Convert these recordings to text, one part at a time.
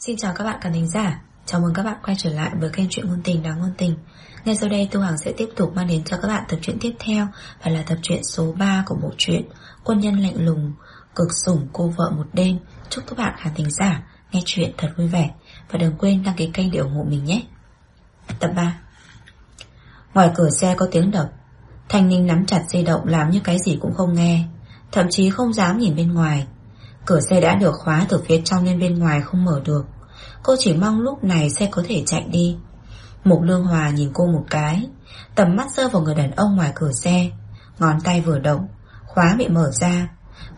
Xin chào các bạn khán thính giả. Chào mừng các bạn quay trở lại với kênh truyện ngôn tình đáng ngôn tình. Ngay sau đây Thu Hằng sẽ tiếp tục mang đến cho các bạn tập truyện tiếp theo, Và là tập truyện số 3 của bộ truyện Quân nhân lạnh lùng, Cực sủng cô vợ một đêm. Chúc các bạn khán thính giả nghe chuyện thật vui vẻ. Và đừng quên đăng ký kênh để ủng hộ mình nhé. Tập 3 Ngoài cửa xe có tiếng đập. Thanh Ninh nắm chặt di động, làm như cái gì cũng không nghe. Thậm chí không dám nhìn bên ngoài. Cửa xe đã được khóa từ phía trong nên bên ngoài không mở được. Cô chỉ mong lúc này xe có thể chạy đi. Mục Lương Hòa nhìn cô một cái. Tầm mắt rơi vào người đàn ông ngoài cửa xe. Ngón tay vừa động, Khóa bị mở ra.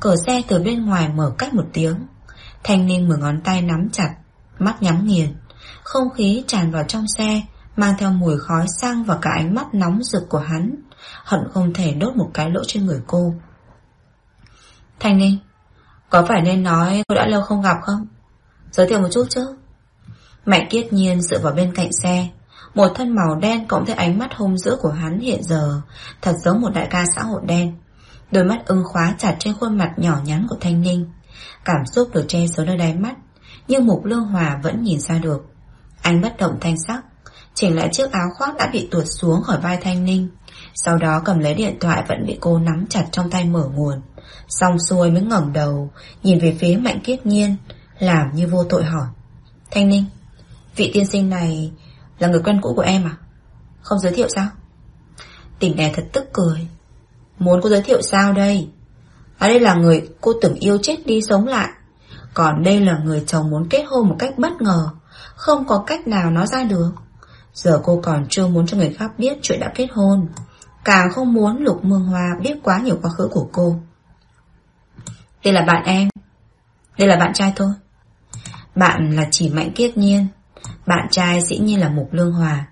Cửa xe từ bên ngoài mở cách một tiếng. Thanh niên mở ngón tay nắm chặt, Mắt nhắm nghiền. Không khí tràn vào trong xe, Mang theo mùi khói xăng và cả ánh mắt nóng rực của hắn. Hận không thể đốt một cái lỗ trên người cô. Thanh Ninh có phải nên nói cô đã lâu không gặp không? Giới thiệu một chút chứ. Mạnh kiết nhiên dựa vào bên cạnh xe. Một thân màu đen cộng với ánh mắt hung dữ của hắn hiện giờ, Thật giống một đại ca xã hội đen. Đôi mắt ưng khóa chặt trên khuôn mặt nhỏ nhắn của Thanh Ninh Cảm xúc được che giấu nơi đáy mắt, Nhưng Mục Lương Hòa vẫn nhìn ra được. Anh bất động thanh sắc, Chỉnh lại chiếc áo khoác đã bị tuột xuống khỏi vai Thanh Ninh Sau đó cầm lấy điện thoại vẫn bị cô nắm chặt trong tay mở nguồn. Xong xuôi mới ngẩng đầu, Nhìn về phía Mạnh Kiết Nhiên, Làm như vô tội hỏi. Thanh Ninh, Vị tiên sinh này là người quen cũ của em à? Không giới thiệu sao? Tỉnh này thật tức cười. Muốn cô giới thiệu sao đây? À đây là người cô từng yêu chết đi sống lại. Còn đây là người chồng muốn kết hôn một cách bất ngờ. Không có cách nào nói ra được. Giờ cô còn chưa muốn cho người khác biết chuyện đã kết hôn. Càng không muốn Lục Mương Hoa biết quá nhiều quá khứ của cô. Đây là bạn em. Đây là bạn trai thôi Bạn là chỉ Mạnh Kiết Nhiên. Bạn trai dĩ nhiên là Mục Lương Hòa.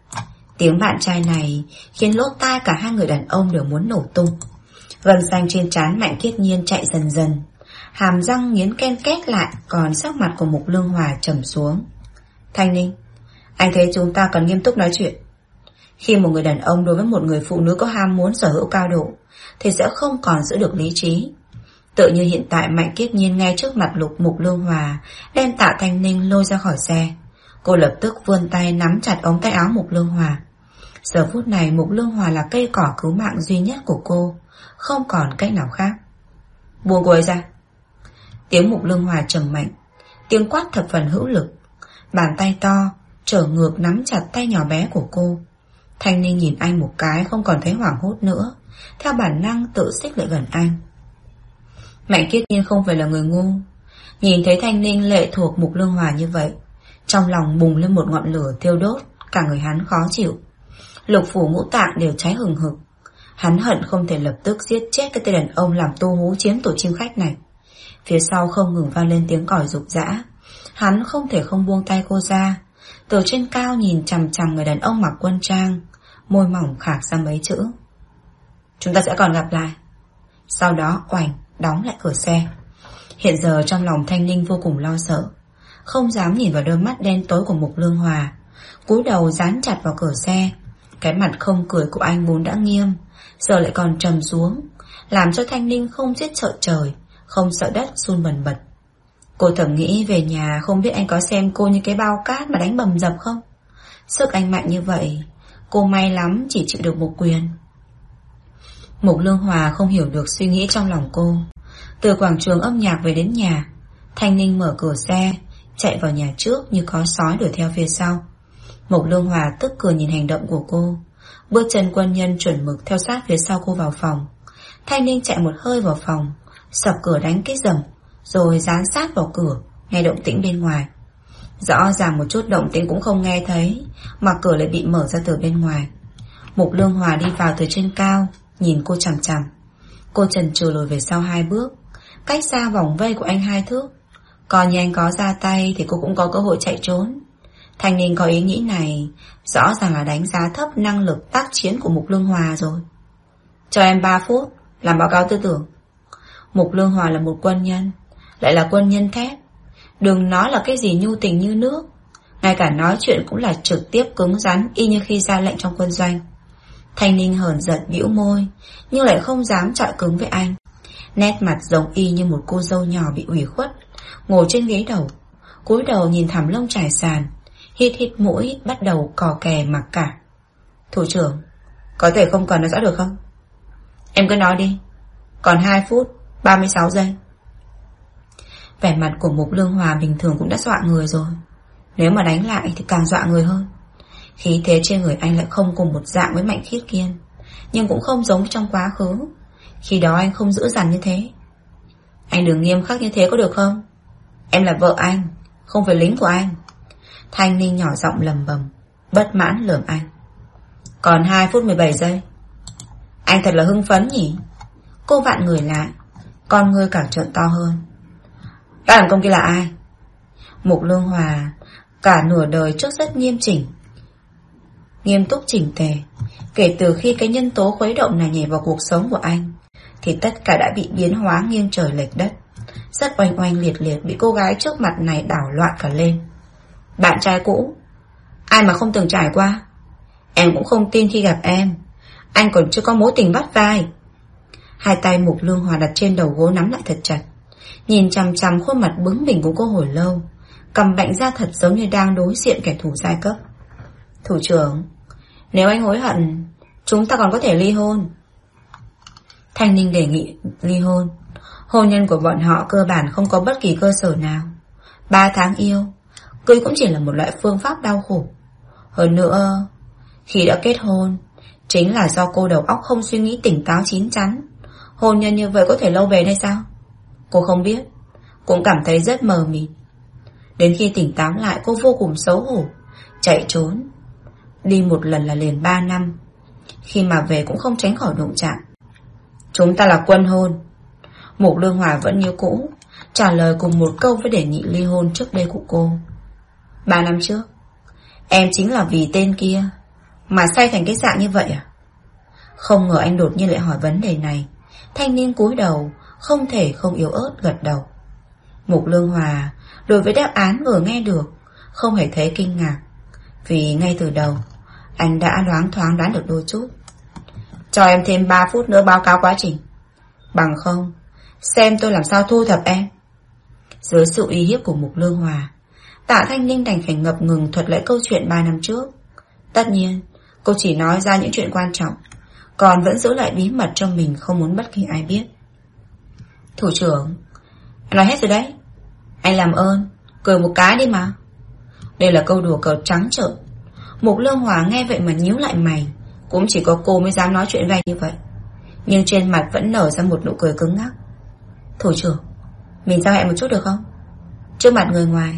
Tiếng bạn trai này khiến lỗ tai cả hai người đàn ông đều muốn nổ tung. Gần xanh trên trán Mạnh Kiết Nhiên chạy dần dần. Hàm răng nghiến ken két lại, Còn sắc mặt của Mục Lương Hòa trầm xuống. Thanh Ninh, Anh thấy chúng ta cần nghiêm túc nói chuyện. Khi một người đàn ông đối với một người phụ nữ có ham muốn sở hữu cao độ, Thì sẽ không còn giữ được lý trí. Tự như hiện tại Mạnh kiếp Nhiên ngay trước mặt lục Mục Lương Hòa, Đem tạ Thanh Ninh lôi ra khỏi xe. Cô lập tức vươn tay nắm chặt ống tay áo Mục Lương Hòa. Giờ phút này Mục Lương Hòa là cây cỏ cứu mạng duy nhất của cô, Không còn cách nào khác. Buông cô ấy ra. Tiếng Mục Lương Hòa trầm mạnh, Tiếng quát thập phần hữu lực. Bàn tay to, Trở ngược nắm chặt tay nhỏ bé của cô. Thanh Ninh nhìn anh một cái Không còn thấy hoảng hốt nữa. Theo bản năng tự xích lại gần anh. Mạnh kiết nhiên không phải là người ngu. Nhìn thấy Thanh Ninh lệ thuộc Mục Lương Hòa như vậy, Trong lòng bùng lên một ngọn lửa thiêu đốt, Cả người hắn khó chịu. Lục phủ ngũ tạng đều cháy hừng hực. Hắn hận không thể lập tức giết chết cái tên đàn ông làm tu hú chiếm tổ chim khách này. Phía sau không ngừng vang lên tiếng còi rục rã. Hắn không thể không buông tay cô ra. Từ trên cao nhìn chằm chằm người đàn ông mặc quân trang, Môi mỏng khạc ra mấy chữ. Chúng ta sẽ còn gặp lại. Sau đó oành đóng lại cửa xe. Hiện giờ trong lòng Thanh Ninh vô cùng lo sợ. Không dám nhìn vào đôi mắt đen tối của Mục Lương Hòa. Cúi đầu dán chặt vào cửa xe. Cái mặt không cười của anh vốn đã nghiêm, Giờ lại còn trầm xuống, Làm cho Thanh Ninh không giết sợ trời, Không sợ đất run bần bật. Cô thầm nghĩ về nhà Không biết anh có xem cô như cái bao cát Mà đánh bầm dập không? Sức anh mạnh như vậy, Cô may lắm chỉ chịu được một quyền. Mục Lương Hòa không hiểu được suy nghĩ trong lòng cô. Từ quảng trường âm nhạc về đến nhà, Thanh Ninh mở cửa xe, Chạy vào nhà trước như có sói đuổi theo phía sau. Mục Lương Hòa tức cười nhìn hành động của cô. Bước chân quân nhân chuẩn mực theo sát phía sau cô vào phòng. Thanh Ninh chạy một hơi vào phòng, Sập cửa đánh cái rầm, Rồi dán sát vào cửa, Nghe động tĩnh bên ngoài. Rõ ràng một chút động tĩnh cũng không nghe thấy, Mà cửa lại bị mở ra từ bên ngoài. Mục Lương Hòa đi vào từ trên cao, Nhìn cô chằm chằm. Cô trần trừ lùi về sau hai bước Cách xa vòng vây của anh hai thước. Còn như anh có ra tay Thì cô cũng có cơ hội chạy trốn. Thanh Ninh có ý nghĩ này, Rõ ràng là đánh giá thấp năng lực tác chiến của Mục Lương Hòa rồi. Cho em 3 phút, Làm báo cáo tư tưởng. Mục Lương Hòa là một quân nhân, Lại là quân nhân thép. Đừng nói là cái gì nhu tình như nước, Ngay cả nói chuyện cũng là trực tiếp cứng rắn Y như khi ra lệnh trong quân doanh. Thanh Ninh hờn giận bĩu môi, Nhưng lại không dám chọi cứng với anh. Nét mặt giống y như một cô dâu nhỏ bị ủy khuất Ngồi trên ghế đầu cúi đầu nhìn thảm lông trải sàn, hít hít mũi bắt đầu cò kè mặc cả. Thủ trưởng, có thể không cần nói rõ được không? Em cứ nói đi. Còn 2 phút, 36 giây. Vẻ mặt của Mục Lương Hòa bình thường cũng đã dọa người rồi. Nếu mà đánh lại thì càng dọa người hơn. Khí thế trên người anh lại không cùng một dạng với Mạnh Khiết Kiên. Nhưng cũng không giống trong quá khứ. Khi đó anh không giữ dằn như thế. Anh đừng nghiêm khắc như thế có được không? Em là vợ anh, không phải lính của anh. Thanh Ninh nhỏ giọng lầm bầm, bất mãn lườm anh. Còn 2 phút 17 giây. Anh thật là hưng phấn nhỉ? Cô vạn người lại, con ngươi càng trợn to hơn. Đàn công kia là ai? Mục Lương Hòa cả nửa đời trước rất nghiêm chỉnh. Nghiêm túc chỉnh tề. Kể từ khi cái nhân tố khuấy động này nhảy vào cuộc sống của anh, thì tất cả đã bị biến hóa nghiêng trời lệch đất. Rất oanh oanh liệt liệt bị cô gái trước mặt này đảo loạn cả lên. Bạn trai cũ, ai mà không từng trải qua? Em cũng không tin khi gặp em. Anh còn chưa có mối tình bắt vai. Hai tay Mục Lương Hòa đặt trên đầu gối nắm lại thật chặt. Nhìn chằm chằm khuôn mặt bướng bỉnh của cô hồi lâu Cầm bệnh ra thật giống như đang đối diện kẻ thù giai cấp Thủ trưởng Nếu anh hối hận Chúng ta còn có thể ly hôn Thanh Ninh đề nghị ly hôn. Hôn nhân của bọn họ cơ bản không có bất kỳ cơ sở nào. Ba tháng yêu, Cưới cũng chỉ là một loại phương pháp đau khổ. Hơn nữa, Khi đã kết hôn, Chính là do cô đầu óc không suy nghĩ tỉnh táo chín chắn. Hôn nhân như vậy có thể lâu bền hay sao? Cô không biết, Cũng cảm thấy rất mờ mịt. Đến khi tỉnh táo lại, cô vô cùng xấu hổ, Chạy trốn. Đi một lần là liền 3 năm. Khi mà về cũng không tránh khỏi đụng chạm. Chúng ta là quân hôn. Mục Lương Hòa vẫn như cũ Trả lời cùng một câu với đề nghị ly hôn trước đây của cô. Ba năm trước Em chính là vì tên kia Mà say thành cái dạng như vậy à? Không ngờ anh đột nhiên lại hỏi vấn đề này. Thanh niên cúi đầu không thể không yếu ớt gật đầu. Mục Lương Hòa đối với đáp án vừa nghe được, không hề thấy kinh ngạc, vì ngay từ đầu, anh đã đoán thoáng đoán được đôi chút. Cho em thêm 3 phút nữa báo cáo quá trình. Bằng không, xem tôi làm sao thu thập em. Dưới sự uy hiếp của Mục Lương Hòa, Tạ Thanh Ninh đành phải ngập ngừng thuật lại câu chuyện 3 năm trước. Tất nhiên, cô chỉ nói ra những chuyện quan trọng, còn vẫn giữ lại bí mật trong mình không muốn bất kỳ ai biết. Thủ trưởng Nói hết rồi đấy Anh làm ơn Cười một cái đi mà Đây là câu đùa cợt trắng trợn Mục Lương Hòa nghe vậy mà nhíu lại mày cũng chỉ có cô mới dám nói chuyện gay như vậy. Nhưng trên mặt vẫn nở ra một nụ cười cứng ngắc. Thủ trưởng, Mình giao hẹn một chút được không? Trước mặt người ngoài,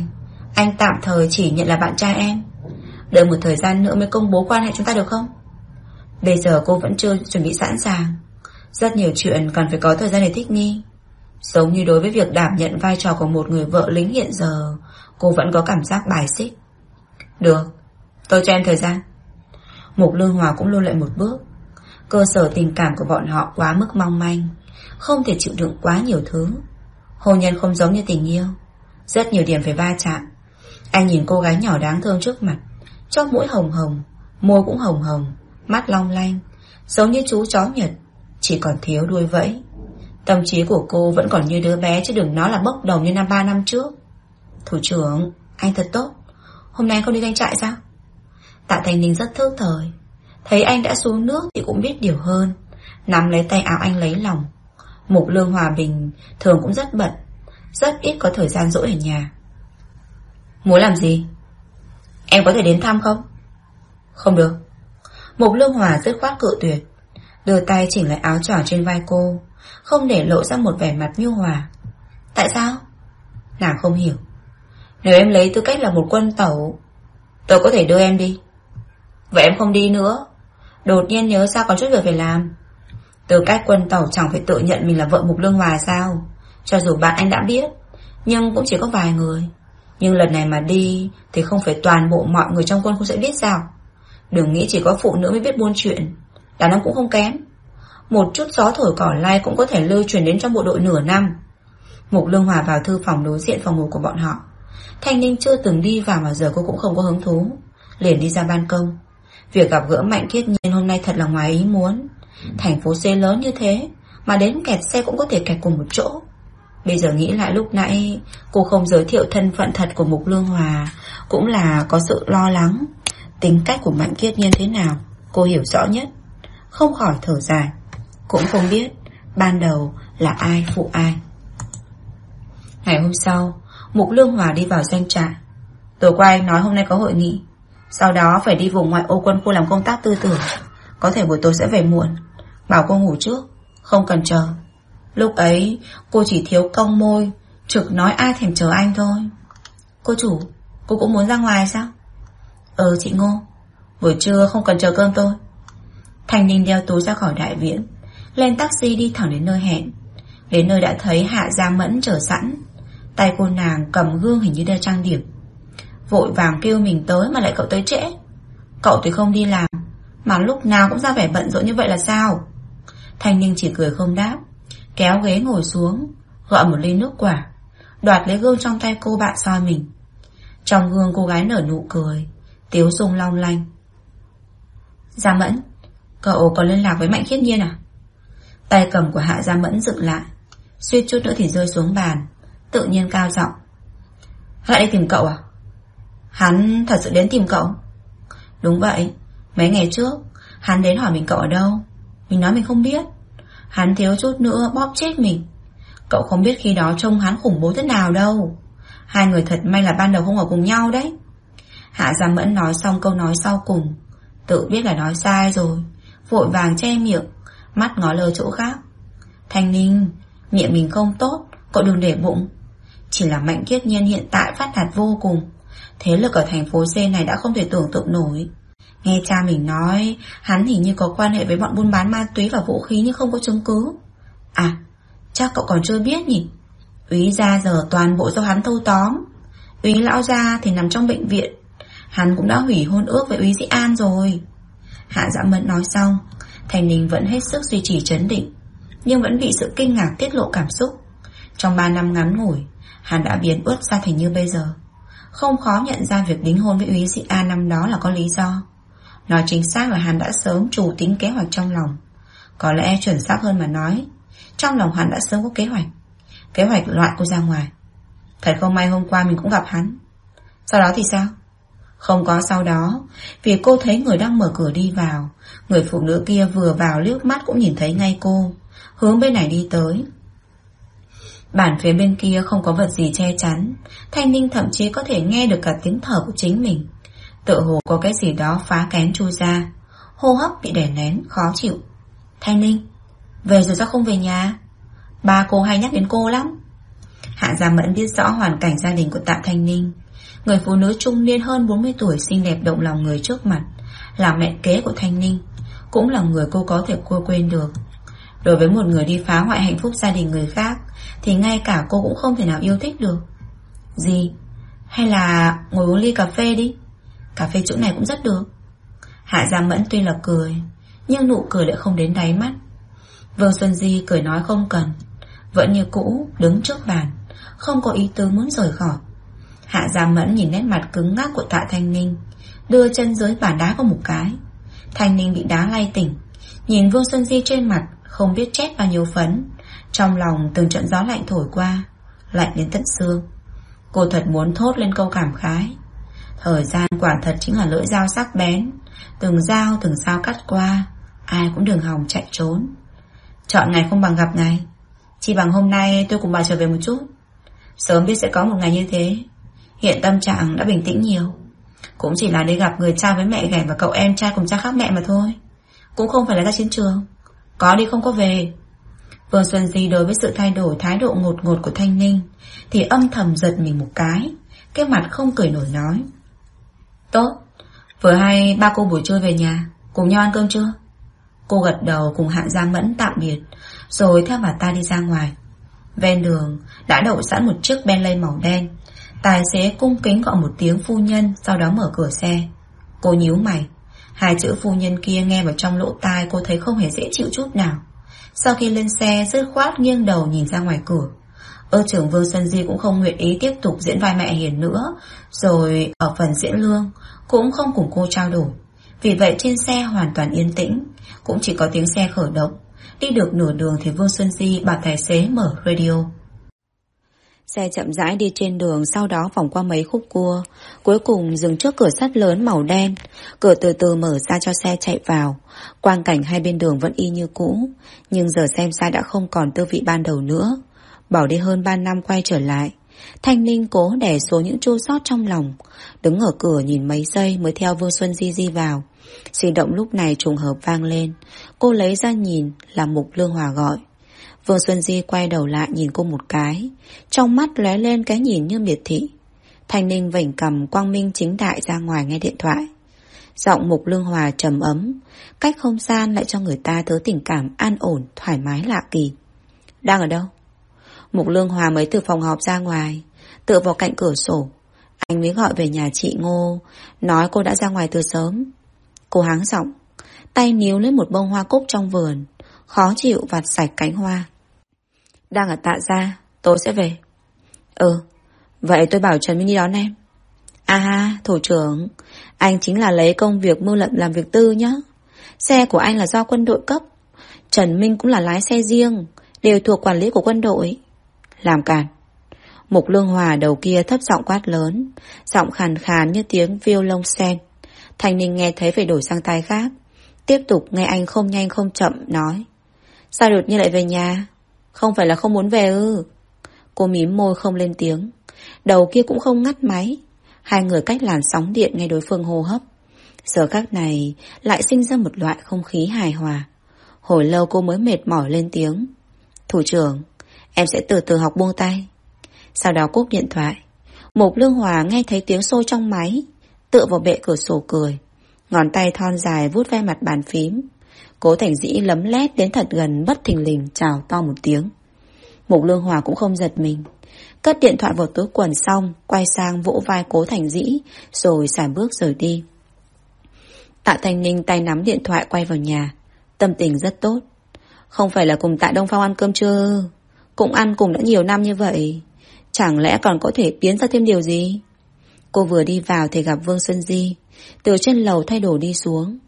Anh tạm thời chỉ nhận là bạn trai em. Đợi một thời gian nữa mới công bố quan hệ chúng ta được không? Bây giờ cô vẫn chưa chuẩn bị sẵn sàng. Rất nhiều chuyện cần phải có thời gian để thích nghi. Giống như đối với việc đảm nhận vai trò của một người vợ lính hiện giờ, Cô vẫn có cảm giác bài xích. Được, Tôi cho em thời gian. Mục Lương Hòa cũng lùi lại một bước Cơ sở tình cảm của bọn họ quá mức mong manh Không thể chịu đựng quá nhiều thứ Hôn nhân không giống như tình yêu Rất nhiều điểm phải va chạm Anh nhìn cô gái nhỏ đáng thương trước mặt cho mũi hồng hồng Môi cũng hồng hồng Mắt long lanh Giống như chú chó Nhật Chỉ còn thiếu đuôi vẫy Tâm trí của cô vẫn còn như đứa bé chứ đừng nói là bốc đồng như năm ba năm trước. Thủ trưởng, anh thật tốt. Hôm nay không đi doanh trại sao? Tạ Thành Ninh rất thức thời. Thấy anh đã xuống nước thì cũng biết điều hơn. Nắm lấy tay áo anh lấy lòng. Mục Lương Hòa Bình thường cũng rất bận. Rất ít có thời gian rỗi ở nhà. Muốn làm gì? Em có thể đến thăm không? Không được. Mục Lương Hòa dứt khoát cự tuyệt. Đưa tay chỉnh lại áo tròn trên vai cô không để lộ ra một vẻ mặt nhu hòa. Tại sao? Nàng không hiểu. Nếu em lấy tư cách là một quân tẩu, tôi có thể đưa em đi. Vậy em không đi nữa. Đột nhiên nhớ sao có chút việc phải làm. từ cách quân tàu chẳng phải tự nhận mình là vợ Mục Lương Hòa sao Cho dù bạn anh đã biết, Nhưng cũng chỉ có vài người Nhưng lần này mà đi Thì không phải toàn bộ mọi người trong quân cũng sẽ biết sao Đừng nghĩ chỉ có phụ nữ mới biết buôn chuyện Đàn ông cũng không kém một chút gió thổi cỏ lai cũng có thể lưu truyền đến trong bộ đội nửa năm. Mục Lương Hòa vào thư phòng đối diện phòng ngủ của bọn họ. Thanh Ninh chưa từng đi vào mà giờ cô cũng không có hứng thú. Liền đi ra ban công. Việc gặp gỡ Mạnh Kiết Nhiên hôm nay thật là ngoài ý muốn. Thành phố C lớn như thế, mà đến kẹt xe cũng có thể kẹt cùng một chỗ. Bây giờ nghĩ lại lúc nãy Cô không giới thiệu thân phận thật của Mục Lương Hòa Cũng là có sự lo lắng. Tính cách của Mạnh Kiết Nhiên thế nào Cô hiểu rõ nhất. Không khỏi thở dài Cũng không biết Ban đầu là ai phụ ai. Ngày hôm sau Mục Lương Hòa đi vào doanh trại. Tối qua anh nói hôm nay có hội nghị sau đó phải đi vùng ngoại ô quân khu làm công tác tư tưởng. Có thể buổi tối sẽ về muộn. Bảo cô ngủ trước, Không cần chờ. Lúc ấy, cô chỉ thiếu cong môi, Trực nói ai thèm chờ anh thôi. Cô chủ, Cô cũng muốn ra ngoài sao? Ờ chị Ngô. Buổi trưa không cần chờ cơm tôi. Thành Ninh đeo túi ra khỏi đại viện, Lên taxi đi thẳng đến nơi hẹn. Đến nơi đã thấy Hạ Gia Mẫn chờ sẵn. Tay cô nàng cầm gương hình như đeo trang điểm. Vội vàng kêu mình tới mà lại cậu tới trễ. Cậu thì không đi làm, Mà lúc nào cũng ra vẻ bận rộn như vậy là sao? Thanh Ninh chỉ cười không đáp, Kéo ghế ngồi xuống Gọi một ly nước quả, Đoạt lấy gương trong tay cô bạn soi mình. Trong gương cô gái nở nụ cười, Tiếu sung long lanh. Gia Mẫn, Cậu có liên lạc với Mạnh Khiết Nhiên à? Tay cầm của Hạ Gia Mẫn dựng lại, Suýt chút nữa thì rơi xuống bàn, Tự nhiên cao giọng. Lại đi tìm cậu à? Hắn thật sự đến tìm cậu. Đúng vậy. Mấy ngày trước, Hắn đến hỏi mình cậu ở đâu. Mình nói mình không biết. Hắn thiếu chút nữa bóp chết mình. Cậu không biết khi đó trông hắn khủng bố thế nào đâu. Hai người thật may là ban đầu không ở cùng nhau đấy. Hạ Giang Mẫn nói xong câu nói sau cùng. Tự biết là nói sai rồi. Vội vàng che miệng, Mắt ngó lơ chỗ khác. Thanh Ninh, Miệng mình không tốt, Cậu đừng để bụng. Chỉ là mạnh kiết nhiên hiện tại phát đạt vô cùng. Thế lực ở thành phố C này đã không thể tưởng tượng nổi. Nghe cha mình nói, Hắn hình như có quan hệ với bọn buôn bán ma túy và vũ khí nhưng không có chứng cứ. À Chắc cậu còn chưa biết nhỉ? Úy ra giờ toàn bộ do hắn thâu tóm. Úy lão ra thì nằm trong bệnh viện. Hắn cũng đã hủy hôn ước với Úy Dĩ An rồi. Hạ dạ mẫn nói xong, Thành Ninh vẫn hết sức duy trì chấn định, Nhưng vẫn bị sự kinh ngạc tiết lộ cảm xúc. Trong 3 năm ngắn ngủi, Hắn đã biến ướt ra thành như bây giờ. Không khó nhận ra việc đính hôn với Úy sĩ A năm đó là có lý do. Nói chính xác là hắn đã sớm chủ tính kế hoạch trong lòng. Có lẽ chuẩn xác hơn mà nói, Trong lòng hắn đã sớm có kế hoạch. Kế hoạch loại cô ra ngoài. Thật không may hôm qua mình cũng gặp hắn. Sau đó thì sao? Không có sau đó, Vì cô thấy người đang mở cửa đi vào, Người phụ nữ kia vừa vào liếc mắt cũng nhìn thấy ngay cô, Hướng bên này đi tới. Bản phía bên kia không có vật gì che chắn. Thanh Ninh thậm chí có thể nghe được cả tiếng thở của chính mình. Tự hồ có cái gì đó phá kén chui ra Hô hấp bị đè nén, khó chịu. Thanh Ninh Về rồi sao không về nhà? Ba cô hay nhắc đến cô lắm. Hạ Gia Mẫn biết rõ hoàn cảnh gia đình của Tạ Thanh Ninh. Người phụ nữ trung niên hơn 40 tuổi xinh đẹp động lòng người trước mặt Là mẹ kế của Thanh Ninh Cũng là người cô có thể cô quên được. Đối với một người đi phá hoại hạnh phúc gia đình người khác thì ngay cả cô cũng không thể nào yêu thích được. Gì? Hay là ngồi uống ly cà phê đi? Cà phê chỗ này cũng rất được. Hạ Gia Mẫn tuy là cười, Nhưng nụ cười lại không đến đáy mắt. Vương Xuân Di cười nói không cần, Vẫn như cũ đứng trước bàn, Không có ý tứ muốn rời khỏi. Hạ Gia Mẫn nhìn nét mặt cứng ngắc của tạ Thanh Ninh, Đưa chân dưới bàn đá có một cái. Thanh Ninh bị đá lay tỉnh, Nhìn Vương Xuân Di trên mặt, Không biết chết bao nhiêu phấn. Trong lòng từng trận gió lạnh thổi qua, Lạnh đến tận xương. Cô thật muốn thốt lên câu cảm khái. Thời gian quả thật chính là lưỡi dao sắc bén. Từng dao, từng sao cắt qua, Ai cũng đừng hòng chạy trốn. Chọn ngày không bằng gặp ngày. Chỉ bằng hôm nay tôi cùng bà trở về một chút. Sớm biết sẽ có một ngày như thế. Hiện tâm trạng đã bình tĩnh nhiều. Cũng chỉ là đi gặp người cha với mẹ ghẻ Và cậu em trai cùng cha khác mẹ mà thôi. Cũng không phải là ra chiến trường. Có đi không có về. Vương Xuân Di đối với sự thay đổi thái độ ngột ngột của Thanh Ninh Thì âm thầm giật mình một cái Cái mặt không cười nổi nói. Tốt, Vừa hay ba cô buổi trưa về nhà, Cùng nhau ăn cơm chưa? Cô gật đầu cùng Hạ Giang Mẫn tạm biệt, Rồi theo bà ta đi ra ngoài. Ven đường, đã đậu sẵn một chiếc Bentley màu đen. Tài xế cung kính gọi một tiếng phu nhân, Sau đó mở cửa xe. Cô nhíu mày. Hai chữ phu nhân kia nghe vào trong lỗ tai, Cô thấy không hề dễ chịu chút nào. Sau khi lên xe, dứt khoát nghiêng đầu nhìn ra ngoài cửa. Ơ trưởng Vương Xuân Di cũng không nguyện ý tiếp tục diễn vai mẹ hiền nữa, Rồi ở phần diễn lương Cũng không cùng cô trao đổi. Vì vậy trên xe hoàn toàn yên tĩnh, Cũng chỉ có tiếng xe khởi động. Đi được nửa đường thì Vương Xuân Di bảo tài xế mở radio. Xe chậm rãi đi trên đường, sau đó vòng qua mấy khúc cua. Cuối cùng dừng trước cửa sắt lớn màu đen. Cửa từ từ mở ra cho xe chạy vào. Quang cảnh hai bên đường vẫn y như cũ. Nhưng giờ xem xa đã không còn tư vị ban đầu nữa. Bỏ đi hơn 3 năm quay trở lại. Thanh Ninh cố đè số những chua sót trong lòng. Đứng ở cửa nhìn mấy giây mới theo Vương Xuân Di Di vào. Di động lúc này trùng hợp vang lên. Cô lấy ra nhìn là Mục Lương Hòa gọi. Vương Xuân Di quay đầu lại nhìn cô một cái. Trong mắt lóe lên cái nhìn như miệt thị. Thanh Ninh vảnh cầm quang minh chính đại ra ngoài nghe điện thoại. Giọng Mục Lương Hòa trầm ấm, cách không gian lại cho người ta thứ tình cảm an ổn, thoải mái lạ kỳ. Đang ở đâu? Mục Lương Hòa mới từ phòng họp ra ngoài, tựa vào cạnh cửa sổ. Anh mới gọi về nhà chị Ngô, nói cô đã ra ngoài từ sớm. Cô háng giọng, tay níu lấy một bông hoa cúc trong vườn, khó chịu vặt sạch cánh hoa. Đang ở tạ gia, tôi sẽ về. Ừ, vậy tôi bảo Trần Minh đi đón em. À, thủ trưởng, anh chính là lấy công việc mưu lận làm việc tư nhá. Xe của anh là do quân đội cấp. Trần Minh cũng là lái xe riêng, đều thuộc quản lý của quân đội. Làm cản. Mục Lương Hòa đầu kia thấp giọng quát lớn, giọng khàn khàn như tiếng violon sen. Thành Ninh nghe thấy phải đổi sang tai khác. Tiếp tục nghe anh không nhanh không chậm nói. Sao đột nhiên lại về nhà? Không phải là không muốn về ư? Cô mím môi không lên tiếng. Đầu kia cũng không ngắt máy. Hai người cách làn sóng điện ngay đối phương hô hấp. Giờ khắc này lại sinh ra một loại không khí hài hòa. Hồi lâu cô mới mệt mỏi lên tiếng. Thủ trưởng, em sẽ từ từ học buông tay. Sau đó cúp điện thoại. Mục Lương Hòa nghe thấy tiếng xô trong máy, tựa vào bệ cửa sổ cười. Ngón tay thon dài vuốt ve mặt bàn phím. Cố Thành Dĩ lấm lét đến thật gần bất thình lình chào to một tiếng. Mục Lương Hòa cũng không giật mình. Cất điện thoại vào túi quần xong, quay sang vỗ vai Cố Thành Dĩ, rồi xài bước rời đi. Tạ Thanh Ninh tay nắm điện thoại quay vào nhà. Tâm tình rất tốt. Không phải là cùng Tạ Đông Phong ăn cơm chưa? Cũng ăn cùng đã nhiều năm như vậy. Chẳng lẽ còn có thể biến ra thêm điều gì? Cô vừa đi vào thì gặp Vương Xuân Di. Từ trên lầu thay đồ đi xuống.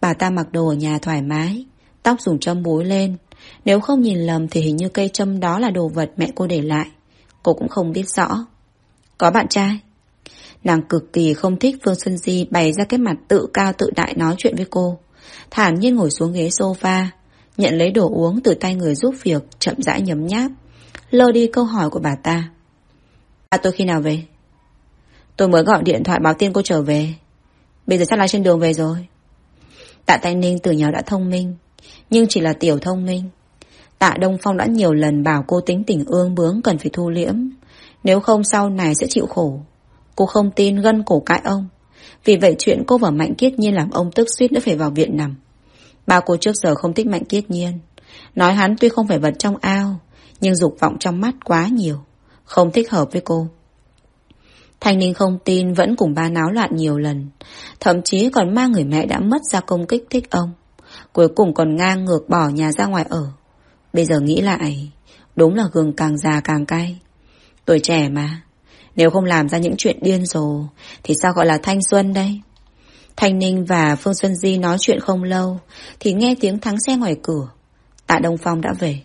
Bà ta mặc đồ ở nhà thoải mái. Tóc dùng châm búi lên. Nếu không nhìn lầm thì hình như cây châm đó là đồ vật mẹ cô để lại. Cô cũng không biết rõ. Có bạn trai. Nàng cực kỳ không thích phương Xuân Di bày ra cái mặt tự cao tự đại nói chuyện với cô. Thản nhiên ngồi xuống ghế sofa. Nhận lấy đồ uống từ tay người giúp việc, chậm rãi nhấm nháp. Lơ đi câu hỏi của bà ta. À tôi khi nào về? Tôi mới gọi điện thoại báo tin cô trở về. Bây giờ chắc là trên đường về rồi. Tạ Thanh Ninh từ nhỏ đã thông minh, nhưng chỉ là tiểu thông minh. Tạ Đông Phong đã nhiều lần bảo cô tính tình ương bướng cần phải thu liễm. Nếu không sau này sẽ chịu khổ. Cô không tin gân cổ cãi ông. Vì vậy chuyện cô và Mạnh Kiết Nhiên làm ông tức suýt nữa phải vào viện nằm. Ba cô trước giờ không thích Mạnh Kiết Nhiên. Nói hắn tuy không phải vật trong ao, nhưng dục vọng trong mắt quá nhiều. Không thích hợp với cô. Thanh Ninh không tin vẫn cùng ba náo loạn nhiều lần. Thậm chí còn mang người mẹ đã mất ra công kích thích ông. Cuối cùng còn ngang ngược bỏ nhà ra ngoài ở. Bây giờ nghĩ lại, đúng là gừng càng già càng cay. Tuổi trẻ mà, nếu không làm ra những chuyện điên rồ, thì sao gọi là thanh xuân đây? Thanh Ninh và Phương Xuân Di nói chuyện không lâu, thì nghe tiếng thắng xe ngoài cửa. Tạ Đông Phong đã về.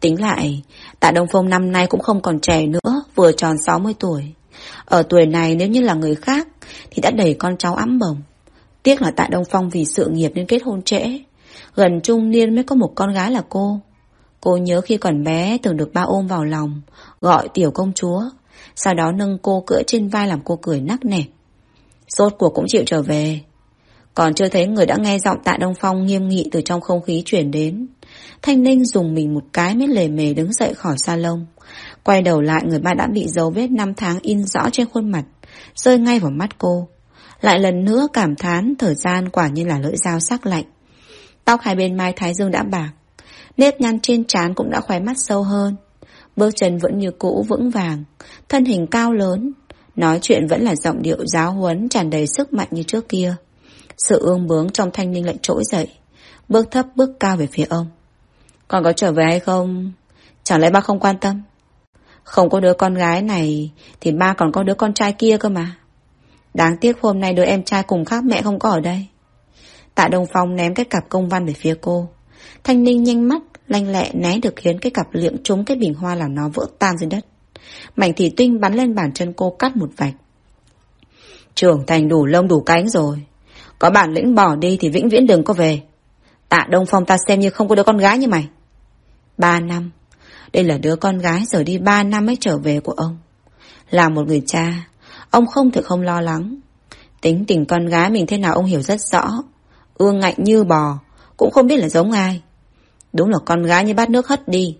Tính lại, Tạ Đông Phong năm nay cũng không còn trẻ nữa, vừa tròn 60 tuổi. Ở tuổi này nếu như là người khác thì đã đẩy con cháu ấm bồng. Tiếc là tại Đông Phong vì sự nghiệp nên kết hôn trễ. Gần trung niên mới có một con gái là cô. Cô nhớ khi còn bé từng được ba ôm vào lòng, gọi tiểu công chúa. Sau đó nâng cô cưỡi trên vai làm cô cười nắc nẻ. Rốt cuộc cũng chịu trở về. Còn chưa thấy người đã nghe giọng Tạ Đông Phong nghiêm nghị từ trong không khí chuyển đến. Thanh Ninh dùng mình một cái mới lề mề đứng dậy khỏi salon. Quay đầu lại người ba đã bị dấu vết năm tháng in rõ trên khuôn mặt, rơi ngay vào mắt cô. Lại lần nữa cảm thán thời gian quả như là lưỡi dao sắc lạnh. Tóc hai bên mai thái dương đã bạc, nếp nhăn trên trán cũng đã khóe mắt sâu hơn. Bước chân vẫn như cũ vững vàng, thân hình cao lớn, nói chuyện vẫn là giọng điệu giáo huấn tràn đầy sức mạnh như trước kia. Sự ương bướng trong thanh niên lại trỗi dậy, bước thấp bước cao về phía ông. Còn có trở về hay không? Chẳng lẽ ba không quan tâm? Không có đứa con gái này Thì ba còn có đứa con trai kia cơ mà Đáng tiếc hôm nay đứa em trai cùng khác mẹ không có ở đây Tạ Đông Phong ném cái cặp công văn về phía cô Thanh Ninh nhanh mắt, Lanh lẹ né được khiến cái cặp liệm trúng cái bình hoa làm nó vỡ tan dưới đất Mảnh thủy tinh bắn lên bàn chân cô cắt một vạch. Trưởng thành đủ lông đủ cánh rồi. Có bản lĩnh bỏ đi thì vĩnh viễn đừng có về. Tạ Đông Phong ta xem như không có đứa con gái như mày. Ba năm. Đây là đứa con gái giờ đi ba năm mới trở về của ông. Là một người cha, ông không thể không lo lắng. Tính tình con gái mình thế nào ông hiểu rất rõ. Ương ngạnh như bò, cũng không biết là giống ai. Đúng là con gái như bát nước hất đi.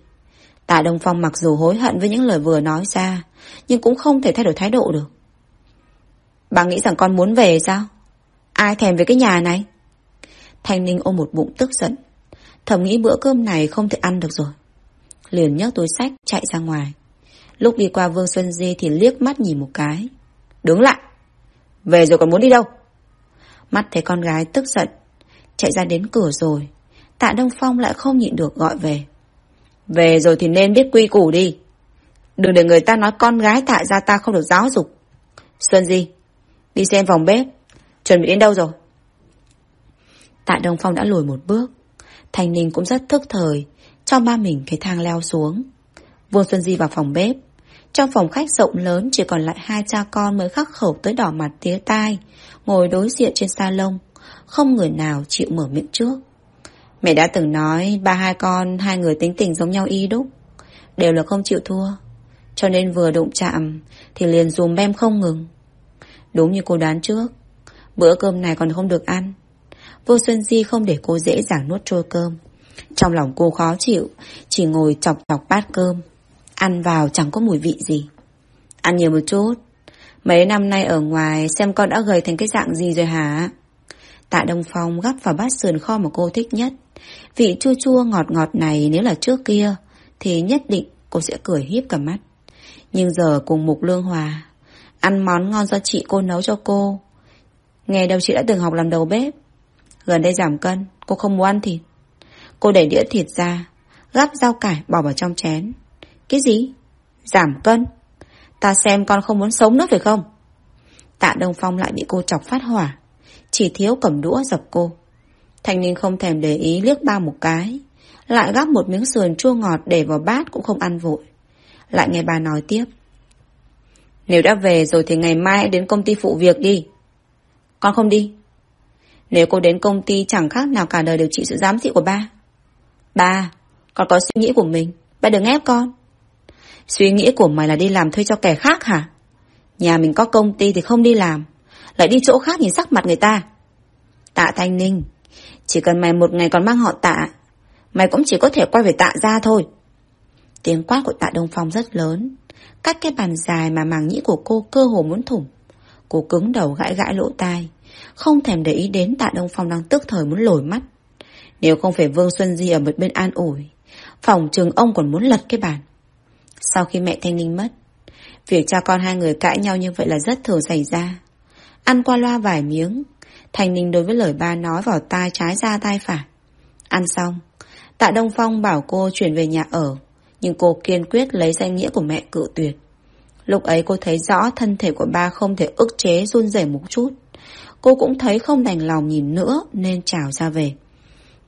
Tạ Đông Phong mặc dù hối hận với những lời vừa nói ra, nhưng cũng không thể thay đổi thái độ được. Bà nghĩ rằng con muốn về sao? Ai thèm về cái nhà này? Thanh Ninh ôm một bụng tức giận. Thầm nghĩ bữa cơm này không thể ăn được rồi. Liền nhấc túi sách chạy ra ngoài. Lúc đi qua Vương Xuân Di thì liếc mắt nhìn một cái. Đứng lại! Về rồi còn muốn đi đâu? Mắt thấy con gái tức giận. Chạy ra đến cửa rồi. Tạ Đông Phong lại không nhịn được gọi về. Về rồi thì nên biết quy củ đi. Đừng để người ta nói con gái tại gia ta không được giáo dục. Xuân Di, đi xem phòng bếp. Chuẩn bị đến đâu rồi? Tạ Đông Phong đã lùi một bước. Thành Ninh cũng rất thức thời, cho ba mình cái thang leo xuống. Vương Xuân Di vào phòng bếp. Trong phòng khách rộng lớn chỉ còn lại hai cha con mới khắc khẩu tới đỏ mặt tía tai, ngồi đối diện trên salon, không người nào chịu mở miệng trước. Mẹ đã từng nói ba hai con hai người tính tình giống nhau y đúc, đều là không chịu thua. Cho nên vừa đụng chạm thì liền dùm bem không ngừng. Đúng như cô đoán trước, bữa cơm này còn không được ăn. Vô Xuân Di không để cô dễ dàng nuốt trôi cơm. Trong lòng cô khó chịu, chỉ ngồi chọc chọc bát cơm. Ăn vào chẳng có mùi vị gì. Ăn nhiều một chút. Mấy năm nay ở ngoài xem con đã gầy thành cái dạng gì rồi hả? Tạ Đông Phong gắp vào bát sườn kho mà cô thích nhất. Vị chua chua ngọt ngọt này nếu là trước kia thì nhất định cô sẽ cười hiếp cả mắt. Nhưng giờ cùng Mục Lương Hòa ăn món ngon do chị cô nấu cho cô. Nghe đâu chị đã từng học làm đầu bếp. Gần đây giảm cân, cô không muốn ăn thịt. Cô đẩy đĩa thịt ra, gắp rau cải bỏ vào trong chén. Cái gì? Giảm cân? Ta xem con không muốn sống nữa phải không? Tạ Đông Phong lại bị cô chọc phát hỏa. Chỉ thiếu cầm đũa dập cô. Thanh niên không thèm để ý liếc ba một cái. Lại gắp một miếng sườn chua ngọt để vào bát cũng không ăn vội. Lại nghe bà nói tiếp. Nếu đã về rồi thì ngày mai đến công ty phụ việc đi. Con không đi. Nếu cô đến công ty chẳng khác nào cả đời đều chịu sự giám thị của ba. Ba, con có suy nghĩ của mình. Ba đừng ép con. Suy nghĩ của mày là đi làm thuê cho kẻ khác hả? Nhà mình có công ty thì không đi làm. Lại đi chỗ khác nhìn sắc mặt người ta. Tạ Thanh Ninh, chỉ cần mày một ngày còn mang họ tạ, mày cũng chỉ có thể quay về tạ ra thôi. Tiếng quát của tạ Đông Phong rất lớn. cắt cái bàn dài mà màng nhĩ của cô cơ hồ muốn thủng. Cô cứng đầu gãi gãi lỗ tai. Không thèm để ý đến tạ Đông Phong đang tức thời muốn lồi mắt. Nếu không phải Vương Xuân Di ở một bên an ủi, phòng trường ông còn muốn lật cái bàn. Sau khi mẹ Thanh Ninh mất, việc cha con hai người cãi nhau như vậy là rất thường xảy ra. Ăn qua loa vài miếng, Thanh Ninh đối với lời ba nói vào tai trái ra tai phải. Ăn xong, Tạ Đông Phong bảo cô chuyển về nhà ở, nhưng cô kiên quyết lấy danh nghĩa của mẹ cự tuyệt. Lúc ấy cô thấy rõ thân thể của ba không thể ức chế run rẩy một chút. Cô cũng thấy không đành lòng nhìn nữa nên chào ra về.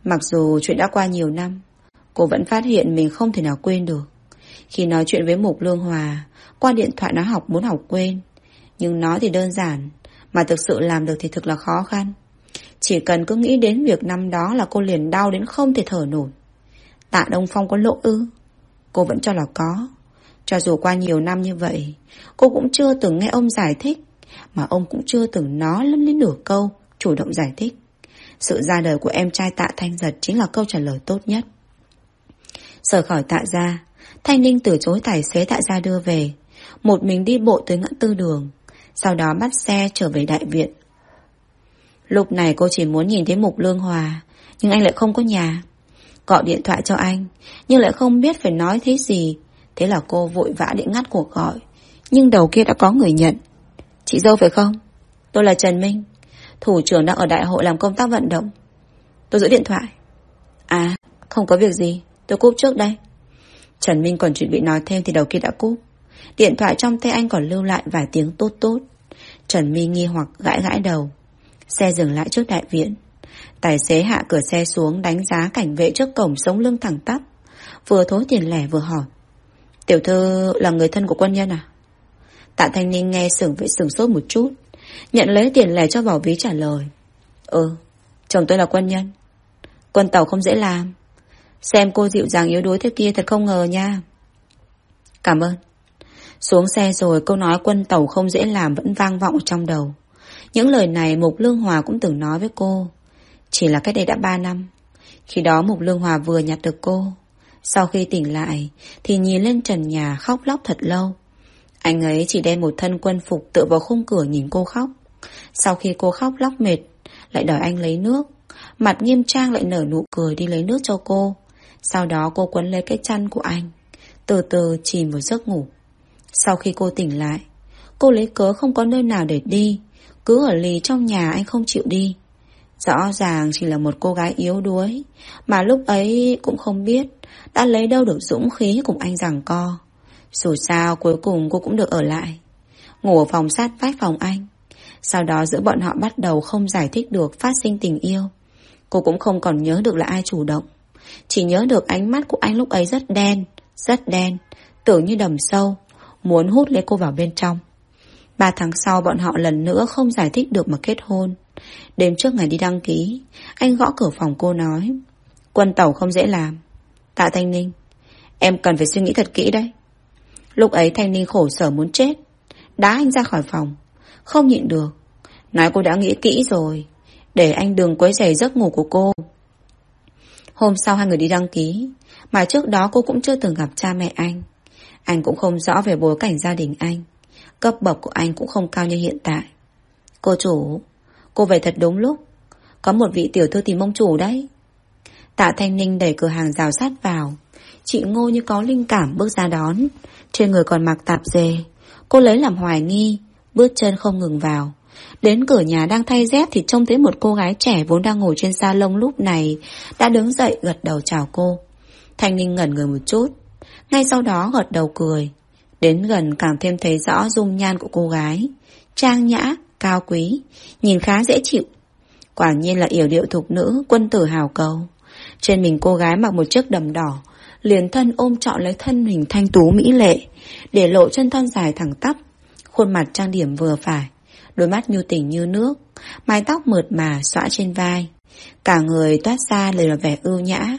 Mặc dù chuyện đã qua nhiều năm, cô vẫn phát hiện mình không thể nào quên được. Khi nói chuyện với Mục Lương Hòa, qua điện thoại nó học muốn học quên. Nhưng nó thì đơn giản, mà thực sự làm được thì thực là khó khăn. Chỉ cần cứ nghĩ đến việc năm đó là cô liền đau đến không thể thở nổi. Tạ Đông Phong có lỗi ư? Cô vẫn cho là có. Cho dù qua nhiều năm như vậy, cô cũng chưa từng nghe ông giải thích, mà ông cũng chưa từng nói lắm đến nửa câu, chủ động giải thích. Sự ra đời của em trai tạ Thanh Giật chính là câu trả lời tốt nhất. Rời khỏi tạ gia, Thanh Ninh từ chối tài xế tạ gia đưa về, một mình đi bộ tới ngã tư đường, sau đó bắt xe trở về đại viện. Lúc này cô chỉ muốn nhìn thấy Mục Lương Hòa, nhưng anh lại không có nhà. Gọi điện thoại cho anh, nhưng lại không biết phải nói thế gì. Thế là cô vội vã điện ngắt cuộc gọi, nhưng đầu kia đã có người nhận. Chị dâu phải không? Tôi là Trần Minh, thủ trưởng đang ở đại hội làm công tác vận động. Tôi giữ điện thoại. À, không có việc gì, tôi cúp trước đây. Trần Minh còn chuẩn bị nói thêm thì đầu kia đã cúp. Điện thoại trong tay anh còn lưu lại vài tiếng tốt tốt. Trần Minh nghi hoặc gãi gãi đầu. Xe dừng lại trước đại viện. Tài xế hạ cửa xe xuống đánh giá cảnh vệ trước cổng sống lưng thẳng tắp. Vừa thối tiền lẻ vừa hỏi. Tiểu thư là người thân của quân nhân à? Tạ Thanh Ninh nghe sửng vệ sửng sốt một chút. Nhận lấy tiền lẻ cho vào ví trả lời. Ừ, chồng tôi là quân nhân. Quân tàu không dễ làm. Xem cô dịu dàng yếu đuối thế kia thật không ngờ nha. Cảm ơn. Xuống xe rồi câu nói quân tàu không dễ làm vẫn vang vọng trong đầu. Những lời này Mục Lương Hòa cũng từng nói với cô. Chỉ là cách đây đã 3 năm. Khi đó Mục Lương Hòa vừa nhặt được cô. Sau khi tỉnh lại thì nhìn lên trần nhà khóc lóc thật lâu. Anh ấy chỉ đem một thân quân phục tựa vào khung cửa nhìn cô khóc. Sau khi cô khóc lóc mệt, lại đòi anh lấy nước. Mặt nghiêm trang lại nở nụ cười đi lấy nước cho cô. Sau đó cô quấn lấy cái chăn của anh. Từ từ chìm vào giấc ngủ. Sau khi cô tỉnh lại, cô lấy cớ không có nơi nào để đi. Cứ ở lì trong nhà anh không chịu đi. Rõ ràng chỉ là một cô gái yếu đuối, mà lúc ấy cũng không biết đã lấy đâu được dũng khí cùng anh rằng co. Dù sao cuối cùng cô cũng được ở lại. Ngủ ở phòng sát vách phòng anh. Sau đó giữa bọn họ bắt đầu không giải thích được phát sinh tình yêu. Cô cũng không còn nhớ được là ai chủ động. Chỉ nhớ được ánh mắt của anh lúc ấy rất đen, rất đen, tưởng như đầm sâu, muốn hút lấy cô vào bên trong. Ba tháng sau bọn họ lần nữa không giải thích được mà kết hôn. Đêm trước ngày đi đăng ký, anh gõ cửa phòng cô nói. Quân tàu không dễ làm. Tạ Thanh Ninh, em cần phải suy nghĩ thật kỹ đấy. Lúc ấy Thanh Ninh khổ sở muốn chết. Đá anh ra khỏi phòng. Không nhịn được. Nói cô đã nghĩ kỹ rồi. Để anh đừng quấy rầy giấc ngủ của cô. Hôm sau hai người đi đăng ký. Mà trước đó cô cũng chưa từng gặp cha mẹ anh. Anh cũng không rõ về bối cảnh gia đình anh. Cấp bậc của anh cũng không cao như hiện tại. Cô chủ, cô về thật đúng lúc. Có một vị tiểu thư tìm mông chủ đấy. Tạ Thanh Ninh đẩy cửa hàng rào sát vào. Chị Ngô như có linh cảm bước ra đón. Trên người còn mặc tạp dề. Cô lấy làm hoài nghi, bước chân không ngừng vào. Đến cửa nhà đang thay dép thì trông thấy một cô gái trẻ vốn đang ngồi trên salon lúc này đã đứng dậy gật đầu chào cô. Thanh Ninh ngẩn người một chút. Ngay sau đó gật đầu cười. Đến gần càng thêm thấy rõ dung nhan của cô gái. Trang nhã, cao quý, nhìn khá dễ chịu. Quả nhiên là yểu điệu thục nữ, quân tử hào cầu. Trên mình cô gái mặc một chiếc đầm đỏ, liền thân ôm trọn lấy thân hình thanh tú mỹ lệ, để lộ chân thân dài thẳng tắp, khuôn mặt trang điểm vừa phải, đôi mắt nhu tình như nước, mái tóc mượt mà xõa trên vai, cả người toát ra lời là vẻ ưu nhã,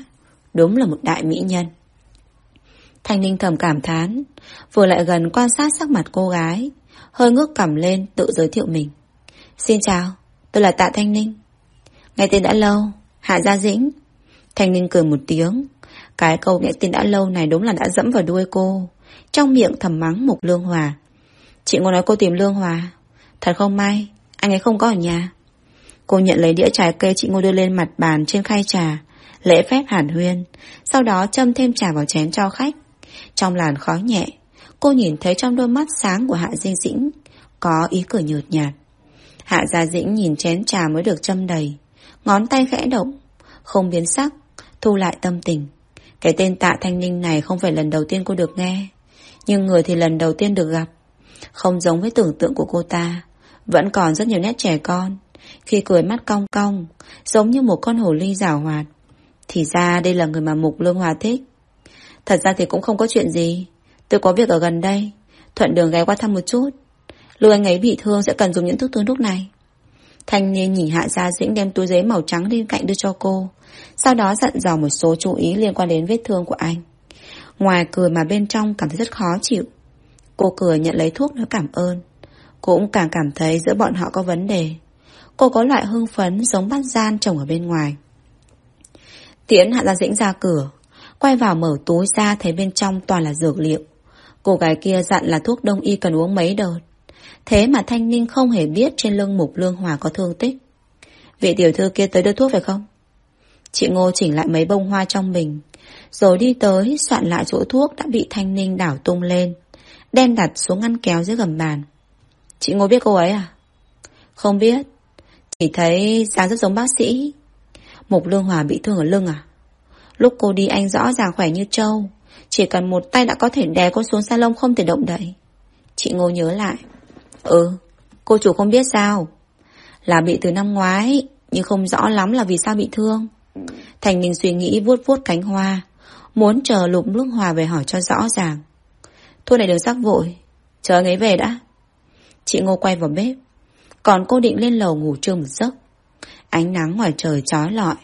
đúng là một đại mỹ nhân. Thanh Ninh thầm cảm thán, vừa lại gần quan sát sắc mặt cô gái, hơi ngước cầm lên tự giới thiệu mình. Xin chào, tôi là Tạ Thanh Ninh. Nghe tên đã lâu, Hạ Gia Dĩnh. Thanh Ninh cười một tiếng, cái câu nghe tin đã lâu này đúng là đã dẫm vào đuôi cô. Trong miệng thầm mắng Mục Lương Hòa. Chị ngồi nói cô tìm Lương Hòa. Thật không may, anh ấy không có ở nhà. Cô nhận lấy đĩa trái cây chị Ngô đưa lên mặt bàn trên khay trà. Lễ phép hàn huyên. Sau đó châm thêm trà vào chén cho khách. Trong làn khói nhẹ, cô nhìn thấy trong đôi mắt sáng của Hạ Dinh Dĩnh có ý cười nhợt nhạt. Hạ Gia Dĩnh nhìn chén trà mới được châm đầy. Ngón tay khẽ động, không biến sắc, thu lại tâm tình. Cái tên tạ thanh ninh này không phải lần đầu tiên cô được nghe, Nhưng người thì lần đầu tiên được gặp. Không giống với tưởng tượng của cô ta, Vẫn còn rất nhiều nét trẻ con. Khi cười mắt cong cong, Giống như một con hồ ly rảo hoạt, Thì ra đây là người mà Mục Lương Hòa thích. Thật ra thì cũng không có chuyện gì. Tôi có việc ở gần đây, Thuận đường ghé qua thăm một chút. Lưu anh ấy bị thương sẽ cần dùng những thuốc tương lúc này. Thanh niên nhìn Hạ Gia Dĩnh đem túi giấy màu trắng bên cạnh đưa cho cô. Sau đó dặn dò một số chú ý liên quan đến vết thương của anh. Ngoài cười mà bên trong cảm thấy rất khó chịu. Cô cười nhận lấy thuốc nói cảm ơn. Cũng càng cảm thấy giữa bọn họ có vấn đề. Cô có loại hưng phấn giống bát gian trồng ở bên ngoài. Tiễn Hạ Gia Dĩnh ra cửa. Quay vào mở túi ra thấy bên trong toàn là dược liệu. Cô gái kia dặn là thuốc đông y cần uống mấy đợt. Thế mà Thanh Ninh không hề biết trên lưng mục lương hòa có thương tích. Vị tiểu thư kia tới đưa thuốc phải không? Chị Ngô chỉnh lại mấy bông hoa trong mình, rồi đi tới soạn lại chỗ thuốc đã bị Thanh Ninh đảo tung lên, đem đặt xuống ngăn kéo dưới gầm bàn. Chị Ngô biết cô ấy à? Không biết, chỉ thấy dáng rất giống bác sĩ. Mục Lương Hòa bị thương ở lưng à? Lúc cô đi anh rõ ràng khỏe như trâu, chỉ cần một tay đã có thể đè cô xuống salon không thể động đậy. Chị Ngô nhớ lại. Ừ, cô chủ không biết sao. Là bị từ năm ngoái, nhưng không rõ lắm là vì sao bị thương. Thành Ninh suy nghĩ vuốt vuốt cánh hoa, muốn chờ lục nước hòa về hỏi cho rõ ràng. Thôi này đừng sắc vội Chờ anh ấy về đã Chị Ngô quay vào bếp Còn cô định lên lầu ngủ trưa một giấc Ánh nắng ngoài trời chói lọi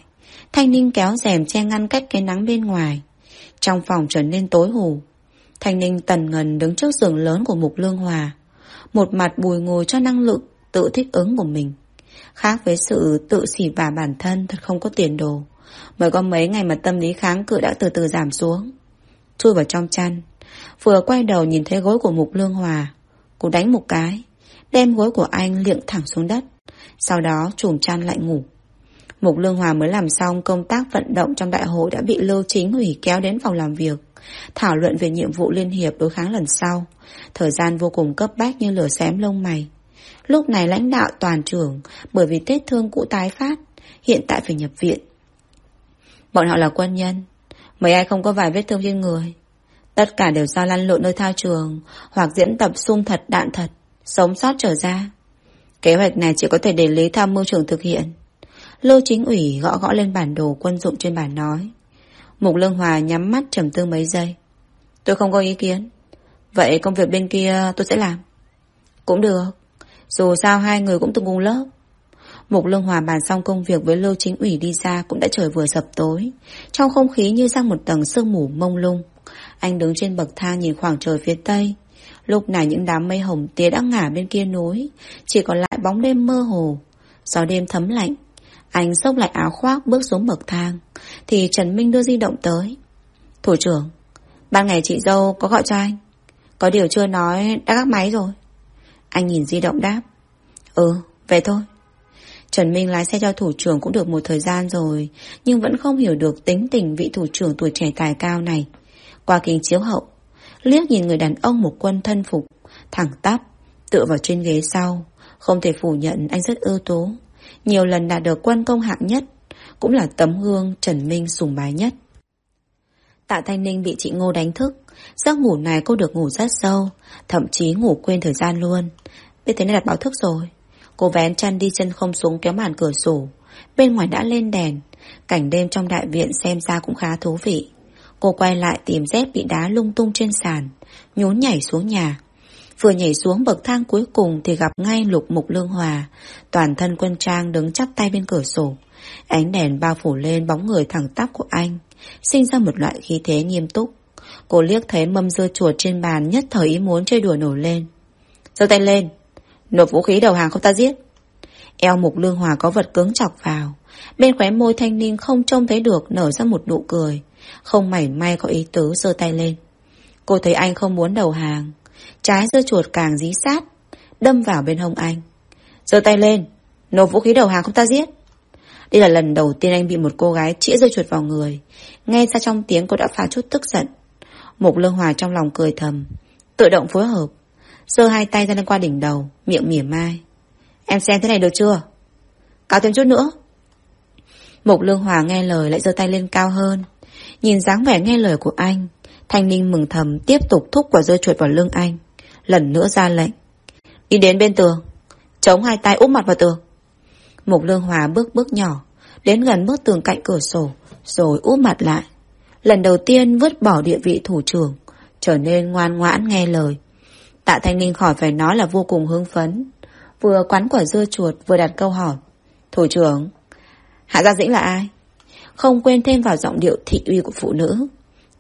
Thanh Ninh kéo rèm che ngăn cách cái nắng bên ngoài Trong phòng trở nên tối hù Thanh Ninh tần ngần đứng trước giường lớn của Mục Lương Hòa một mặt bùi ngồi cho năng lượng Tự thích ứng của mình. Khác với sự tự xỉ vả bản thân Thật không có tiền đồ. Mới có mấy ngày mà tâm lý kháng cự đã từ từ giảm xuống. Chui vào trong chăn, Vừa quay đầu nhìn thấy gối của Mục Lương Hòa Cô đánh một cái, Đem gối của anh liệng thẳng xuống đất, Sau đó trùm chăn lại ngủ. Mục Lương Hòa mới làm xong công tác vận động trong đại hội đã bị Lưu Chính hủy kéo đến phòng làm việc. Thảo luận về nhiệm vụ liên hiệp đối kháng lần sau. Thời gian vô cùng cấp bách như lửa xém lông mày. Lúc này lãnh đạo toàn trưởng bởi vì tết thương cũ tái phát, hiện tại phải nhập viện. Bọn họ là quân nhân, mấy ai không có vài vết thương trên người. Tất cả đều do lăn lộn nơi thao trường hoặc diễn tập sung thật đạn thật, sống sót trở ra. Kế hoạch này chỉ có thể để Lý Tham mưu trưởng thực hiện. Lô chính ủy gõ gõ lên bản đồ quân dụng trên bàn nói. Mục Lương Hòa nhắm mắt trầm tư mấy giây. Tôi không có ý kiến. Vậy công việc bên kia tôi sẽ làm. Cũng được. Dù sao hai người cũng từng cùng lớp. Mục Lương Hòa bàn xong công việc với Lô Chính ủy đi ra cũng đã trời vừa sập tối. Trong không khí như sang một tầng sương mù mông lung. Anh đứng trên bậc thang nhìn khoảng trời phía tây. Lúc này những đám mây hồng tía đã ngả bên kia núi. Chỉ còn lại bóng đêm mơ hồ. Gió đêm thấm lạnh. Anh xốc lại áo khoác bước xuống bậc thang, Thì Trần Minh đưa di động tới. Thủ trưởng, Ban ngày chị dâu có gọi cho anh. Có điều chưa nói đã gác máy rồi. Anh nhìn di động đáp. Ừ về thôi. Trần Minh lái xe cho thủ trưởng cũng được một thời gian rồi, Nhưng vẫn không hiểu được tính tình vị thủ trưởng tuổi trẻ tài cao này. Qua kính chiếu hậu, Liếc nhìn người đàn ông một quân thân phục, Thẳng tắp, Tựa vào trên ghế sau, Không thể phủ nhận anh rất ưu tố nhiều lần đạt được quân công hạng nhất, cũng là tấm gương Trần Minh sùng bái nhất. Tạ Thanh Ninh bị chị Ngô đánh thức, giấc ngủ này cô được ngủ rất sâu, thậm chí ngủ quên thời gian luôn. Biết thế nên đặt báo thức rồi. Cô vén chăn đi chân không xuống kéo màn cửa sổ, bên ngoài đã lên đèn, cảnh đêm trong đại viện xem ra cũng khá thú vị. Cô quay lại tìm dép bị đá lung tung trên sàn, nhún nhảy xuống nhà. Vừa nhảy xuống bậc thang cuối cùng thì gặp ngay lục mục lương hòa. Toàn thân quân trang đứng chắp tay bên cửa sổ. Ánh đèn bao phủ lên bóng người thẳng tắp của anh. Sinh ra một loại khí thế nghiêm túc. Cô liếc thấy mâm dưa chuột trên bàn nhất thời ý muốn chơi đùa nổi lên. giơ tay lên. Nộp vũ khí đầu hàng không ta giết. Eo mục lương hòa có vật cứng chọc vào. Bên khóe môi thanh niên không trông thấy được nở ra một nụ cười. Không mảy may có ý tứ giơ tay lên. Cô thấy anh không muốn đầu hàng. Trái dưa chuột càng dí sát, Đâm vào bên hông anh. Giơ tay lên, Nộp vũ khí đầu hàng không ta giết. Đây là lần đầu tiên anh bị một cô gái chĩa dưa chuột vào người. Nghe ra trong tiếng cô đã pha chút tức giận. Mục lương hòa trong lòng cười thầm, Tự động phối hợp. Giơ hai tay ra lên qua đỉnh đầu, Miệng mỉa mai. Em xem thế này được chưa? Cao thêm chút nữa. Mục lương hòa nghe lời lại giơ tay lên cao hơn. Nhìn dáng vẻ nghe lời của anh Thanh Ninh mừng thầm tiếp tục thúc quả dưa chuột vào lưng anh lần nữa ra lệnh. Đi đến bên tường, chống hai tay úp mặt vào tường. Mục Lương Hòa bước bước nhỏ, đến gần bức tường cạnh cửa sổ, rồi úp mặt lại. Lần đầu tiên vứt bỏ địa vị thủ trưởng, trở nên ngoan ngoãn nghe lời. Tạ Thanh Ninh khỏi phải nói là vô cùng hưng phấn. Vừa quán quả dưa chuột vừa đặt câu hỏi. Thủ trưởng, Hạ Gia Dĩnh là ai? Không quên thêm vào giọng điệu thị uy của phụ nữ.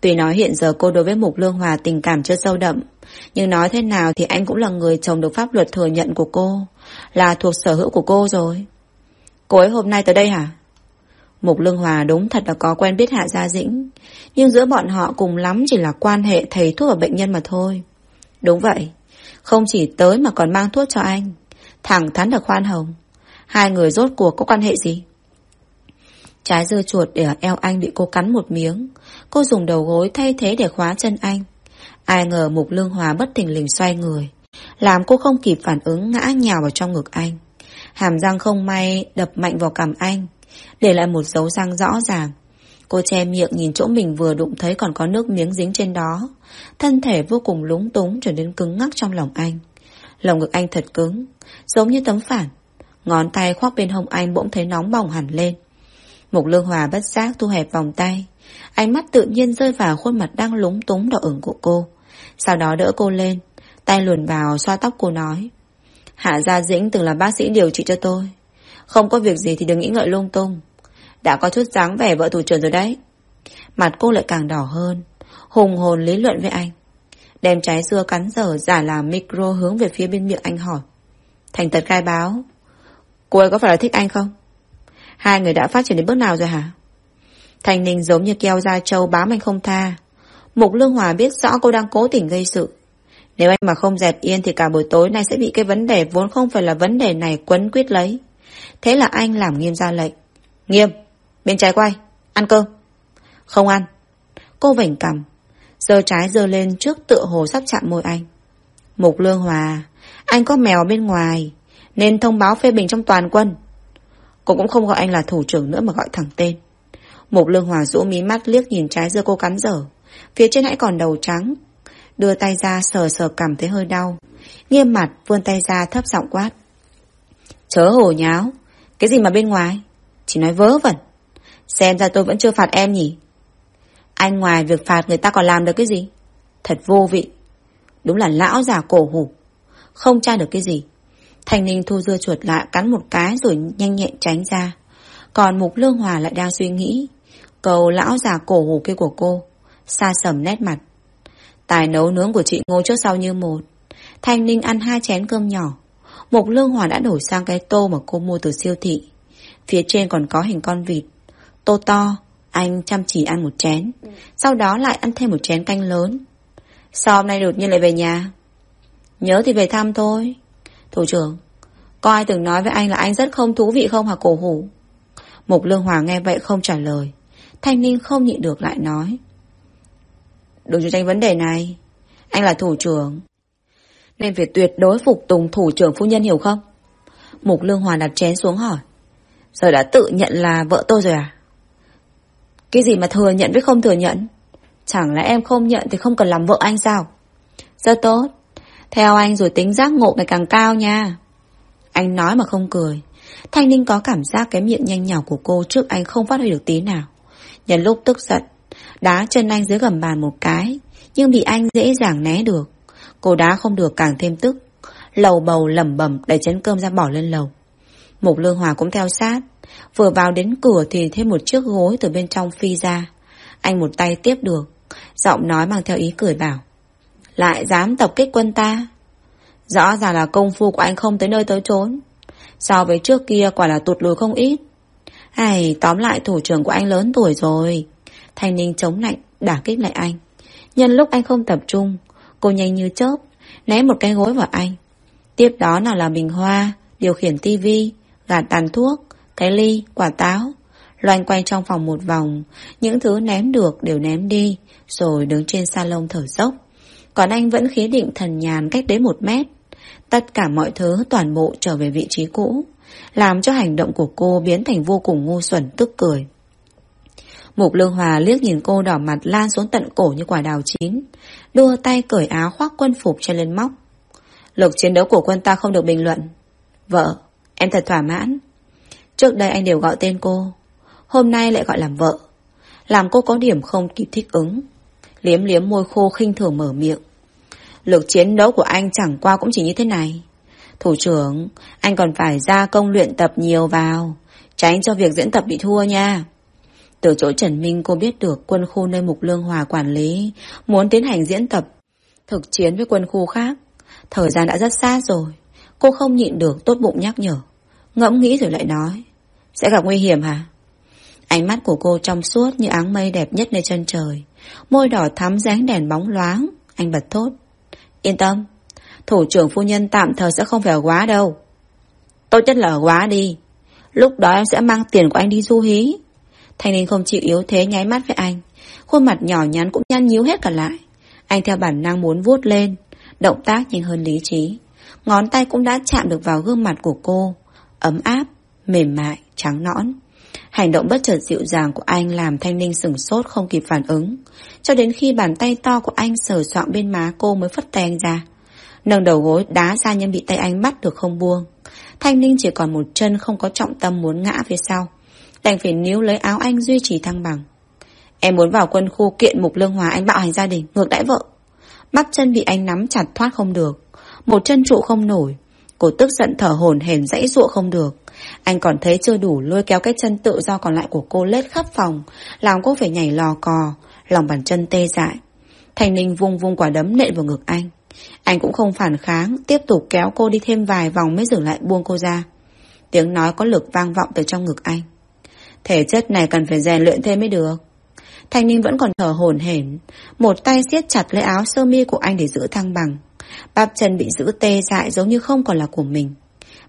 Tuy nói hiện giờ cô đối với Mục Lương Hòa tình cảm chưa sâu đậm, nhưng nói thế nào thì anh cũng là người chồng được pháp luật thừa nhận của cô, là thuộc sở hữu của cô rồi. Cô ấy hôm nay tới đây hả? Mục Lương Hòa đúng thật là có quen biết Hạ Gia Dĩnh, nhưng giữa bọn họ cùng lắm chỉ là quan hệ thầy thuốc và bệnh nhân mà thôi. Đúng vậy, không chỉ tới mà còn mang thuốc cho anh, thẳng thắn được khoan hồng. Hai người rốt cuộc có quan hệ gì? Trái dưa chuột để ở eo anh bị cô cắn một miếng. Cô dùng đầu gối thay thế để khóa chân anh. Ai ngờ Mục Lương Hòa bất thình lình xoay người. Làm cô không kịp phản ứng ngã nhào vào trong ngực anh. Hàm răng không may đập mạnh vào cằm anh. Để lại một dấu răng rõ ràng. Cô che miệng nhìn chỗ mình vừa đụng thấy còn có nước miếng dính trên đó. Thân thể vô cùng lúng túng trở nên cứng ngắc trong lòng anh. Lòng ngực anh thật cứng, giống như tấm phản. Ngón tay khoác bên hông anh bỗng thấy nóng bỏng hẳn lên. Mục Lương Hòa bất giác thu hẹp vòng tay. Ánh mắt tự nhiên rơi vào khuôn mặt đang lúng túng đỏ ửng của cô. Sau đó đỡ cô lên, tay luồn vào xoa tóc cô nói. Hạ Gia Dĩnh từng là bác sĩ điều trị cho tôi. Không có việc gì thì đừng nghĩ ngợi lung tung. Đã có chút dáng vẻ vợ thủ trưởng rồi đấy. Mặt cô lại càng đỏ hơn. Hùng hồn lý luận với anh. Đem trái dưa cắn dở giả làm micro hướng về phía bên miệng anh hỏi. Thành thật khai báo. Cô ấy có phải là thích anh không? Hai người đã phát triển đến bước nào rồi hả? Thành Ninh giống như keo da trâu bám anh không tha. Mục Lương Hòa biết rõ cô đang cố tình gây sự. Nếu anh mà không dẹp yên thì cả buổi tối nay sẽ bị cái vấn đề vốn không phải là vấn đề này quấn quyết lấy. Thế là anh làm nghiêm ra lệnh. Nghiêm, bên trái quay, ăn cơm. Không ăn. Cô vảnh cầm, giơ trái giơ lên trước tựa hồ sắp chạm môi anh. Mục Lương Hòa, anh có mèo bên ngoài, nên thông báo phê bình trong toàn quân. Cô cũng không gọi anh là thủ trưởng nữa mà gọi thẳng tên. Mục Lương Hòa rũ mí mắt liếc nhìn trái dưa cô cắn dở. Phía trên hãy còn đầu trắng. Đưa tay ra sờ sờ cảm thấy hơi đau. Nghiêm mặt, vươn tay ra thấp giọng quát. Chớ hồ nháo. Cái gì mà bên ngoài? Chỉ nói vớ vẩn. Xem ra tôi vẫn chưa phạt em nhỉ? Anh ngoài việc phạt người ta còn làm được cái gì? Thật vô vị. Đúng là lão già cổ hủ. Không tra được cái gì. Thành Ninh thu dưa chuột lại cắn một cái rồi nhanh nhẹn tránh ra. Còn Mục Lương Hòa lại đang suy nghĩ. Cầu lão già cổ hủ kia của cô. Xa sầm nét mặt. Tài nấu nướng của chị Ngô trước sau như một. Thanh Ninh ăn hai chén cơm nhỏ. Mục Lương Hòa đã đổi sang cái tô mà cô mua từ siêu thị. Phía trên còn có hình con vịt. Tô to, anh chăm chỉ ăn một chén. Sau đó lại ăn thêm một chén canh lớn. Sao hôm nay đột nhiên lại về nhà? Nhớ thì về thăm thôi. Thủ trưởng, có ai từng nói với anh là anh rất không thú vị không hả cổ hủ? Mục Lương Hòa nghe vậy không trả lời. Thanh Ninh không nhịn được lại nói. Đừng cho tranh vấn đề này. Anh là thủ trưởng. Nên phải tuyệt đối phục tùng thủ trưởng phu nhân hiểu không? Mục Lương Hòa đặt chén xuống hỏi. Giờ đã tự nhận là vợ tôi rồi à? Cái gì mà thừa nhận với không thừa nhận? Chẳng lẽ em không nhận thì không cần làm vợ anh sao? Rất tốt. Theo anh rồi tính giác ngộ ngày càng cao nha. Anh nói mà không cười. Thanh Ninh có cảm giác cái miệng nhanh nhỏ của cô trước anh không phát huy được tí nào. Nhân lúc tức giận, đá chân anh dưới gầm bàn một cái, nhưng bị anh dễ dàng né được. Cô đá không được càng thêm tức. Lầu bầu lẩm bẩm đẩy chén cơm ra bỏ lên lầu. Mục Lương Hòa cũng theo sát. Vừa vào đến cửa thì thêm một chiếc gối từ bên trong phi ra. Anh một tay tiếp được. Giọng nói mang theo ý cười bảo. Lại dám tập kích quân ta. Rõ ràng là công phu của anh không tới nơi tới trốn. So với trước kia quả là tụt lùi không ít. Hay tóm lại thủ trưởng của anh lớn tuổi rồi. Thanh Ninh chống lạnh, đả kích lại anh. Nhân lúc anh không tập trung, cô nhanh như chớp, ném một cái gối vào anh. Tiếp đó nào là bình hoa, điều khiển tivi, gạt tàn thuốc, cái ly, quả táo. Loanh quanh trong phòng một vòng, những thứ ném được đều ném đi, rồi đứng trên salon thở dốc. Còn anh vẫn khí định thần nhàn cách đến một mét. Tất cả mọi thứ toàn bộ trở về vị trí cũ, làm cho hành động của cô biến thành vô cùng ngu xuẩn tức cười. Mục Lương Hòa liếc nhìn cô đỏ mặt lan xuống tận cổ như quả đào chín, đưa tay cởi áo khoác quân phục cho lên móc. Lực chiến đấu của quân ta không được bình luận. Vợ, em thật thỏa mãn. Trước đây anh đều gọi tên cô, hôm nay lại gọi làm vợ. Làm cô có điểm không kịp thích ứng. Liếm liếm môi khô khinh thường mở miệng. Lực chiến đấu của anh chẳng qua cũng chỉ như thế này. Thủ trưởng, anh còn phải ra công luyện tập nhiều vào, tránh cho việc diễn tập bị thua nha. Từ chỗ Trần Minh cô biết được quân khu nơi Mục Lương Hòa quản lý muốn tiến hành diễn tập, thực chiến với quân khu khác. Thời gian đã rất xa rồi, cô không nhịn được tốt bụng nhắc nhở. Ngẫm nghĩ rồi lại nói, sẽ gặp nguy hiểm hả? Ánh mắt của cô trong suốt như áng mây đẹp nhất nơi chân trời, môi đỏ thắm dáng đèn bóng loáng, anh bật thốt. Yên tâm, thủ trưởng phu nhân tạm thời sẽ không phải ở quá đâu. Tốt nhất là ở quá đi. Lúc đó em sẽ mang tiền của anh đi du hí. Thanh niên không chịu yếu thế nháy mắt với anh. Khuôn mặt nhỏ nhắn cũng nhăn nhíu hết cả lại. Anh theo bản năng muốn vuốt lên. Động tác nhanh hơn lý trí. Ngón tay cũng đã chạm được vào gương mặt của cô. Ấm áp, mềm mại, trắng nõn. Hành động bất chợt dịu dàng của anh làm Thanh Ninh sửng sốt không kịp phản ứng. Cho đến khi bàn tay to của anh sờ soạn bên má cô mới phất tay anh ra. Nâng đầu gối đá ra nhưng bị tay anh bắt được không buông. Thanh Ninh chỉ còn một chân không có trọng tâm muốn ngã phía sau. Đành phải níu lấy áo anh duy trì thăng bằng. Em muốn vào quân khu kiện mục lương hòa anh bạo hành gia đình, ngược đãi vợ. Bắp chân bị anh nắm chặt thoát không được. Một chân trụ không nổi. Cô tức giận thở hồn hển dãy dụa không được. Anh còn thấy chưa đủ lôi kéo cái chân tự do còn lại của cô lết khắp phòng, làm cô phải nhảy lò cò, lòng bàn chân tê dại. Thành Ninh vung vung quả đấm nện vào ngực anh. Anh cũng không phản kháng, tiếp tục kéo cô đi thêm vài vòng mới dừng lại buông cô ra. Tiếng nói có lực vang vọng từ trong ngực anh. Thể chất này cần phải rèn luyện thêm mới được. Thanh Ninh vẫn còn thở hổn hển, một tay siết chặt lấy áo sơ mi của anh để giữ thăng bằng. Bắp chân bị giữ tê dại giống như không còn là của mình.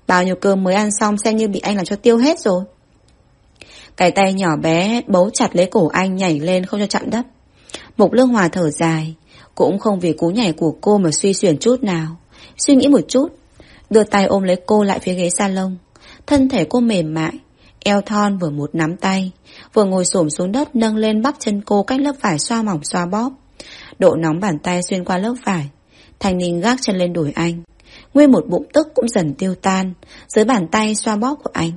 Bao nhiêu cơm mới ăn xong xem như bị anh làm cho tiêu hết rồi. Cái tay nhỏ bé bấu chặt lấy cổ anh nhảy lên không cho chạm đất. Mục Lương Hòa thở dài, cũng không vì cú nhảy của cô mà suy xuyển chút nào. Suy nghĩ một chút, đưa tay ôm lấy cô lại phía ghế salon. Thân thể cô mềm mại, eo thon vừa một nắm tay, vừa ngồi xổm xuống đất nâng lên bắp chân cô cách lớp vải xoa mỏng xoa bóp. Độ nóng bàn tay xuyên qua lớp vải, Thành Ninh gác chân lên đùi anh. Nguyên một bụng tức cũng dần tiêu tan, dưới bàn tay xoa bóp của anh.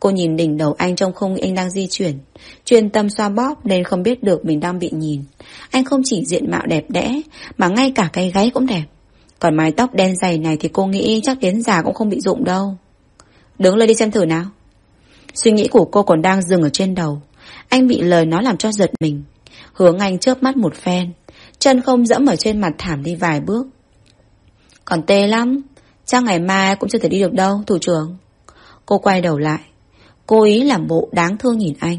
Cô nhìn đỉnh đầu anh trong không anh đang di chuyển, chuyên tâm xoa bóp nên không biết được mình đang bị nhìn. Anh không chỉ diện mạo đẹp đẽ, mà ngay cả cái gáy cũng đẹp. Còn mái tóc đen dày này thì cô nghĩ chắc đến già cũng không bị rụng đâu. Đứng lên đi xem thử nào. Suy nghĩ của cô còn đang dừng ở trên đầu. Anh bị lời nói làm cho giật mình. Hướng anh chớp mắt một phen. Chân không dẫm ở trên mặt thảm đi vài bước. Còn tê lắm. Chắc ngày mai cũng chưa thể đi được đâu, thủ trưởng. Cô quay đầu lại. Cô ý làm bộ đáng thương nhìn anh.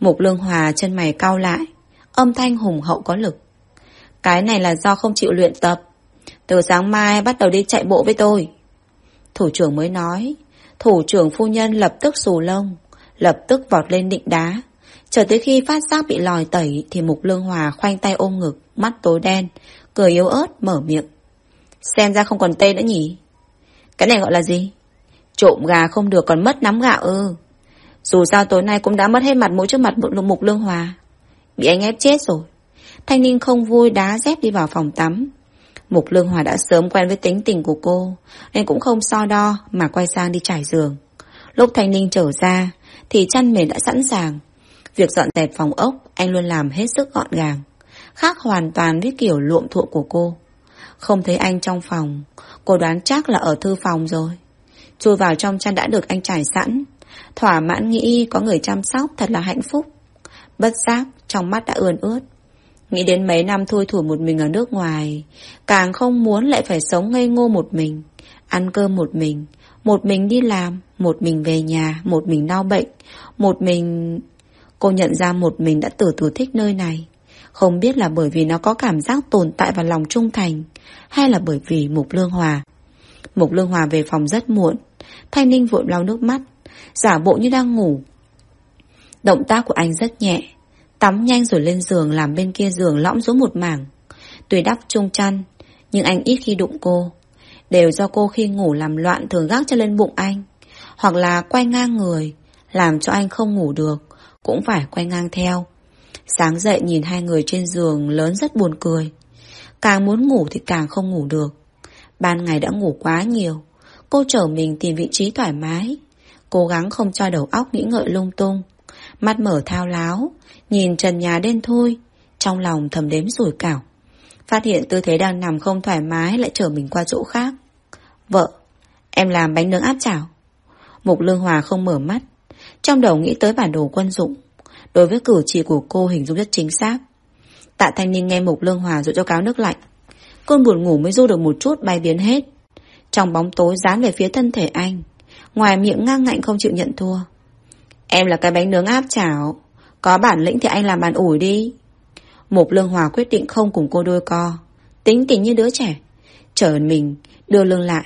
Mục lương hòa chân mày cau lại. Âm thanh hùng hậu có lực. Cái này là do không chịu luyện tập. Từ sáng mai bắt đầu đi chạy bộ với tôi. Thủ trưởng mới nói. Thủ trưởng phu nhân lập tức xù lông. Lập tức vọt lên định đá. Chờ tới khi phát giác bị lòi tẩy thì Mục Lương Hòa khoanh tay ôm ngực, mắt tối đen, cười yếu ớt mở miệng. Xem ra không còn tên nữa nhỉ? Cái này gọi là gì? Trộm gà không được còn mất nắm gạo ư. Dù sao tối nay cũng đã mất hết mặt mũi trước mặt Mục Lương Hòa. Bị anh ép chết rồi. Thanh Ninh không vui đá dép đi vào phòng tắm. Mục Lương Hòa đã sớm quen với tính tình của cô, nên cũng không so đo mà quay sang đi trải giường. Lúc Thanh Ninh trở ra, thì chăn mền đã sẵn sàng. Việc dọn dẹp phòng ốc, anh luôn làm hết sức gọn gàng. Khác hoàn toàn với kiểu luộm thuộm của cô. Không thấy anh trong phòng, cô đoán chắc là ở thư phòng rồi. Chui vào trong chăn đã được anh trải sẵn. Thỏa mãn nghĩ có người chăm sóc thật là hạnh phúc. Bất giác, trong mắt đã ươn ướt. Nghĩ đến mấy năm thui thủ một mình ở nước ngoài, càng không muốn lại phải sống ngây ngô một mình, ăn cơm một mình, một mình đi làm, một mình về nhà, một mình đau bệnh, một mình... Cô nhận ra một mình đã từ từ thích nơi này. Không biết là bởi vì nó có cảm giác tồn tại và lòng trung thành, hay là bởi vì Mục Lương Hòa. Mục Lương Hòa về phòng rất muộn, Thanh Ninh vội lau nước mắt, giả bộ như đang ngủ. Động tác của anh rất nhẹ, tắm nhanh rồi lên giường làm bên kia giường lõm xuống một mảng. Tuy đắp chung chăn, nhưng anh ít khi đụng cô. Đều do cô khi ngủ làm loạn thường gác cho lên bụng anh, hoặc là quay ngang người, làm cho anh không ngủ được, cũng phải quay ngang theo. Sáng dậy nhìn hai người trên giường lớn rất buồn cười. Càng muốn ngủ thì càng không ngủ được. Ban ngày đã ngủ quá nhiều. Cô chở mình tìm vị trí thoải mái. Cố gắng không cho đầu óc nghĩ ngợi lung tung. Mắt mở thao láo, nhìn trần nhà đen thôi. Trong lòng thầm đếm rủi cảo. Phát hiện tư thế đang nằm không thoải mái lại chở mình qua chỗ khác. Vợ, em làm bánh nướng áp chảo. Mục Lương Hòa không mở mắt. Trong đầu nghĩ tới bản đồ quân dụng. Đối với cử chỉ của cô hình dung rất chính xác. Tạ Thanh Ninh nghe Mục Lương Hòa dụ cho cáo nước lạnh. Cơn buồn ngủ mới du được một chút bay biến hết. Trong bóng tối dán về phía thân thể anh. Ngoài miệng ngang ngạnh không chịu nhận thua. Em là cái bánh nướng áp chảo. Có bản lĩnh thì anh làm bàn ủi đi. Mục Lương Hòa quyết định không cùng cô đôi co. Tính tình như đứa trẻ. Trở mình, đưa lưng lại.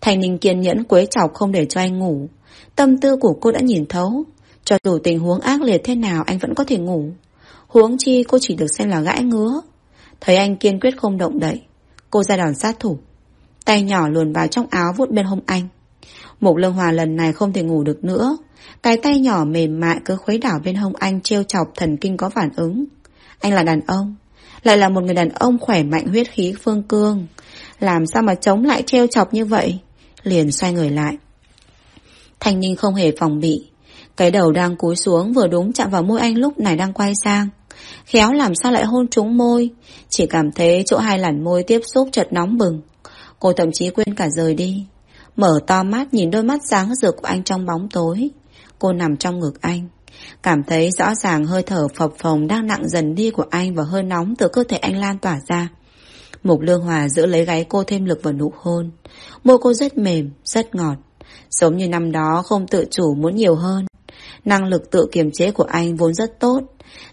Thanh Ninh kiên nhẫn quấy chọc không để cho anh ngủ. Tâm tư của cô đã nhìn thấu. Cho dù tình huống ác liệt thế nào anh vẫn có thể ngủ. Huống chi cô chỉ được xem là gãi ngứa. Thấy anh kiên quyết không động đậy. Cô ra đòn sát thủ. Tay nhỏ luồn vào trong áo vuốt bên hông anh. Mục Lương Hòa lần này không thể ngủ được nữa. Cái tay nhỏ mềm mại cứ khuấy đảo bên hông anh trêu chọc thần kinh có phản ứng. Anh là đàn ông. Lại là một người đàn ông khỏe mạnh huyết khí phương cương. Làm sao mà chống lại trêu chọc như vậy? Liền xoay người lại. Thanh Ninh không hề phòng bị. Cái đầu đang cúi xuống vừa đúng chạm vào môi anh lúc này đang quay sang. Khéo làm sao lại hôn trúng môi Chỉ cảm thấy chỗ hai làn môi tiếp xúc chợt nóng bừng Cô thậm chí quên cả rời đi Mở to mắt nhìn đôi mắt sáng rực của anh trong bóng tối Cô nằm trong ngực anh Cảm thấy rõ ràng hơi thở phập phồng đang nặng dần đi của anh và hơi nóng từ cơ thể anh lan tỏa ra. Mục Lương Hòa giữ lấy gáy cô thêm lực vào nụ hôn. Môi cô rất mềm, rất ngọt. Giống như năm đó không tự chủ muốn nhiều hơn. Năng lực tự kiềm chế của anh vốn rất tốt.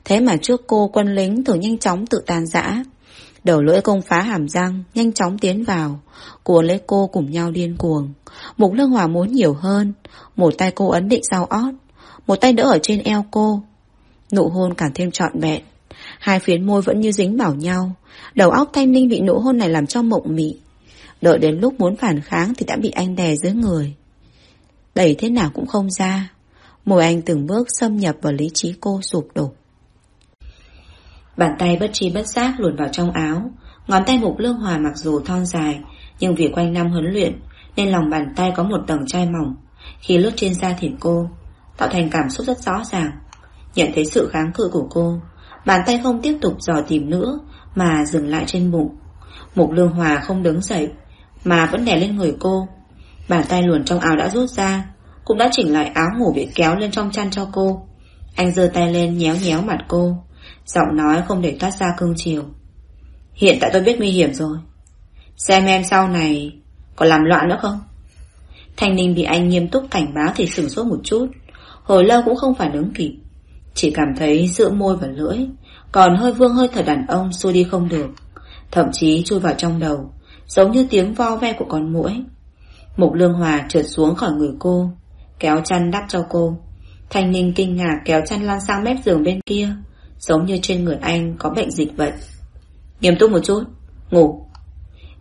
Thế mà trước cô quân lính thường nhanh chóng tự tan rã. Đầu lưỡi công phá hàm răng, nhanh chóng tiến vào. Cuốn lấy cô cùng nhau điên cuồng. Mục Lương Hòa muốn nhiều hơn. Một tay cô ấn định sau ót. Một tay đỡ ở trên eo cô. Nụ hôn càng thêm trọn vẹn. Hai phiến môi vẫn như dính bảo nhau. Đầu óc Thanh Ninh bị nụ hôn này làm cho mộng mị. Đợi đến lúc muốn phản kháng thì đã bị anh đè dưới người. Đẩy thế nào cũng không ra. Mùi anh từng bước xâm nhập vào lý trí cô sụp đổ. Bàn tay bất trí bất giác luồn vào trong áo. Ngón tay mục lương hòa mặc dù thon dài, nhưng vì quanh năm huấn luyện, nên lòng bàn tay có một tầng chai mỏng. Khi lướt trên da thịt cô, tạo thành cảm xúc rất rõ ràng. Nhận thấy sự kháng cự của cô, bàn tay không tiếp tục dò tìm nữa, mà dừng lại trên bụng. Mục lương hòa không đứng dậy, mà vẫn đè lên người cô. Bàn tay luồn trong áo đã rút ra, cũng đã chỉnh lại áo ngủ bị kéo lên trong chăn cho cô. Anh giơ tay lên nhéo nhéo mặt cô, giọng nói không để thoát ra cương chiều. Hiện tại tôi biết nguy hiểm rồi. Xem em sau này có làm loạn nữa không? Thanh Ninh bị anh nghiêm túc cảnh báo thì sửng sốt một chút. Hồi lâu cũng không phản ứng kịp. Chỉ cảm thấy giữa môi và lưỡi, còn hơi vương hơi thở đàn ông xua đi không được. Thậm chí chui vào trong đầu, giống như tiếng vo ve của con muỗi. Mục Lương Hòa trượt xuống khỏi người cô, kéo chăn đắp cho cô. Thanh Ninh kinh ngạc kéo chăn lan sang mép giường bên kia, giống như trên người anh có bệnh dịch vậy. Nghiêm túc một chút, ngủ.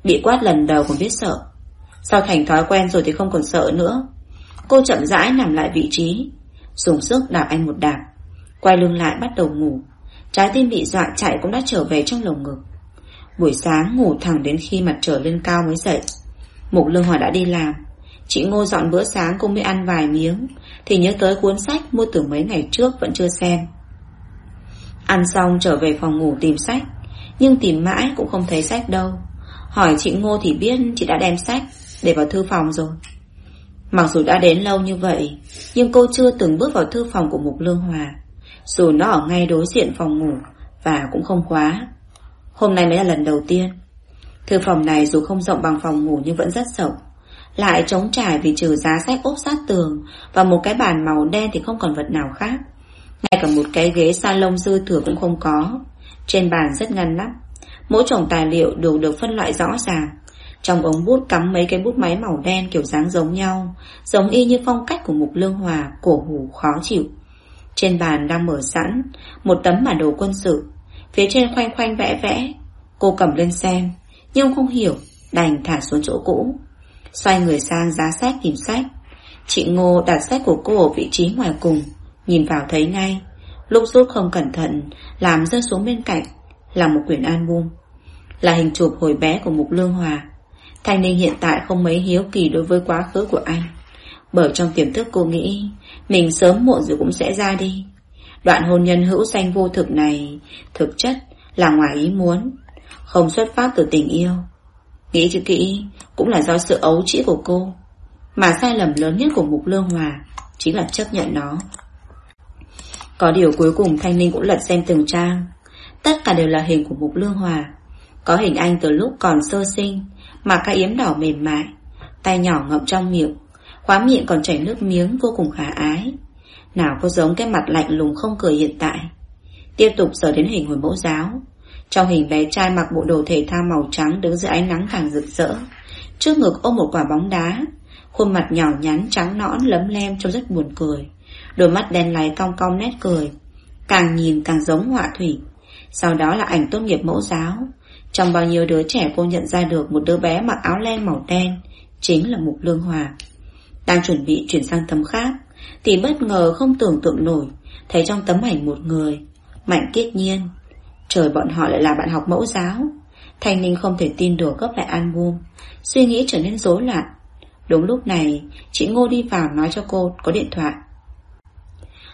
Bị quát lần đầu còn biết sợ. Sau thành thói quen rồi thì không còn sợ nữa. Cô chậm rãi nằm lại vị trí, dùng sức đạp anh một đạp. Quay lưng lại bắt đầu ngủ. Trái tim bị dọa chạy cũng đã trở về trong lồng ngực. Buổi sáng ngủ thẳng đến khi mặt trời lên cao mới dậy. Mục Lương Hòa đã đi làm. Chị Ngô dọn bữa sáng cô mới ăn vài miếng, thì nhớ tới cuốn sách mua từ mấy ngày trước vẫn chưa xem. Ăn xong trở về phòng ngủ tìm sách, nhưng tìm mãi cũng không thấy sách đâu. Hỏi chị Ngô thì biết chị đã đem sách để vào thư phòng rồi. Mặc dù đã đến lâu như vậy, nhưng cô chưa từng bước vào thư phòng của Mục Lương Hòa. Dù nó ở ngay đối diện phòng ngủ và cũng không khóa. Hôm nay mới là lần đầu tiên. Thư phòng này dù không rộng bằng phòng ngủ nhưng vẫn rất rộng. Lại trống trải vì trừ giá sách ốp sát tường và một cái bàn màu đen thì không còn vật nào khác. Ngay cả một cái ghế salon dư thừa cũng không có. Trên bàn rất ngăn nắp. Mỗi chồng tài liệu đều được phân loại rõ ràng. Trong ống bút cắm mấy cái bút máy màu đen kiểu dáng giống nhau, giống y như phong cách của Mục Lương Hòa, cổ hủ khó chịu. Trên bàn đang mở sẵn, một tấm bản đồ quân sự, phía trên khoanh khoanh vẽ vẽ. Cô cầm lên xem, nhưng không hiểu, đành thả xuống chỗ cũ. Xoay người sang giá sách tìm sách. Chị Ngô đặt sách của cô ở vị trí ngoài cùng, nhìn vào thấy ngay. Lúc rút không cẩn thận, làm rơi xuống bên cạnh, là một quyển album. Là hình chụp hồi bé của Mục Lương Hòa. Thanh Ninh hiện tại không mấy hiếu kỳ đối với quá khứ của anh. Bởi trong tiềm thức cô nghĩ Mình sớm muộn rồi cũng sẽ ra đi Đoạn hôn nhân hữu danh vô thực này Thực chất là ngoài ý muốn Không xuất phát từ tình yêu Nghĩ cho kỹ, Cũng là do sự ấu trĩ của cô. Mà sai lầm lớn nhất của Mục Lương Hòa Chính là chấp nhận nó. Có điều cuối cùng Thanh Ninh cũng lật xem từng trang. Tất cả đều là hình của Mục Lương Hòa. Có hình anh từ lúc còn sơ sinh, Mà cái yếm đỏ mềm mại, Tay nhỏ ngậm trong miệng, Khóa miệng còn chảy nước miếng vô cùng khả ái. Nào có giống cái mặt lạnh lùng không cười hiện tại. Tiếp tục sở đến hình hồi mẫu giáo. Trong hình bé trai mặc bộ đồ thể thao màu trắng đứng dưới ánh nắng càng rực rỡ. Trước ngực ôm một quả bóng đá. Khuôn mặt nhỏ nhắn, trắng nõn, lấm lem trông rất buồn cười. Đôi mắt đen láy cong cong nét cười. Càng nhìn càng giống họa thủy. Sau đó là ảnh tốt nghiệp mẫu giáo. Trong bao nhiêu đứa trẻ cô nhận ra được một đứa bé mặc áo len màu đen, Chính là Mục Lương Hòa. Đang chuẩn bị chuyển sang tấm khác, Thì bất ngờ không tưởng tượng nổi, Thấy trong tấm ảnh một người. Mạnh kiết nhiên Trời bọn họ lại là bạn học mẫu giáo. Thanh Ninh không thể tin được gấp lại album. Suy nghĩ trở nên rối loạn. Đúng lúc này, Chị Ngô đi vào nói cho cô có điện thoại.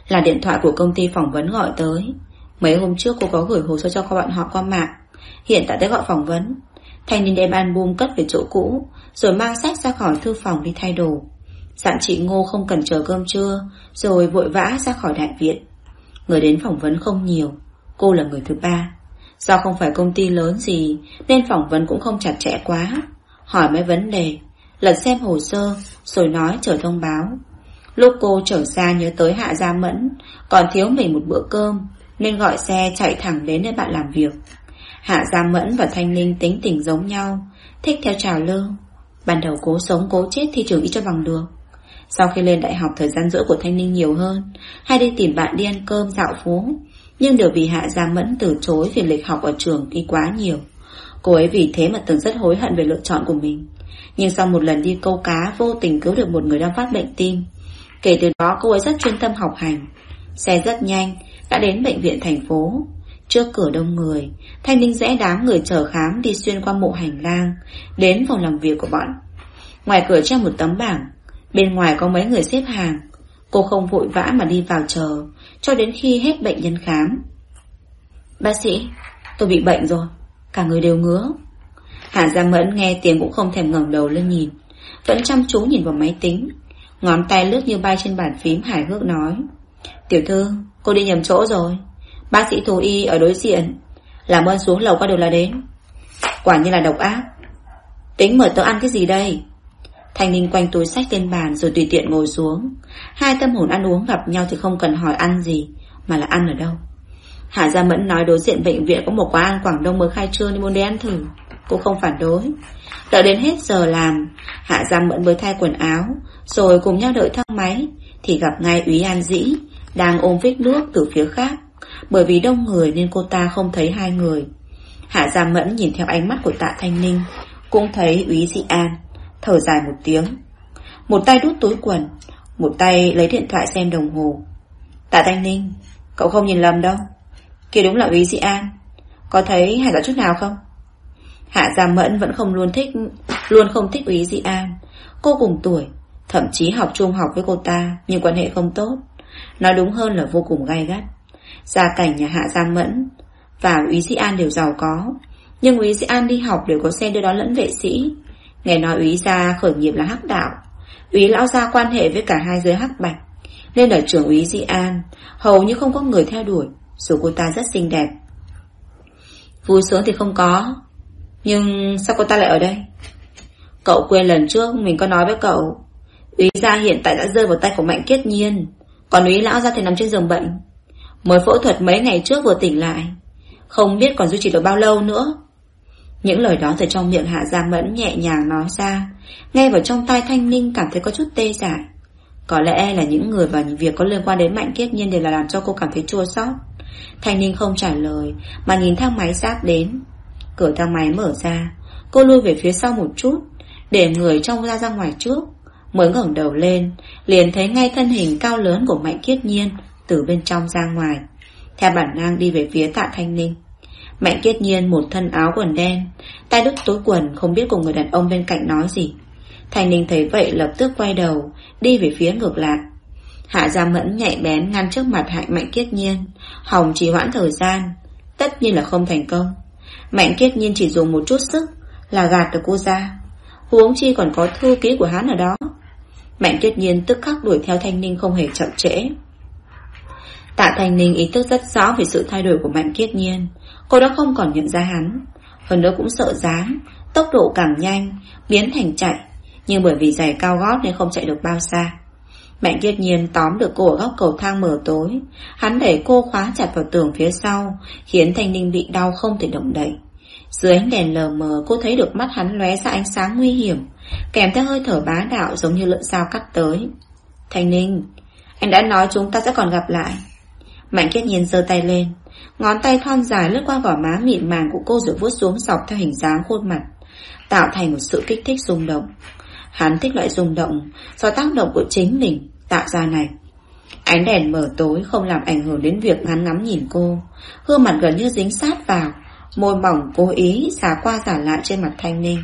Là điện thoại của công ty phỏng vấn gọi tới. Mấy hôm trước cô có gửi hồ sơ cho các bạn họ qua mạng. Hiện tại tới gọi phỏng vấn. Thanh ninh đem album cất về chỗ cũ, Rồi mang sách ra khỏi thư phòng đi thay đồ. Dặn chị Ngô không cần chờ cơm trưa, Rồi vội vã ra khỏi đại viện. Người đến phỏng vấn không nhiều. Cô là người thứ ba. Do không phải công ty lớn gì, Nên phỏng vấn cũng không chặt chẽ quá. Hỏi mấy vấn đề Lật xem hồ sơ, Rồi nói chờ thông báo. Lúc cô trở ra nhớ tới Hạ Gia Mẫn, Còn thiếu mình một bữa cơm, Nên gọi xe chạy thẳng đến nơi bạn làm việc. Hạ Gia Mẫn và Thanh Linh tính tình giống nhau, Thích theo trào lưu. Ban đầu cố sống cố chết thi trường y cho bằng được. Sau khi lên đại học, thời gian rỗi của Thanh Ninh nhiều hơn, Hay đi tìm bạn đi ăn cơm dạo phố nhưng đều vì Hạ Gia Mẫn từ chối Vì lịch học ở trường đi quá nhiều. Cô ấy vì thế mà từng rất hối hận về lựa chọn của mình. Nhưng sau một lần đi câu cá, Vô tình cứu được một người đang phát bệnh tim. Kể từ đó, cô ấy rất chuyên tâm học hành. Xe rất nhanh, Đã đến bệnh viện thành phố. Trước cửa đông người, Thanh Ninh rẽ đám người chờ khám đi xuyên qua mộ hành lang, Đến phòng làm việc của bọn. Ngoài cửa treo một tấm bảng, Bên ngoài có mấy người xếp hàng. Cô không vội vã mà đi vào chờ, Cho đến khi hết bệnh nhân khám. Bác sĩ, Tôi bị bệnh rồi, Cả người đều ngứa. Hà gia Mẫn nghe tiếng cũng không thèm ngẩng đầu lên nhìn, Vẫn chăm chú nhìn vào máy tính. Ngón tay lướt như bay trên bàn phím hài hước nói, Tiểu thư, Cô đi nhầm chỗ rồi. Bác sĩ thú y ở đối diện. Làm ơn xuống lầu qua đều là đến. Quả như là độc ác. Tính mời tớ ăn cái gì đây? Thanh Ninh quanh túi sách trên bàn rồi tùy tiện ngồi xuống. Hai tâm hồn ăn uống gặp nhau thì không cần hỏi ăn gì, Mà là ăn ở đâu? Hạ Gia Mẫn nói đối diện bệnh viện có một quán ăn Quảng Đông mới khai trương nên muốn đi ăn thử. Cô không phản đối. Đợi đến hết giờ làm, Hạ Gia Mẫn mới thay quần áo, Rồi cùng nhau đợi thang máy, Thì gặp ngay Úy An Dĩ, Đang ôm vít nước từ phía khác. Bởi vì đông người nên cô ta không thấy hai người. Hạ Gia Mẫn nhìn theo ánh mắt của tạ Thanh Ninh, Cũng thấy Úy Dị An. Thở dài một tiếng. Một tay đút túi quần, Một tay lấy điện thoại xem đồng hồ. Tạ Thanh Ninh, Cậu không nhìn lầm đâu. Kia đúng là Úy Dị An. Có thấy Hải là chút nào không? Hạ Gia Mẫn vẫn không luôn thích, Luôn không thích Úy Dị An. Cô cùng tuổi, Thậm chí học trung học với cô ta, Nhưng quan hệ không tốt. Nói đúng hơn là vô cùng gay gắt. Gia cảnh nhà Hạ Gia Mẫn Và Úy Dị An đều giàu có. Nhưng Úy Dị An đi học đều có xe đưa đón lẫn vệ sĩ. Nghe nói Úy Gia khởi nghiệp là hắc đạo. Úy Lão Gia quan hệ với cả hai giới hắc bạch, Nên ở trường Úy Dị An, Hầu như không có người theo đuổi, Dù cô ta rất xinh đẹp. Vui sướng thì không có, Nhưng sao cô ta lại ở đây? Cậu quên lần trước Mình có nói với cậu, Úy gia hiện tại đã rơi vào tay của Mạnh Kiết Nhiên, Còn Úy lão gia thì nằm trên giường bệnh. Mới phẫu thuật mấy ngày trước vừa tỉnh lại, Không biết còn duy trì được bao lâu nữa. Những lời đó từ trong miệng Hạ Gia Mẫn nhẹ nhàng nói ra. Nghe vào trong tai Thanh Ninh cảm thấy có chút tê dại. Có lẽ là những người và những việc có liên quan đến Mạnh Kiết Nhiên Đều là làm cho cô cảm thấy chua xót. Thanh Ninh không trả lời, Mà nhìn thang máy sát đến. Cửa thang máy mở ra. Cô lui về phía sau một chút, Để người trong ra ra ngoài trước. Mới ngẩng đầu lên, Liền thấy ngay thân hình cao lớn của Mạnh Kiết Nhiên Từ bên trong ra ngoài. Theo bản năng đi về phía tạ Thanh Ninh. Mạnh Kiết Nhiên một thân áo quần đen. Tay đút túi quần, không biết cùng người đàn ông bên cạnh nói gì. Thanh Ninh thấy vậy lập tức quay đầu, Đi về phía ngược lại. Hạ Gia Mẫn nhạy bén ngăn trước mặt Hạnh Mạnh Kiết Nhiên. Hồng chỉ hoãn thời gian, Tất nhiên là không thành công. Mạnh Kiết Nhiên chỉ dùng một chút sức, Là gạt được cô ra. Huống chi còn có thư ký của hắn ở đó. Mạnh Kiết Nhiên tức khắc đuổi theo Thanh Ninh không hề chậm trễ. Tạ Thanh Ninh ý thức rất rõ về sự thay đổi của Mạnh Kiết Nhiên. Cô đã không còn nhận ra hắn. Hơn nữa cũng sợ dáng, Tốc độ càng nhanh, Biến thành chạy. Nhưng bởi vì giày cao gót nên không chạy được bao xa. Mạnh kiệt Nhiên tóm được cô ở góc cầu thang mở tối. Hắn đẩy cô khóa chặt vào tường phía sau, Khiến Thanh Ninh bị đau không thể động đậy. Dưới ánh đèn lờ mờ, cô thấy được mắt hắn lóe ra ánh sáng nguy hiểm, Kèm theo hơi thở bá đạo giống như lợn sao cắt tới. Thanh Ninh, Anh đã nói chúng ta sẽ còn gặp lại. Mạnh Kiết Nhiên giơ tay lên. Ngón tay thon dài lướt qua gò má mịn màng của cô rồi vuốt xuống dọc theo hình dáng khuôn mặt, Tạo thành một sự kích thích rung động. Hắn thích loại rung động Do tác động của chính mình tạo ra này. Ánh đèn mở tối không làm ảnh hưởng đến việc ngắn ngắm nhìn cô. Gương mặt gần như dính sát vào, Môi mỏng cố ý xả qua giả lại trên mặt Thanh Ninh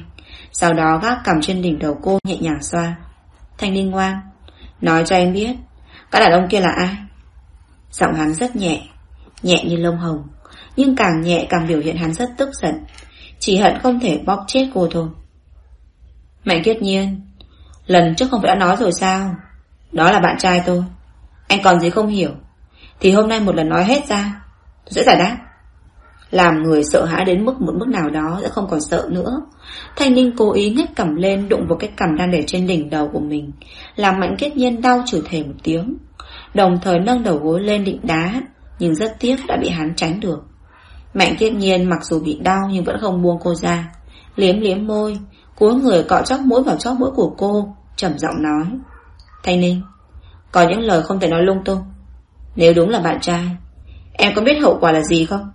Sau đó gác cầm trên đỉnh đầu cô nhẹ nhàng xoa. Thanh Ninh ngoan, Nói cho em biết, Các đàn ông kia là ai? Giọng hắn rất nhẹ. Nhẹ như lông hồng, Nhưng càng nhẹ càng biểu hiện hắn rất tức giận. Chỉ hận không thể bóp chết cô thôi. Mạnh kiết nhiên, Lần trước không phải đã nói rồi sao? Đó là bạn trai tôi. Anh còn gì không hiểu? Thì hôm nay một lần nói hết ra, Tôi sẽ giải đáp. Làm người sợ hãi đến mức một mức nào đó Sẽ không còn sợ nữa. Thanh Ninh cố ý ngách cầm lên, Đụng vào cái cầm đang để trên đỉnh đầu của mình, Làm mạnh kết nhiên đau chửi thề một tiếng, Đồng thời nâng đầu gối lên định đá. Nhưng rất tiếc đã bị hắn tránh được. Mạnh kết nhiên mặc dù bị đau Nhưng vẫn không buông cô ra. Liếm liếm môi, Cúi người cọ chóc mũi vào chóc mũi của cô, trầm giọng nói. Thanh Ninh, Có những lời không thể nói lung tung. Nếu đúng là bạn trai, Em có biết hậu quả là gì không?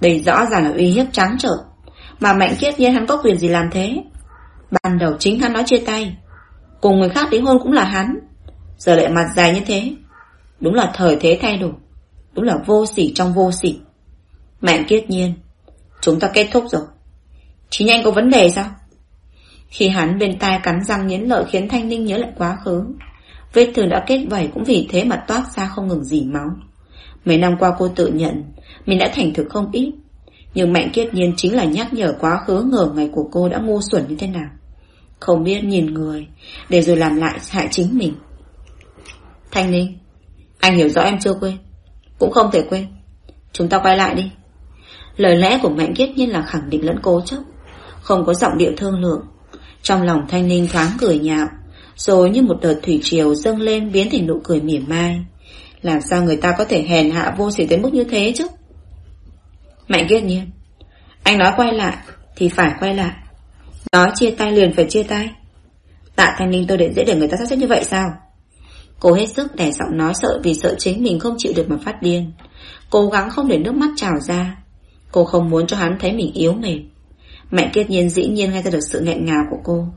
Đây rõ ràng là uy hiếp trắng trợn, Mà mạnh kiết nhiên hắn có quyền gì làm thế? Ban đầu chính hắn nói chia tay, Cùng người khác đính hôn cũng là hắn. Giờ lại mặt dài như thế, Đúng là thời thế thay đổi. Đúng là vô sỉ trong vô sỉ. Mạnh kiết nhiên, Chúng ta kết thúc rồi. Chính nhanh có vấn đề sao? Khi hắn bên tai cắn răng nghiến lợi Khiến Thanh Ninh nhớ lại quá khứ, Vết thương đã kết vảy cũng vì thế mà toát ra không ngừng dỉ máu. Mấy năm qua cô tự nhận Mình đã thành thực không ít, Nhưng Mạnh Kiết Nhiên chính là nhắc nhở quá khứ ngờ ngày của cô đã ngu xuẩn như thế nào. Không biết nhìn người Để rồi làm lại hại chính mình. Thanh Ninh, Anh hiểu rõ em chưa quên? Cũng không thể quên. Chúng ta quay lại đi. Lời lẽ của Mạnh Kiết Nhiên là khẳng định lẫn cố chấp, Không có giọng điệu thương lượng. Trong lòng Thanh Ninh thoáng cười nhạo, Rồi như một đợt thủy triều dâng lên biến thành nụ cười mỉa mai. Làm sao người ta có thể hèn hạ vô sỉ tới mức như thế chứ? Mạnh kiết nhiên, Anh nói quay lại Thì phải quay lại. Nói chia tay liền phải chia tay. Tạ Thanh Ninh tôi để dễ để người ta sắp xếp như vậy sao? Cô hết sức đè giọng nói sợ Vì sợ chính mình không chịu được mà phát điên. Cố gắng không để nước mắt trào ra. Cô không muốn cho hắn thấy mình yếu mềm. Mạnh kết nhiên dĩ nhiên nghe ra được sự nghẹn ngào của cô.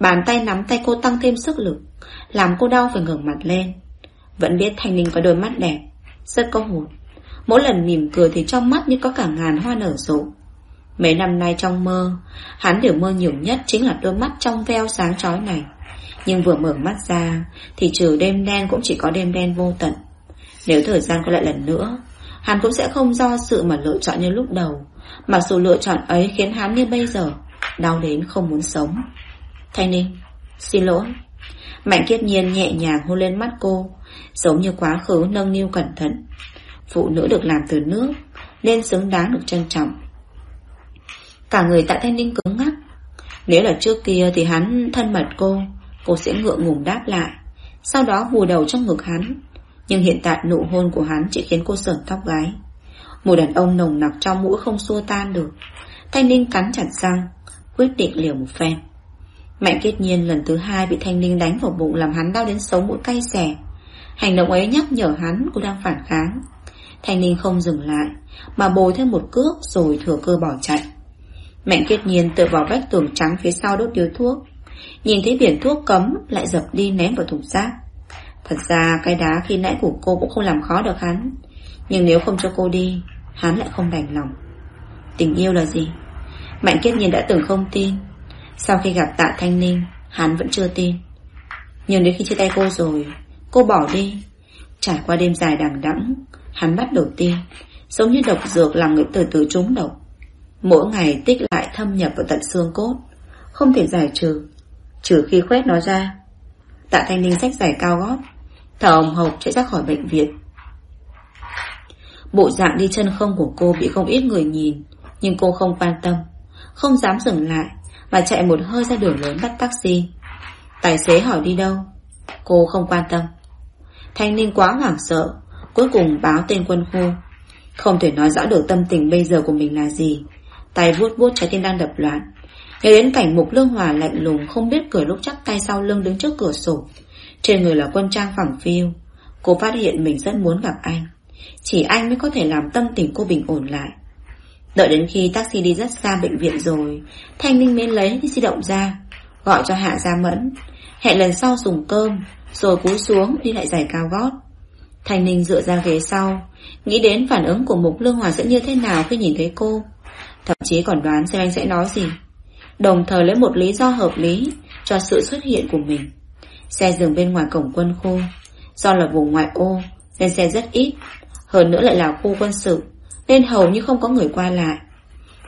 Bàn tay nắm tay cô tăng thêm sức lực, Làm cô đau phải ngẩng mặt lên. Vẫn biết Thanh Ninh có đôi mắt đẹp, Rất có hồn. Mỗi lần mỉm cười thì trong mắt như có cả ngàn hoa nở rộ. Mấy năm nay trong mơ, Hắn đều mơ nhiều nhất Chính là đôi mắt trong veo sáng chói này. Nhưng vừa mở mắt ra, Thì trừ đêm đen cũng chỉ có đêm đen vô tận. Nếu thời gian có lại lần nữa, Hắn cũng sẽ không do sự mà lựa chọn như lúc đầu. Mặc dù lựa chọn ấy khiến hắn như bây giờ, Đau đến không muốn sống. Thanh Ninh, Xin lỗi. Mạnh kiết nhiên nhẹ nhàng hôn lên mắt cô, Giống như quá khứ nâng niu cẩn thận. Phụ nữ được làm từ nước, Nên xứng đáng được trân trọng. Cả người tạ thanh ninh cứng ngắc. Nếu là trước kia thì hắn thân mật cô Cô sẽ ngượng ngùng đáp lại Sau đó vùi đầu trong ngực hắn Nhưng hiện tại nụ hôn của hắn chỉ khiến cô sởn tóc gái Một đàn ông nồng nặc trong mũi không xua tan được Thanh ninh cắn chặt răng Quyết định liều một phen Mạnh kết nhiên lần thứ hai bị Thanh Ninh đánh vào bụng làm hắn đau đến sống mũi cay xẻ. Hành động ấy nhắc nhở hắn cô đang phản kháng. Thanh Ninh không dừng lại, mà bồi thêm một cước rồi thừa cơ bỏ chạy. Mạnh kết nhiên tựa vào vách tường trắng phía sau đốt điếu thuốc. Nhìn thấy biển thuốc cấm lại dập đi ném vào thùng rác. Thật ra cái đá khi nãy của cô cũng không làm khó được hắn. Nhưng nếu không cho cô đi, hắn lại không đành lòng. Tình yêu là gì? Mạnh kết nhiên đã từng không tin. Sau khi gặp tạ Thanh Ninh, hắn vẫn chưa tin. Nhưng đến khi chia tay cô rồi, Cô bỏ đi Trải qua đêm dài đằng đẵng Hắn bắt đầu tin Giống như độc dược làm người từ từ trúng độc Mỗi ngày tích lại thâm nhập vào tận xương cốt Không thể giải trừ Trừ khi khoét nó ra. Tạ Thanh Ninh sách giày cao gót. Thở hồng hộc chạy ra khỏi bệnh viện. Bộ dạng đi chân không của cô bị không ít người nhìn, Nhưng cô không quan tâm, Không dám dừng lại Mà chạy một hơi ra đường lớn bắt taxi. Tài xế hỏi đi đâu? Cô không quan tâm. Thanh Ninh quá hoảng sợ, Cuối cùng báo tên quân khu. Không thể nói rõ được tâm tình bây giờ của mình là gì. Tay vuốt vuốt trái tim đang đập loạn. Nhớ đến cảnh mục lương hòa lạnh lùng Không biết cười lúc chắc tay sau lưng đứng trước cửa sổ, Trên người là quân trang phẳng phiêu Cô phát hiện mình rất muốn gặp anh, Chỉ anh mới có thể làm tâm tình cô bình ổn lại. Đợi đến khi taxi đi rất xa bệnh viện rồi, Thanh Ninh mới lấy di động ra, Gọi cho Hạ Gia Mẫn, Hẹn lần sau dùng cơm, rồi cúi xuống đi lại giày cao gót. Thanh Ninh dựa ra ghế sau, Nghĩ đến phản ứng của Mục Lương Hòa sẽ như thế nào khi nhìn thấy cô. Thậm chí còn đoán xem anh sẽ nói gì. Đồng thời lấy một lý do hợp lý Cho sự xuất hiện của mình Xe dừng bên ngoài cổng quân khu Do là vùng ngoại ô Nên xe rất ít Hơn nữa lại là khu quân sự, nên hầu như không có người qua lại.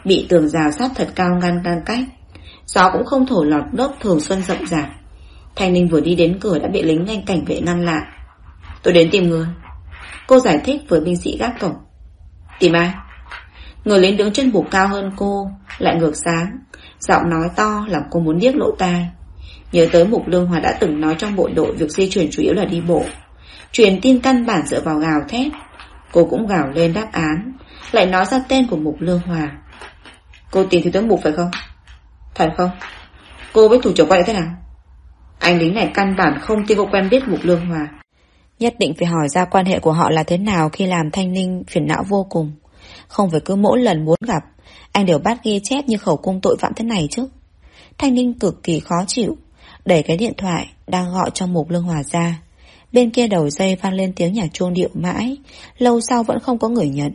Bị tường rào sát thật cao ngăn ngăn cách, gió cũng không thổi lọt đốc thường xuân rộng rạp. Thanh Ninh vừa đi đến cửa đã bị lính nganh cảnh vệ ngăn lại. Tôi đến tìm người. Cô giải thích với binh sĩ gác cổng. Tìm ai? Người lính đứng chân bục cao hơn cô, lại ngược sáng, giọng nói to làm cô muốn điếc lỗ tai. Nhớ tới Mục Lương Hòa đã từng nói trong bộ đội việc di chuyển chủ yếu là đi bộ. Truyền tin căn bản dựa vào gào thét. Cô cũng gào lên đáp án, lại nói ra tên của Mục Lương Hòa. Cô tìm thiếu tướng Mục phải không? Thật không? Cô với thủ trưởng quay thế nào? Anh lính này căn bản không tin cô quen biết Mục Lương Hòa. Nhất định phải hỏi ra quan hệ của họ là thế nào khi làm thanh ninh phiền não vô cùng. Không phải cứ mỗi lần muốn gặp, anh đều bắt ghi chép như khẩu cung tội phạm thế này chứ. Thanh ninh cực kỳ khó chịu, đẩy cái điện thoại đang gọi cho Mục Lương Hòa ra. Bên kia đầu dây vang lên tiếng nhà chuông điệu mãi, lâu sau vẫn không có người nhận.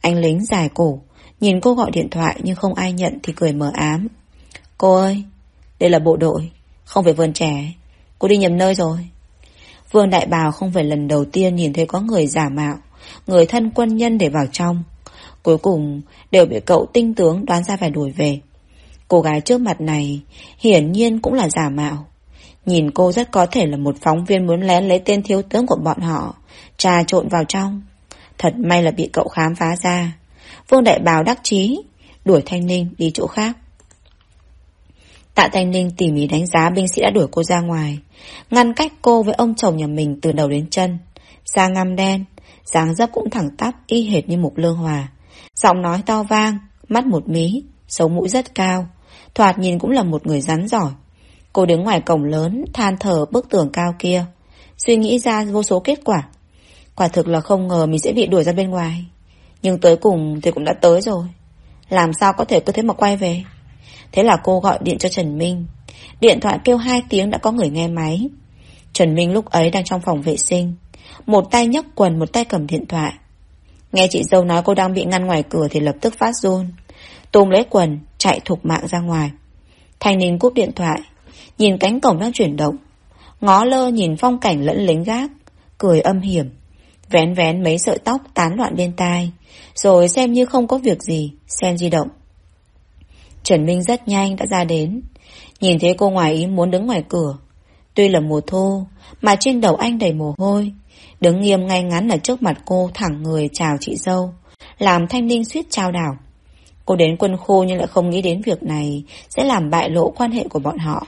Anh lính dài cổ, nhìn cô gọi điện thoại nhưng không ai nhận thì cười mờ ám. Cô ơi, đây là bộ đội, không phải vườn trẻ. Cô đi nhầm nơi rồi. Vương Đại Bào không phải lần đầu tiên nhìn thấy có người giả mạo, người thân quân nhân để vào trong. Cuối cùng đều bị cậu tinh tướng đoán ra phải đuổi về. Cô gái trước mặt này hiển nhiên cũng là giả mạo. Nhìn cô rất có thể là một phóng viên muốn lén lấy tên thiếu tướng của bọn họ, trà trộn vào trong. Thật may là bị cậu khám phá ra. Vương Đại Bào đắc chí, đuổi Thanh Ninh đi chỗ khác. Tạ Thanh Ninh tỉ mỉ đánh giá binh sĩ đã đuổi cô ra ngoài, ngăn cách cô với ông chồng nhà mình từ đầu đến chân. Da ngăm đen, dáng dấp cũng thẳng tắp y hệt như Mục Lương Hòa. Giọng nói to vang, mắt một mí, sống mũi rất cao, thoạt nhìn cũng là một người rắn giỏi. Cô đứng ngoài cổng lớn, than thở bức tường cao kia, suy nghĩ ra vô số kết quả. Quả thực là không ngờ mình sẽ bị đuổi ra bên ngoài. Nhưng tới cùng thì cũng đã tới rồi. Làm sao có thể cứ thế mà quay về? Thế là cô gọi điện cho Trần Minh. Điện thoại kêu hai tiếng đã có người nghe máy. Trần Minh lúc ấy đang trong phòng vệ sinh. Một tay nhấc quần, một tay cầm điện thoại. Nghe chị dâu nói cô đang bị ngăn ngoài cửa thì lập tức phát run. Tôm lấy quần, chạy thục mạng ra ngoài. Thanh Ninh cúp điện thoại, nhìn cánh cổng đang chuyển động. Ngó lơ nhìn phong cảnh lẫn lính gác, cười âm hiểm. Vén vén mấy sợi tóc tán loạn bên tai, rồi xem như không có việc gì, xem di động. Trần Minh rất nhanh đã ra đến. Nhìn thấy cô ngoài ý muốn đứng ngoài cửa. Tuy là mùa thu, mà trên đầu anh đầy mồ hôi. Đứng nghiêm ngay ngắn ở trước mặt cô thẳng người chào chị dâu. Làm thanh ninh suýt trao đảo. Cô đến quân khu nhưng lại không nghĩ đến việc này sẽ làm bại lộ quan hệ của bọn họ.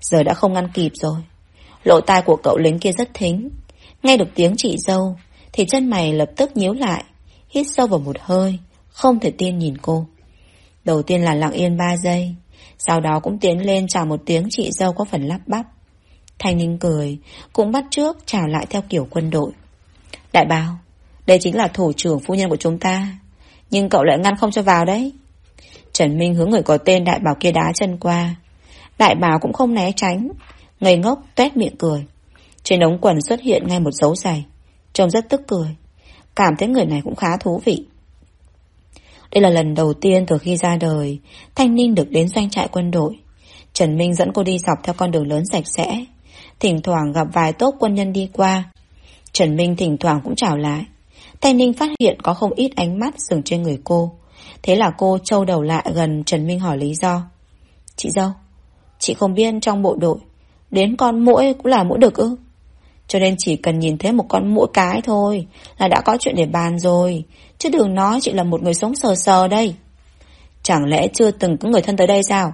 Giờ đã không ngăn kịp rồi. Lộ tai của cậu lính kia rất thính. Nghe được tiếng chị dâu, thì chân mày lập tức nhíu lại, hít sâu vào một hơi, không thể tin nhìn cô. Đầu tiên là lặng yên 3 giây Sau đó cũng tiến lên chào một tiếng chị dâu có phần lắp bắp Thanh Ninh cười Cũng bắt trước chào lại theo kiểu quân đội. Đại bào Đây chính là thủ trưởng phu nhân của chúng ta Nhưng cậu lại ngăn không cho vào đấy. Trần Minh hướng người có tên đại bảo kia đá chân qua. Đại bảo cũng không né tránh Ngây ngốc tuét miệng cười. Trên ống quần xuất hiện ngay một dấu giày Trông rất tức cười. Cảm thấy người này cũng khá thú vị. Đây là lần đầu tiên từ khi ra đời, Thanh Ninh được đến doanh trại quân đội. Trần Minh dẫn cô đi dọc theo con đường lớn sạch sẽ. Thỉnh thoảng gặp vài tốt quân nhân đi qua. Trần Minh thỉnh thoảng cũng chào lại. tay Ninh phát hiện có không ít ánh mắt dừng trên người cô. Thế là cô trâu đầu lại gần Trần Minh hỏi lý do. Chị dâu, chị không biết trong bộ đội, đến con mũi cũng là mũi đực ư? Cho nên chỉ cần nhìn thấy một con mũi cái thôi là đã có chuyện để bàn rồi. Chứ đừng nói chị là một người sống sờ sờ đây. Chẳng lẽ chưa từng có người thân tới đây sao?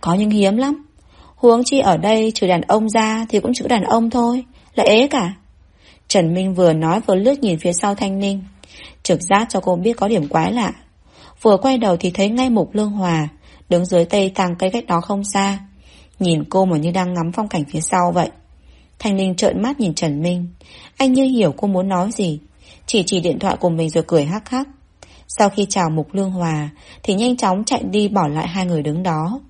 Có nhưng hiếm lắm. Huống chi ở đây trừ đàn ông ra thì cũng chỉ đàn ông thôi. Là ế cả. Trần Minh vừa nói vừa lướt nhìn phía sau Thanh Ninh. Trực giác cho cô biết có điểm quái lạ. Vừa quay đầu thì thấy ngay Mục Lương Hòa, đứng dưới tây tàng cây cách đó không xa. Nhìn cô mà như đang ngắm phong cảnh phía sau vậy. Thanh Ninh trợn mắt nhìn Trần Minh. Anh như hiểu cô muốn nói gì. Chỉ chỉ điện thoại của mình rồi cười hắc hắc. Sau khi chào Mục Lương Hòa, thì nhanh chóng chạy đi bỏ lại hai người đứng đó.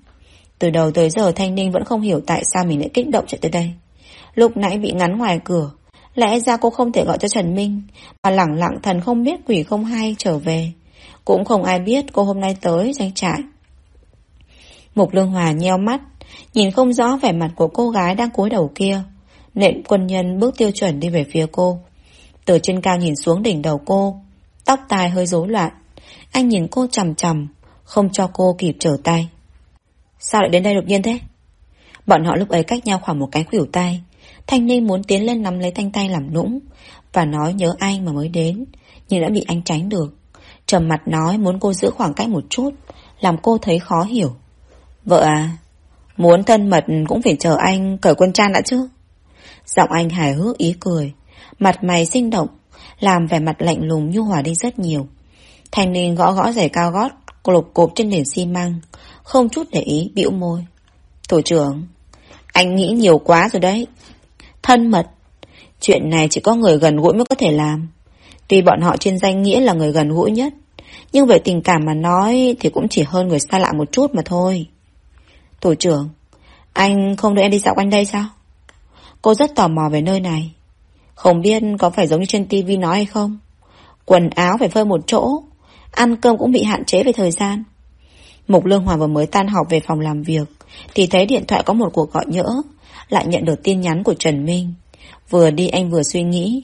Từ đầu tới giờ Thanh Ninh vẫn không hiểu tại sao mình lại kích động chạy tới đây. Lúc nãy bị ngắn ngoài cửa. Lẽ ra cô không thể gọi cho Trần Minh mà lẳng lặng thần không biết quỷ không hay trở về. Cũng không ai biết cô hôm nay tới danh trại. Mục Lương Hòa nheo mắt, nhìn không rõ vẻ mặt của cô gái đang cúi đầu kia. Nện quân nhân bước tiêu chuẩn đi về phía cô. Từ trên cao nhìn xuống đỉnh đầu cô Tóc tai hơi rối loạn Anh nhìn cô chầm chầm Không cho cô kịp trở tay Sao lại đến đây đột nhiên thế? Bọn họ lúc ấy cách nhau khoảng một cái khuỷu tay. Thanh niên muốn tiến lên nắm lấy thanh tay làm nũng Và nói nhớ anh mà mới đến, Nhưng đã bị anh tránh được. Trầm mặt nói muốn cô giữ khoảng cách một chút, Làm cô thấy khó hiểu. Vợ à Muốn thân mật cũng phải chờ anh cởi quân trang đã chứ? Giọng anh hài hước ý cười, Mặt mày sinh động, Làm vẻ mặt lạnh lùng nhu hòa đi rất nhiều. Thanh niên gõ gõ giày cao gót Lục cộp trên nền xi măng không chút để ý, bĩu môi. Thủ trưởng, Anh nghĩ nhiều quá rồi đấy. Thân mật, Chuyện này chỉ có người gần gũi mới có thể làm. Tuy bọn họ trên danh nghĩa là người gần gũi nhất, Nhưng về tình cảm mà nói Thì cũng chỉ hơn người xa lạ một chút mà thôi. Thủ trưởng, Anh không đưa em đi dạo quanh đây sao? Cô rất tò mò về nơi này. Không biết có phải giống như trên tivi nói hay không? Quần áo phải phơi một chỗ, Ăn cơm cũng bị hạn chế về thời gian. Mục Lương Hòa vừa mới tan học về phòng làm việc Thì thấy điện thoại có một cuộc gọi nhỡ Lại nhận được tin nhắn của Trần Minh. Vừa đi anh vừa suy nghĩ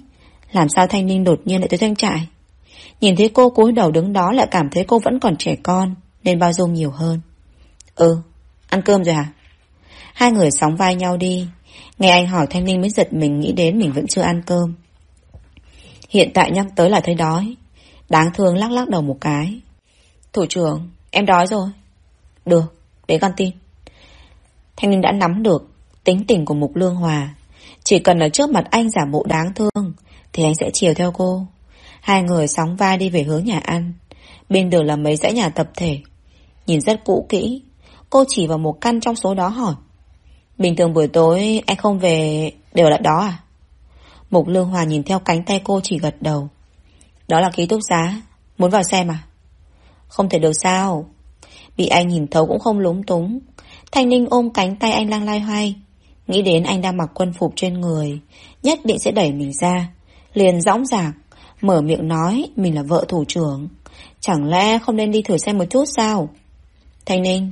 Làm sao Thanh Ninh đột nhiên lại tới doanh trại? Nhìn thấy cô cúi đầu đứng đó Lại cảm thấy cô vẫn còn trẻ con Nên bao dung nhiều hơn. Ừ, ăn cơm rồi hả? Hai người sóng vai nhau đi Nghe anh hỏi Thanh Ninh mới giật mình nghĩ đến mình vẫn chưa ăn cơm. Hiện tại nhắc tới là thấy đói Đáng thương lắc lắc đầu một cái. Thủ trưởng Em đói rồi. Được, để con tin. Thanh Linh đã nắm được tính tình của Mục Lương Hòa. Chỉ cần ở trước mặt anh giả bộ đáng thương Thì anh sẽ chiều theo cô. Hai người sóng vai đi về hướng nhà ăn. Bên đường là mấy dãy nhà tập thể. Nhìn rất cũ kỹ. Cô chỉ vào một căn trong số đó hỏi. Bình thường buổi tối anh không về đều lại đó à? Mục Lương Hòa nhìn theo cánh tay cô chỉ gật đầu. Đó là ký túc xá. Muốn vào xem à? Không thể được sao. Bị anh nhìn thấu cũng không lúng túng. Thanh Ninh ôm cánh tay anh lang lai hoay. Nghĩ đến anh đang mặc quân phục trên người, Nhất định sẽ đẩy mình ra. Liền dõng dạc, Mở miệng nói mình là vợ thủ trưởng. Chẳng lẽ không nên đi thử xem một chút sao? Thanh Ninh,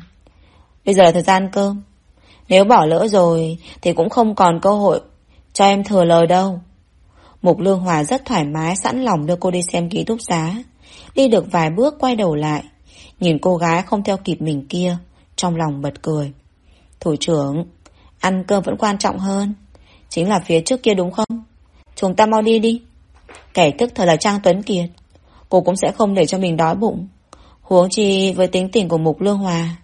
Bây giờ là thời gian cơm. Nếu bỏ lỡ rồi Thì cũng không còn cơ hội Cho em thừa lời đâu. Mục Lương Hòa rất thoải mái, sẵn lòng đưa cô đi xem ký túc xá. Đi được vài bước quay đầu lại. Nhìn cô gái không theo kịp mình kia. Trong lòng bật cười. Thủ trưởng, ăn cơm vẫn quan trọng hơn. Chính là phía trước kia đúng không? Chúng ta mau đi đi. Kẻ tức thật là Trang Tuấn Kiệt. Cô cũng sẽ không để cho mình đói bụng. Huống chi với tính tình của Mục Lương Hòa.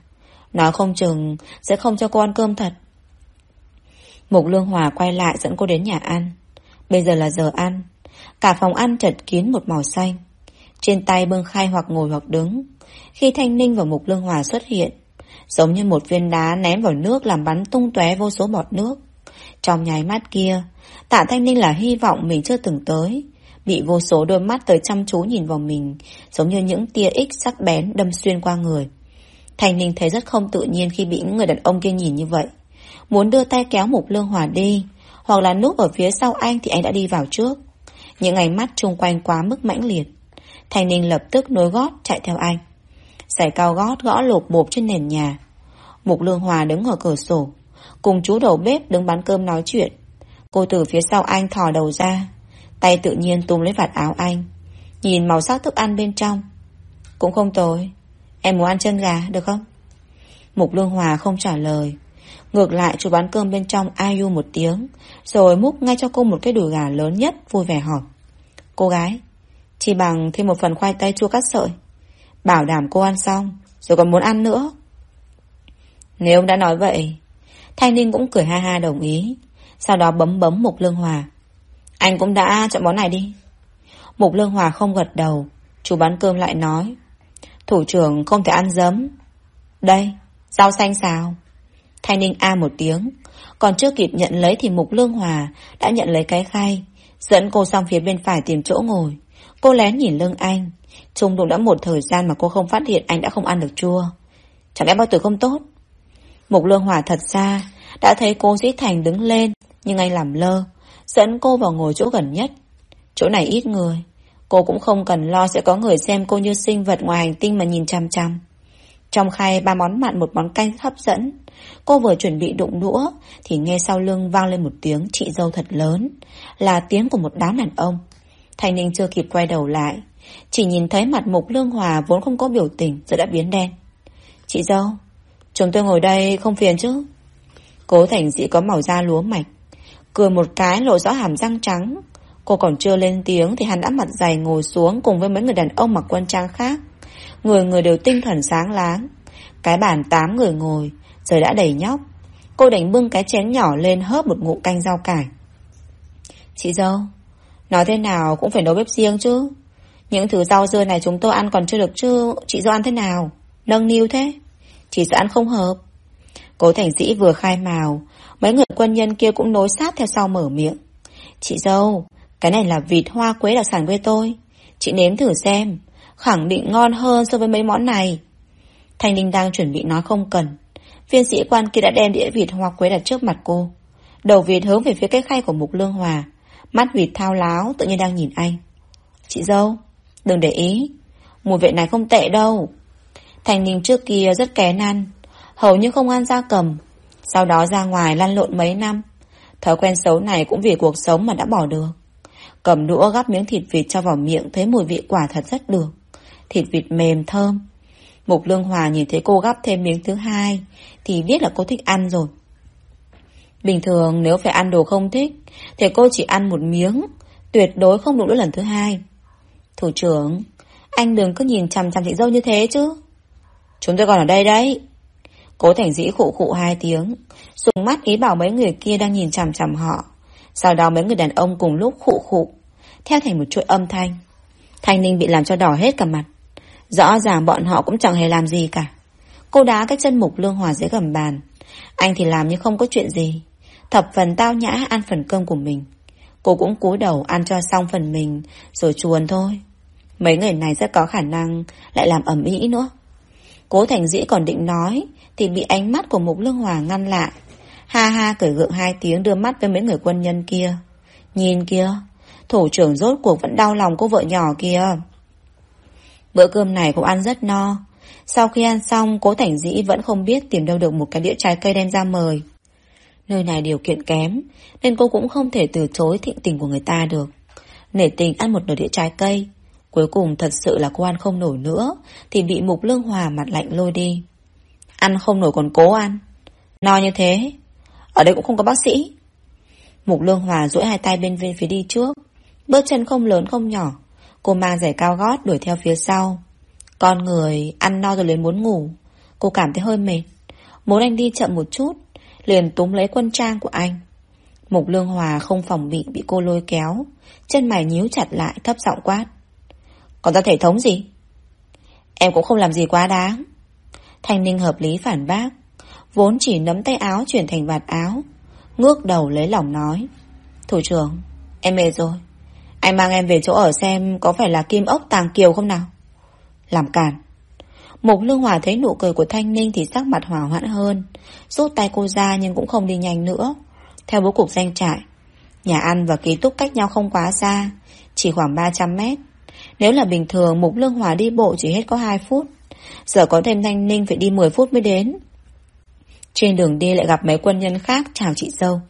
Nói không chừng sẽ không cho cô ăn cơm thật. Mục Lương Hòa quay lại dẫn cô đến nhà ăn. Bây giờ là giờ ăn. Cả phòng ăn chật kín một màu xanh. Trên tay bưng khai hoặc ngồi hoặc đứng. Khi Thanh Ninh và Mục Lương Hòa xuất hiện, giống như một viên đá ném vào nước làm bắn tung tóe vô số bọt nước. Trong nháy mắt kia, tạ Thanh Ninh là hy vọng mình chưa từng tới. Bị vô số đôi mắt tới chăm chú nhìn vào mình, giống như những tia ích sắc bén đâm xuyên qua người. Thanh Ninh thấy rất không tự nhiên khi bị những người đàn ông kia nhìn như vậy. Muốn đưa tay kéo Mục Lương Hòa đi, hoặc là núp ở phía sau anh thì anh đã đi vào trước. Những ánh mắt chung quanh quá mức mãnh liệt. Thanh Ninh lập tức nối gót chạy theo anh. Giày cao gót gõ lột bộp trên nền nhà. Mục Lương Hòa đứng ở cửa sổ. Cùng chú đầu bếp đứng bán cơm nói chuyện. Cô từ phía sau anh thò đầu ra. Tay tự nhiên túm lấy vạt áo anh. Nhìn màu sắc thức ăn bên trong. Cũng không tồi. Em muốn ăn chân gà, được không? Mục Lương Hòa không trả lời. Ngược lại, chú bán cơm bên trong ai u một tiếng, Rồi múc ngay cho cô một cái đùi gà lớn nhất, Vui vẻ hỏi Cô gái chỉ bằng thêm một phần khoai tây chua cắt sợi. Bảo đảm cô ăn xong Rồi còn muốn ăn nữa. Nếu ông đã nói vậy Thanh Ninh cũng cười ha ha đồng ý. Sau đó bấm bấm Mục Lương Hòa. Anh cũng đã chọn món này đi. Mục Lương Hòa không gật đầu. Chú bán cơm lại nói Thủ trưởng không thể ăn giấm. Đây, rau xanh xào. Thanh Ninh A một tiếng. Còn chưa kịp nhận lấy thì Mục Lương Hòa đã nhận lấy cái khay. Dẫn cô sang phía bên phải tìm chỗ ngồi. Cô lén nhìn lưng anh. Trung đụng đã một thời gian mà cô không phát hiện anh đã không ăn được chua. Chẳng lẽ bao tử không tốt? Mục Lương Hòa thật ra đã thấy cô Dĩ Thành đứng lên, nhưng anh làm lơ. Dẫn cô vào ngồi chỗ gần nhất. Chỗ này ít người. Cô cũng không cần lo sẽ có người xem cô như sinh vật ngoài hành tinh mà nhìn chăm chăm. Trong khay ba món mặn, một món canh hấp dẫn. Cô vừa chuẩn bị đụng đũa thì nghe sau lưng vang lên một tiếng chị dâu thật lớn. Là tiếng của một đám đàn ông. Thanh Ninh chưa kịp quay đầu lại. Chỉ nhìn thấy mặt Mục Lương Hòa vốn không có biểu tình Giờ đã biến đen. Chị dâu, Chúng tôi ngồi đây không phiền chứ? Cố Thành dị có màu da lúa mạch, Cười một cái lộ rõ hàm răng trắng. Cô còn chưa lên tiếng Thì hắn đã mặt dày ngồi xuống Cùng với mấy người đàn ông mặc quân trang khác. Người người đều tinh thần sáng láng. Cái bàn tám người ngồi Giờ đã đầy nhóc. Cô đánh bưng cái chén nhỏ lên hớp một ngụm canh rau cải. Chị dâu Nói thế nào cũng phải nấu bếp riêng chứ. Những thứ rau dưa này chúng tôi ăn còn chưa được chứ, Chị dâu ăn thế nào? Nâng niu thế. Chỉ sợ ăn không hợp. Cố thành dĩ vừa khai màu Mấy người quân nhân kia cũng nối sát theo sau mở miệng. Chị dâu, Cái này là vịt hoa quế đặc sản quê tôi. Chị nếm thử xem, Khẳng định ngon hơn so với mấy món này. Thanh Ninh đang chuẩn bị nói không cần. Viên sĩ quan kia đã đem đĩa vịt hoa quế đặt trước mặt cô. Đầu vịt hướng về phía cái khay của Mục Lương Hòa. Mắt vịt thao láo, tự nhiên đang nhìn anh. Chị dâu, Đừng để ý. Mùi vị này không tệ đâu. Thành Ninh trước kia rất kén ăn, Hầu như không ăn da cầm. Sau đó ra ngoài lăn lộn mấy năm, Thói quen xấu này cũng vì cuộc sống mà đã bỏ được. Cầm đũa gắp miếng thịt vịt cho vào miệng Thấy mùi vị quả thật rất được. Thịt vịt mềm thơm. Mục Lương Hòa nhìn thấy cô gắp thêm miếng thứ hai Thì biết là cô thích ăn rồi. Bình thường nếu phải ăn đồ không thích, Thì cô chỉ ăn một miếng, Tuyệt đối không đụng đũa lần thứ hai. Thủ trưởng, Anh đừng cứ nhìn chằm chằm chị dâu như thế chứ. Chúng tôi còn ở đây đấy. Cố thành dĩ khụ khụ hai tiếng, Dùng mắt ý bảo mấy người kia đang nhìn chằm chằm họ. Sau đó mấy người đàn ông cùng lúc khụ khụ, Theo thành một chuỗi âm thanh. Thanh Ninh bị làm cho đỏ hết cả mặt. Rõ ràng bọn họ cũng chẳng hề làm gì cả. Cô đá cái chân mục lương hòa dưới gầm bàn. Anh thì làm như không có chuyện gì. Thập phần tao nhã ăn phần cơm của mình. Cô cũng cúi đầu ăn cho xong phần mình, Rồi chuồn thôi. Mấy người này rất có khả năng Lại làm ẩm ý nữa. Cố Thành Dĩ còn định nói Thì bị ánh mắt của Mục Lương Hòa ngăn lại. Ha ha cởi gượng hai tiếng đưa mắt với mấy người quân nhân kia. Nhìn kia Thủ trưởng rốt cuộc vẫn đau lòng cô vợ nhỏ kia Bữa cơm này cũng ăn rất no. Sau khi ăn xong, Cố Thành Dĩ vẫn không biết tìm đâu được một cái đĩa trái cây đem ra mời. Nơi này điều kiện kém, Nên cô cũng không thể từ chối thịnh tình của người ta được. Nể tình ăn một nửa đĩa trái cây, Cuối cùng thật sự là cô ăn không nổi nữa, Thì bị Mục Lương Hòa mặt lạnh lôi đi. Ăn không nổi còn cố ăn. No như thế, Ở đây cũng không có bác sĩ. Mục Lương Hòa duỗi hai tay bên bên phía đi trước. Bước chân không lớn không nhỏ, Cô mang giày cao gót đuổi theo phía sau. Con người ăn no rồi lên muốn ngủ, Cô cảm thấy hơi mệt. Muốn anh đi chậm một chút Liền túm lấy quân trang của anh. Mục Lương Hòa không phòng bị bị cô lôi kéo, Chân mày nhíu chặt lại, thấp giọng quát. Còn ra thể thống gì? Em cũng không làm gì quá đáng. Thanh Ninh hợp lý phản bác, Vốn chỉ nắm tay áo chuyển thành vạt áo, Ngước đầu lấy lòng nói. Thủ trưởng, Em mệt rồi. Anh mang em về chỗ ở xem Có phải là kim ốc tàng kiều không nào? Làm cản. Mục Lương Hòa thấy nụ cười của Thanh Ninh Thì sắc mặt hỏa hoãn hơn. Rút tay cô ra nhưng cũng không đi nhanh nữa. Theo bố cục danh trại, Nhà ăn và ký túc cách nhau không quá xa, Chỉ khoảng 300 mét. Nếu là bình thường, Mục Lương Hòa đi bộ chỉ hết có 2 phút. Giờ có thêm Thanh Ninh phải đi 10 phút mới đến. Trên đường đi lại gặp mấy quân nhân khác chào chị dâu.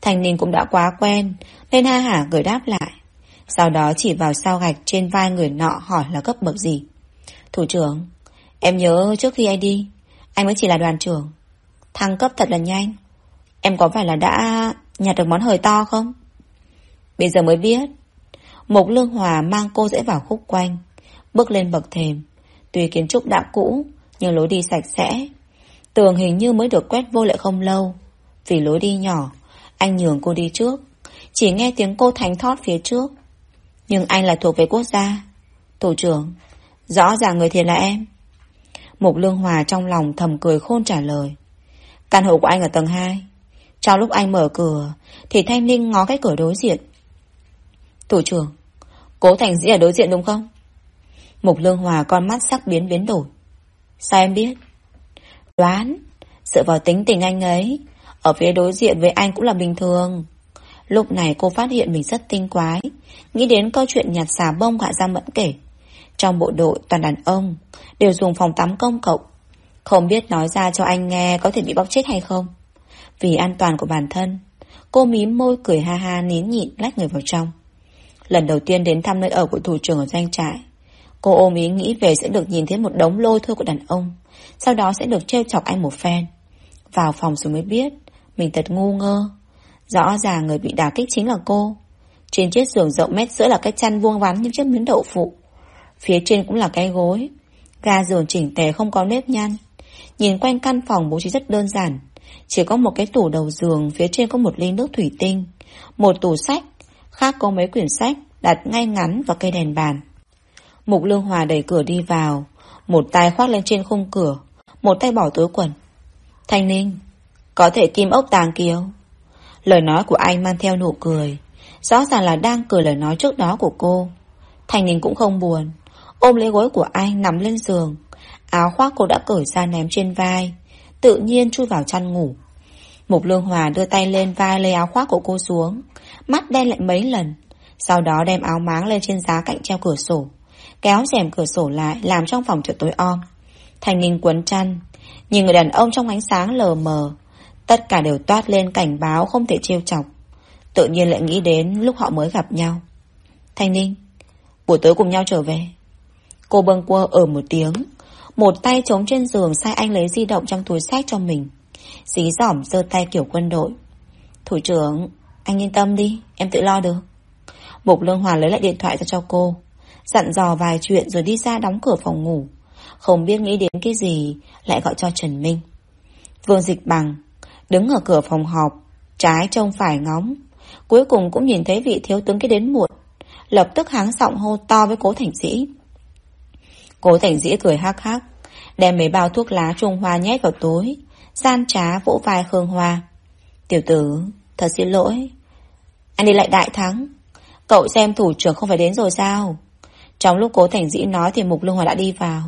Thanh Ninh cũng đã quá quen, Nên ha hả gửi đáp lại. Sau đó chỉ vào sao gạch trên vai người nọ hỏi là cấp bậc gì. Thủ trưởng Em nhớ trước khi anh đi, Anh mới chỉ là đoàn trưởng. Thăng cấp thật là nhanh. Em có phải là đã nhặt được món hời to không? Bây giờ mới biết. Mục Lương Hòa mang cô dễ vào khúc quanh, Bước lên bậc thềm. Tuy kiến trúc đã cũ, Nhưng lối đi sạch sẽ. Tường hình như mới được quét vô lại không lâu. Vì lối đi nhỏ, Anh nhường cô đi trước. Chỉ nghe tiếng cô thánh thót phía trước. Nhưng anh là thuộc về quốc gia. Thủ trưởng, Rõ ràng người thiệt là em. Mục Lương Hòa trong lòng thầm cười khôn trả lời. Căn hộ của anh ở tầng 2 Trong lúc anh mở cửa, Thì Thanh Ninh ngó cái cửa đối diện. Thủ trưởng, Cố Thành Dĩ ở đối diện đúng không? Mục Lương Hòa con mắt sắc biến biến đổi. Sao em biết? Đoán, Dựa vào tính tình anh ấy, Ở phía đối diện với anh cũng là bình thường. Lúc này cô phát hiện mình rất tinh quái, Nghĩ đến câu chuyện nhặt xà bông Hạ ra Mẫn kể. Trong bộ đội toàn đàn ông, Đều dùng phòng tắm công cộng. Không biết nói ra cho anh nghe Có thể bị bóc chết hay không. Vì an toàn của bản thân, Cô mím môi cười ha ha nín nhịn lách người vào trong. Lần đầu tiên đến thăm nơi ở của thủ trưởng ở doanh trại, Cô ôm ý nghĩ về sẽ được nhìn thấy một đống lôi thôi của đàn ông, Sau đó sẽ được trêu chọc anh một phen. Vào phòng rồi mới biết, Mình thật ngu ngơ. Rõ ràng người bị đả kích chính là cô. Trên chiếc giường rộng mét giữa là cái chăn vuông vắn như chiếc miếng đậu phụ. Phía trên cũng là cái gối. Ga giường chỉnh tề không có nếp nhăn. Nhìn quanh căn phòng bố trí rất đơn giản. Chỉ có một cái tủ đầu giường, Phía trên có một ly nước thủy tinh. Một tủ sách, Khác có mấy quyển sách đặt ngay ngắn vào cây đèn bàn. Mục Lương Hòa đẩy cửa đi vào. Một tay khoác lên trên khung cửa. Một tay bỏ túi quần. Thanh Ninh, Có thể kim ốc tàng kiều Lời nói của anh mang theo nụ cười. Rõ ràng là đang cười lời nói trước đó của cô. Thanh Ninh cũng không buồn. Ôm lấy gối của anh nằm lên giường. Áo khoác cô đã cởi ra ném trên vai, Tự nhiên chui vào chăn ngủ. Mục Lương Hòa đưa tay lên vai lấy áo khoác của cô xuống, Mắt đen lại mấy lần, Sau đó đem áo máng lên trên giá cạnh treo cửa sổ, Kéo rèm cửa sổ lại Làm trong phòng trở tối om. Thành Ninh quấn chăn, Nhìn người đàn ông trong ánh sáng lờ mờ, Tất cả đều toát lên cảnh báo không thể trêu chọc. Tự nhiên lại nghĩ đến lúc họ mới gặp nhau. Thanh Ninh, Buổi tối cùng nhau trở về. Cô bâng quơ ở một tiếng. Một tay chống trên giường sai anh lấy di động trong túi sách cho mình. Dí dỏm giơ tay kiểu quân đội. Thủ trưởng, Anh yên tâm đi, Em tự lo được. Mục Lương Hòa lấy lại điện thoại ra cho cô. Dặn dò vài chuyện rồi đi ra đóng cửa phòng ngủ. Không biết nghĩ đến cái gì, Lại gọi cho Trần Minh. Vương Dịch Bằng, Đứng ở cửa phòng họp, Trái trông phải ngóng. Cuối cùng cũng nhìn thấy vị thiếu tướng cái đến muộn. Lập tức háng giọng hô to với cố thành sĩ. Cố thành Dĩ cười hắc hắc, Đem mấy bao thuốc lá Trung Hoa nhét vào túi, Gian trá vỗ vai Khương Hoa. Tiểu tử, Thật xin lỗi, Anh đi lại đại thắng, Cậu xem thủ trưởng không phải đến rồi sao? Trong lúc cố thành dĩ nói thì Mục Lương Hoa đã đi vào.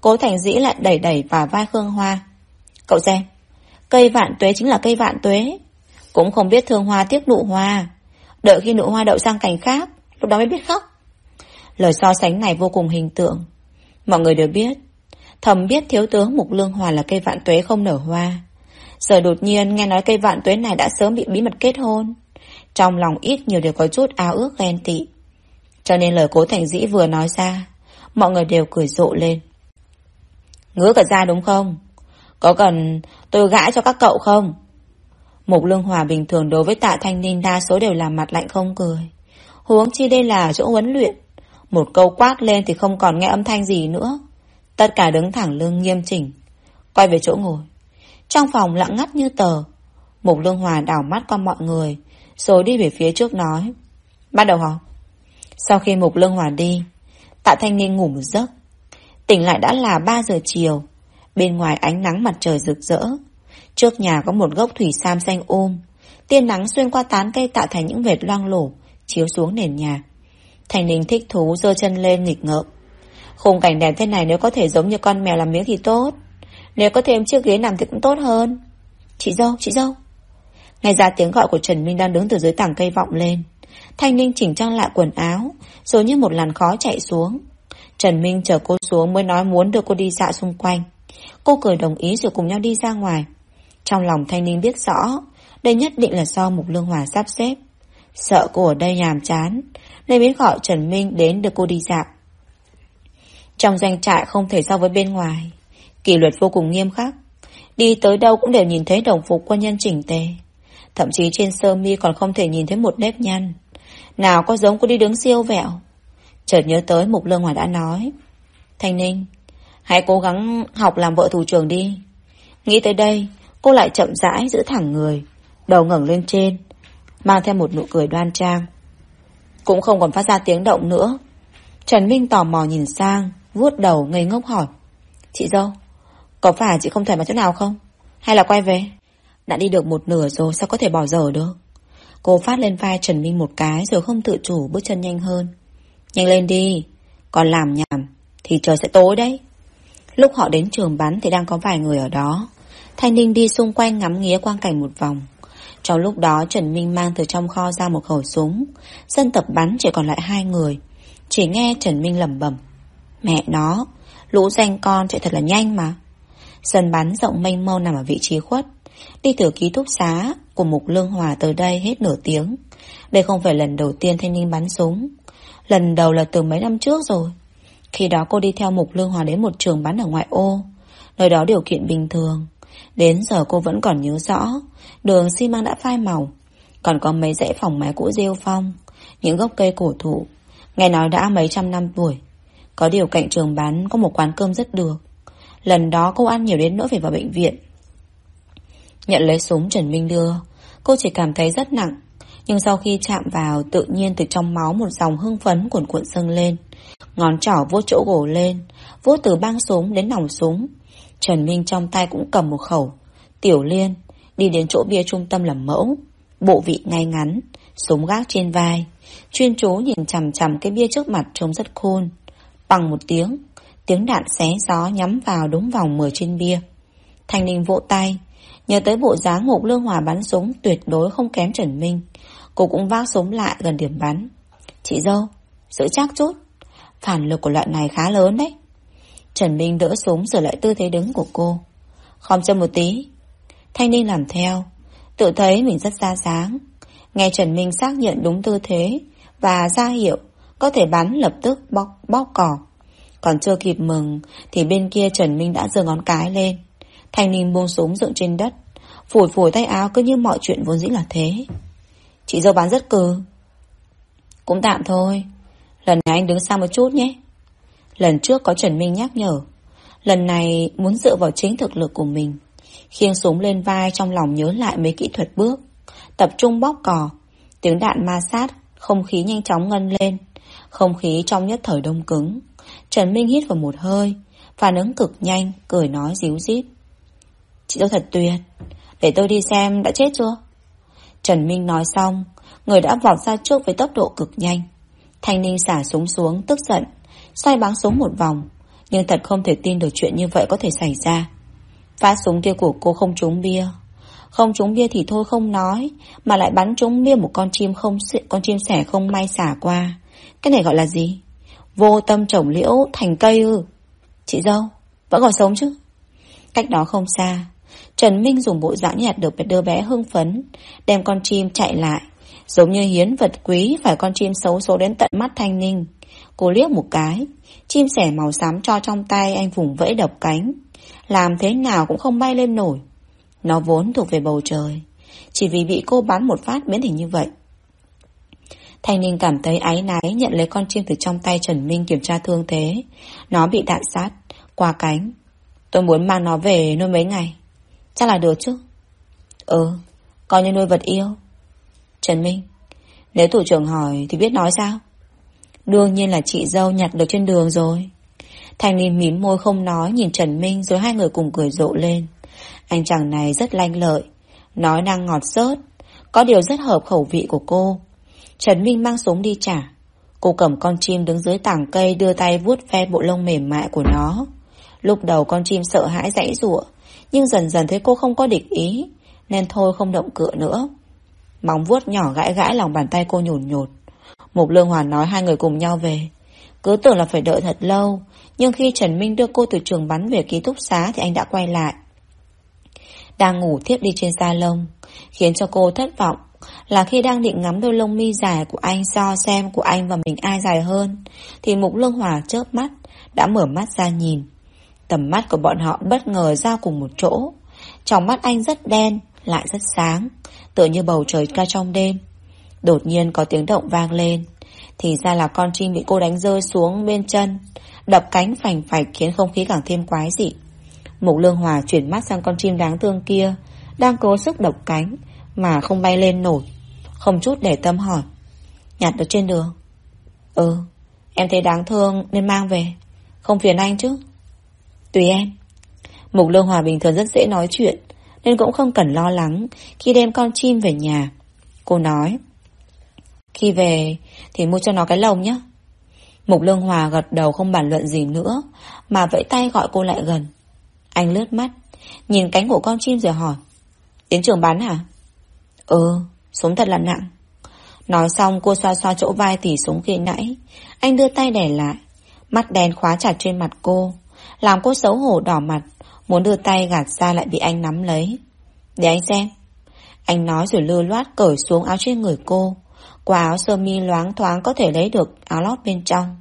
Cố thành dĩ lại đẩy đẩy vào vai Khương Hoa. Cậu xem, Cây vạn tuế chính là cây vạn tuế, Cũng không biết thương hoa tiếc nụ hoa. Đợi khi nụ hoa đậu sang cành khác, Lúc đó mới biết khóc. Lời so sánh này vô cùng hình tượng. Mọi người đều biết. Thầm biết thiếu tướng Mục Lương Hòa là cây vạn tuế không nở hoa. Giờ đột nhiên nghe nói cây vạn tuế này đã sớm bị bí mật kết hôn. Trong lòng ít nhiều đều có chút áo ước ghen tị. Cho nên lời cố thành dĩ vừa nói ra, Mọi người đều cười rộ lên. Ngứa cả ra đúng không? Có cần tôi gãi cho các cậu không? Mục Lương Hòa bình thường đối với tạ thanh ninh đa số đều là mặt lạnh không cười. Huống chi đây là chỗ huấn luyện. Một câu quát lên thì không còn nghe âm thanh gì nữa. Tất cả đứng thẳng lưng nghiêm chỉnh. Quay về chỗ ngồi. Trong phòng lặng ngắt như tờ. Mục Lương Hòa đảo mắt qua mọi người, Rồi đi về phía trước nói. Bắt đầu họp Sau khi Mục Lương Hòa đi, Tạ Thanh Ninh ngủ một giấc. Tỉnh lại đã là 3 giờ chiều. Bên ngoài ánh nắng mặt trời rực rỡ. Trước nhà có một gốc thủy sam xanh um. ôm Tiên nắng xuyên qua tán cây tạo thành những vệt loang lổ, Chiếu xuống nền nhà. Thành Ninh thích thú giơ chân lên nghịch ngợm. Khung cảnh đẹp thế này nếu có thể giống như con mèo làm miếng thì tốt. Nếu có thêm chiếc ghế nằm thì cũng tốt hơn. Chị dâu, chị dâu. Nghe ra tiếng gọi của Trần Minh đang đứng từ dưới tảng cây vọng lên. Thanh Ninh chỉnh trang lại quần áo Rồi như một làn khó chạy xuống. Trần Minh chờ cô xuống mới nói muốn đưa cô đi dạo xung quanh. Cô cười đồng ý rồi cùng nhau đi ra ngoài. Trong lòng Thanh Ninh biết rõ Đây nhất định là do Mục Lương Hòa sắp xếp. Sợ cô ở đây nhàm chán nên biết gọi Trần Minh đến đưa cô đi dạo. Trong doanh trại không thể so với bên ngoài, Kỷ luật vô cùng nghiêm khắc. Đi tới đâu cũng đều nhìn thấy đồng phục quân nhân chỉnh tề. Thậm chí trên sơ mi còn không thể nhìn thấy một nếp nhăn. Nào có giống cô đi đứng siêu vẹo. Chợt nhớ tới Mục Lương Hòa đã nói, Thanh Ninh, Hãy cố gắng học làm vợ thủ trưởng đi. Nghĩ tới đây, Cô lại chậm rãi giữ thẳng người, Đầu ngẩng lên trên, Mang theo một nụ cười đoan trang. Cũng không còn phát ra tiếng động nữa. Trần Minh tò mò nhìn sang, vuốt đầu ngây ngốc hỏi. Chị dâu, Có phải chị không thể vào chỗ nào không? Hay là quay về? Đã đi được một nửa rồi, sao có thể bỏ dở được? Cô phát lên vai Trần Minh một cái Rồi không tự chủ, bước chân nhanh hơn. Nhanh lên đi, Còn làm nhảm Thì trời sẽ tối đấy. Lúc họ đến trường bắn thì đang có vài người ở đó. Thanh Ninh đi xung quanh ngắm nghía quang cảnh một vòng. Trong lúc đó, Trần Minh mang từ trong kho ra một khẩu súng Dân tập bắn chỉ còn lại hai người Chỉ nghe Trần Minh lẩm bẩm, Mẹ nó, Lũ danh con chạy thật là nhanh mà Sân bắn rộng mênh mông nằm ở vị trí khuất Đi từ ký túc xá Của Mục Lương Hòa tới đây hết nửa tiếng Đây không phải lần đầu tiên Thanh Ninh bắn súng. Lần đầu là từ mấy năm trước rồi. Khi đó cô đi theo Mục Lương Hòa đến một trường bắn ở ngoại ô. Nơi đó điều kiện bình thường. Đến giờ cô vẫn còn nhớ rõ. Đường xi măng đã phai màu. Còn có mấy dãy phòng mái cũ rêu phong. Những gốc cây cổ thụ. Nghe nói đã mấy trăm năm tuổi. Có điều cạnh trường bán có một quán cơm rất được. Lần đó cô ăn nhiều đến nỗi phải vào bệnh viện. Nhận lấy súng Trần Minh đưa. Cô chỉ cảm thấy rất nặng. Nhưng sau khi chạm vào tự nhiên từ trong máu một dòng hưng phấn cuộn cuộn dâng lên. Ngón trỏ vuốt chỗ gỗ lên, vuốt từ băng súng đến nòng súng. Trần Minh trong tay cũng cầm một khẩu. Tiểu Liên đi đến chỗ bia trung tâm làm mẫu. Bộ vị ngay ngắn, súng gác trên vai. Chuyên chú nhìn chằm chằm cái bia trước mặt trông rất khôn. Bằng một tiếng, tiếng đạn xé gió nhắm vào đúng vòng 10 trên bia. Thanh Ninh vỗ tay, nhớ tới bộ dáng Ngục Lương Hòa bắn súng tuyệt đối không kém Trần Minh. Cô cũng vác súng lại gần điểm bắn. Chị dâu, giữ chắc chút. Phản lực của loại này khá lớn đấy. Trần Minh đỡ súng sửa lại tư thế đứng của cô. Khom chân một tí. Thanh Ninh làm theo. Tự thấy mình rất xa sáng. Nghe Trần Minh xác nhận đúng tư thế và ra hiệu có thể bắn lập tức bóc, bóc cỏ. Còn chưa kịp mừng thì bên kia Trần Minh đã giơ ngón cái lên. Thanh Ninh buông súng dựng trên đất. Phủi phủi tay áo cứ như mọi chuyện vốn dĩ là thế. Chị dâu bán rất cừ. Cũng tạm thôi. Lần này anh đứng xa một chút nhé. Lần trước có Trần Minh nhắc nhở. Lần này muốn dựa vào chính thực lực của mình. Khiêng súng lên vai trong lòng nhớ lại mấy kỹ thuật bước. Tập trung bóp cò. Tiếng đạn ma sát, không khí nhanh chóng ngân lên. Không khí trong nhất thời đông cứng. Trần Minh hít vào một hơi. Phản ứng cực nhanh, cười nói díu dít. Chị tôi thật tuyệt. Để tôi đi xem đã chết chưa? Trần Minh nói xong, người đã vọt ra trước với tốc độ cực nhanh. Thanh Ninh xả súng xuống, tức giận, xoay bắn súng một vòng. Nhưng thật không thể tin được chuyện như vậy có thể xảy ra. Phát súng kia của cô không trúng bia. Không trúng bia thì thôi không nói, mà lại bắn trúng bia một con chim không con chim sẻ không may xả qua. Cái này gọi là gì? Vô tâm trồng liễu thành cây ư? Chị dâu, vẫn còn sống chứ? Cách đó không xa, Trần Minh dùng bộ dạng nhạt được đứa bé hưng phấn, đem con chim chạy lại, giống như hiến vật quý phải con chim xấu số đến tận mắt thanh ninh. Cô liếc một cái, chim sẻ màu xám cho trong tay anh vùng vẫy đập cánh, làm thế nào cũng không bay lên nổi. Nó vốn thuộc về bầu trời, chỉ vì bị cô bắn một phát biến thành như vậy. Thanh Ninh cảm thấy áy náy nhận lấy con chim từ trong tay Trần Minh kiểm tra thương thế. Nó bị đạn sát, qua cánh. Tôi muốn mang nó về nuôi mấy ngày. Chắc là được chứ Ừ Coi như nuôi vật yêu Trần Minh Nếu thủ trưởng hỏi thì biết nói sao Đương nhiên là chị dâu nhặt được trên đường rồi. Thành Ninh mím môi không nói Nhìn Trần Minh rồi hai người cùng cười rộ lên. Anh chàng này rất lanh lợi Nói năng ngọt sớt, Có điều rất hợp khẩu vị của cô. Trần Minh mang súng đi trả. Cô cầm con chim đứng dưới tảng cây Đưa tay vuốt ve bộ lông mềm mại của nó. Lúc đầu con chim sợ hãi dãy rụa nhưng dần dần thấy cô không có địch ý Nên thôi không động cựa nữa. Móng vuốt nhỏ gãi gãi lòng bàn tay cô nhổn nhột. Mục Lương Hoàn nói hai người cùng nhau về Cứ tưởng là phải đợi thật lâu Nhưng khi Trần Minh đưa cô từ trường bắn về ký túc xá Thì anh đã quay lại Đang ngủ thiếp đi trên da lông Khiến cho cô thất vọng Là khi đang định ngắm đôi lông mi dài của anh So xem của anh và mình ai dài hơn Thì Mục Lương Hòa chớp mắt Đã mở mắt ra nhìn Tầm mắt của bọn họ bất ngờ giao cùng một chỗ. Trong mắt anh rất đen, lại rất sáng, tựa như bầu trời ca trong đêm. Đột nhiên có tiếng động vang lên. Thì ra là con chim bị cô đánh rơi xuống bên chân, đập cánh phành phạch khiến không khí càng thêm quái dị. Mục Lương Hòa chuyển mắt sang con chim đáng thương kia, đang cố sức đập cánh, mà không bay lên nổi. Không chút để tâm hỏi. Nhặt được trên đường. Ừ, em thấy đáng thương nên mang về. Không phiền anh chứ. Tùy em. Mục Lương Hòa bình thường rất dễ nói chuyện, nên cũng không cần lo lắng khi đem con chim về nhà. Cô nói, khi về thì mua cho nó cái lồng nhé. Mục Lương Hòa gật đầu không bàn luận gì nữa, mà vẫy tay gọi cô lại gần. Anh lướt mắt, nhìn cánh của con chim rồi hỏi, đến trường bán hả? Ừ, súng thật là nặng. Nói xong cô xoa xoa chỗ vai tỉ súng khi nãy. Anh đưa tay để lại, mắt đen khóa chặt trên mặt cô. Làm cô xấu hổ đỏ mặt Muốn đưa tay gạt ra lại bị anh nắm lấy Để anh xem Anh nói rồi lưa loát cởi xuống áo trên người cô Quả áo sơ mi loáng thoáng có thể lấy được áo lót bên trong.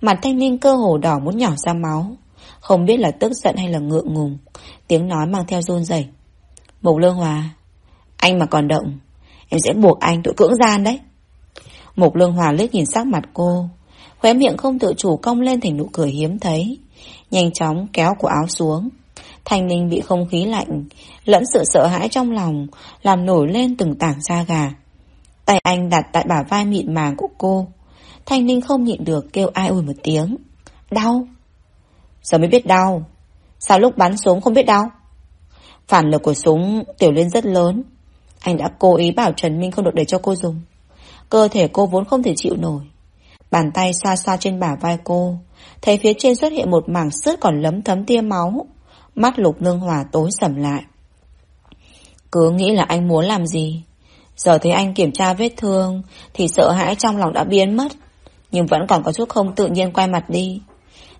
Mặt thanh niên cơ hồ đỏ muốn nhỏ ra máu. Không biết là tức giận hay là ngượng ngùng. Tiếng nói mang theo run rẩy. Mục Lương Hòa, anh mà còn động, em sẽ buộc anh tội cưỡng gian đấy. Mục Lương Hòa liếc nhìn sắc mặt cô, khóe miệng không tự chủ cong lên thành nụ cười hiếm thấy. Nhanh chóng kéo cổ áo xuống. Thanh Ninh bị không khí lạnh, lẫn sự sợ hãi trong lòng, làm nổi lên từng tảng da gà. Tay anh đặt tại bả vai mịn màng của cô. Thanh Ninh không nhịn được kêu ai ui một tiếng. Đau. Giờ mới biết đau. Sao lúc bắn súng không biết đau? Phản lực của súng tiểu lên rất lớn. Anh đã cố ý bảo Trần Minh không được để cho cô dùng. Cơ thể cô vốn không thể chịu nổi. Bàn tay xoa xoa trên bả vai cô. Thấy phía trên xuất hiện một mảng sứt còn lấm thấm tia máu. Mắt lục ngưng hòa tối sầm lại. Cứ nghĩ là anh muốn làm gì. Giờ thấy anh kiểm tra vết thương, thì sợ hãi trong lòng đã biến mất. Nhưng vẫn còn có chút không tự nhiên quay mặt đi.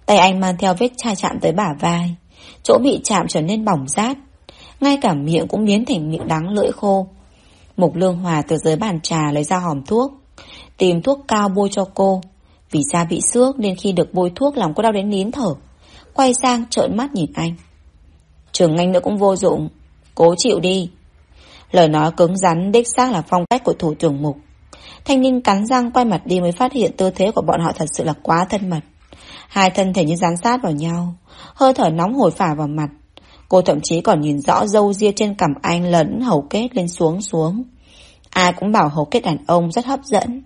Tay anh mang theo vết chai chạm tới bả vai. Chỗ bị chạm trở nên bỏng rát. Ngay cả miệng cũng biến thành miệng đắng lưỡi khô. Mục lương hòa từ dưới bàn trà lấy ra hòm thuốc. Tìm thuốc cao bôi cho cô. Vì da bị xước nên khi được bôi thuốc làm cô đau đến nín thở. Quay sang trợn mắt nhìn anh. Trường anh nữa cũng vô dụng. Cố chịu đi. Lời nói cứng rắn đích xác là phong cách của thủ trưởng mục. Thanh niên cắn răng quay mặt đi mới phát hiện tư thế của bọn họ thật sự là quá thân mật. Hai thân thể như dán sát vào nhau, hơi thở nóng hồi phả vào mặt. Cô thậm chí còn nhìn rõ dâu ria trên cằm anh lẫn hầu kết lên xuống xuống. Ai cũng bảo hầu kết đàn ông rất hấp dẫn.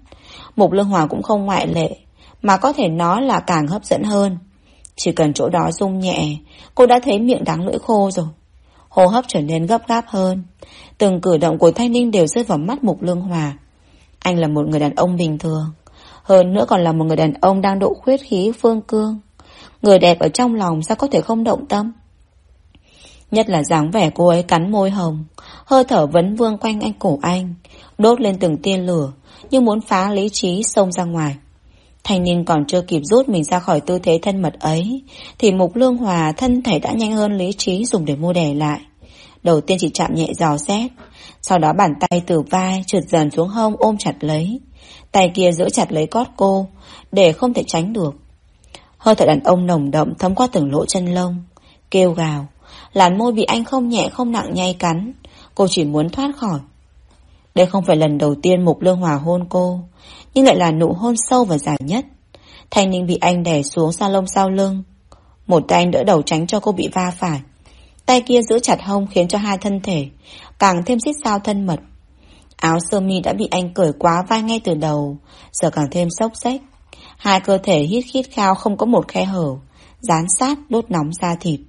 Mục Lương Hòa cũng không ngoại lệ, mà có thể nói là càng hấp dẫn hơn. Chỉ cần chỗ đó rung nhẹ, cô đã thấy miệng đáng lưỡi khô rồi. Hô hấp trở nên gấp gáp hơn. Từng cử động của Thanh Ninh đều rơi vào mắt Mục Lương Hòa. Anh là một người đàn ông bình thường. Hơn nữa còn là một người đàn ông đang độ khuyết khí phương cương. Người đẹp ở trong lòng sao có thể không động tâm? Nhất là dáng vẻ cô ấy cắn môi hồng, hơi thở vấn vương quanh anh cổ anh, đốt lên từng tiên lửa, như muốn phá lý trí xông ra ngoài. Thanh niên còn chưa kịp rút mình ra khỏi tư thế thân mật ấy, thì Mục Lương Hòa thân thể đã nhanh hơn lý trí dùng để mua đẻ lại. Đầu tiên chỉ chạm nhẹ dò xét, sau đó bàn tay từ vai trượt dần xuống hông ôm chặt lấy. Tay kia giữ chặt lấy cót cô, để không thể tránh được. Hơi thở đàn ông nồng đậm thấm qua từng lỗ chân lông, kêu gào. Làn môi bị anh không nhẹ không nặng nhay cắn, cô chỉ muốn thoát khỏi. Đây không phải lần đầu tiên Mục Lương Hòa hôn cô, nhưng lại là nụ hôn sâu và dài nhất. Thanh Ninh bị anh đè xuống salon sau lưng. Một tay anh đỡ đầu tránh cho cô bị va phải. Tay kia giữ chặt hông khiến cho hai thân thể càng thêm xít sao thân mật. Áo sơ mi đã bị anh cởi quá vai ngay từ đầu, giờ càng thêm sốc xếch. Hai cơ thể hít khít khao không có một khe hở, dán sát đốt nóng da thịt.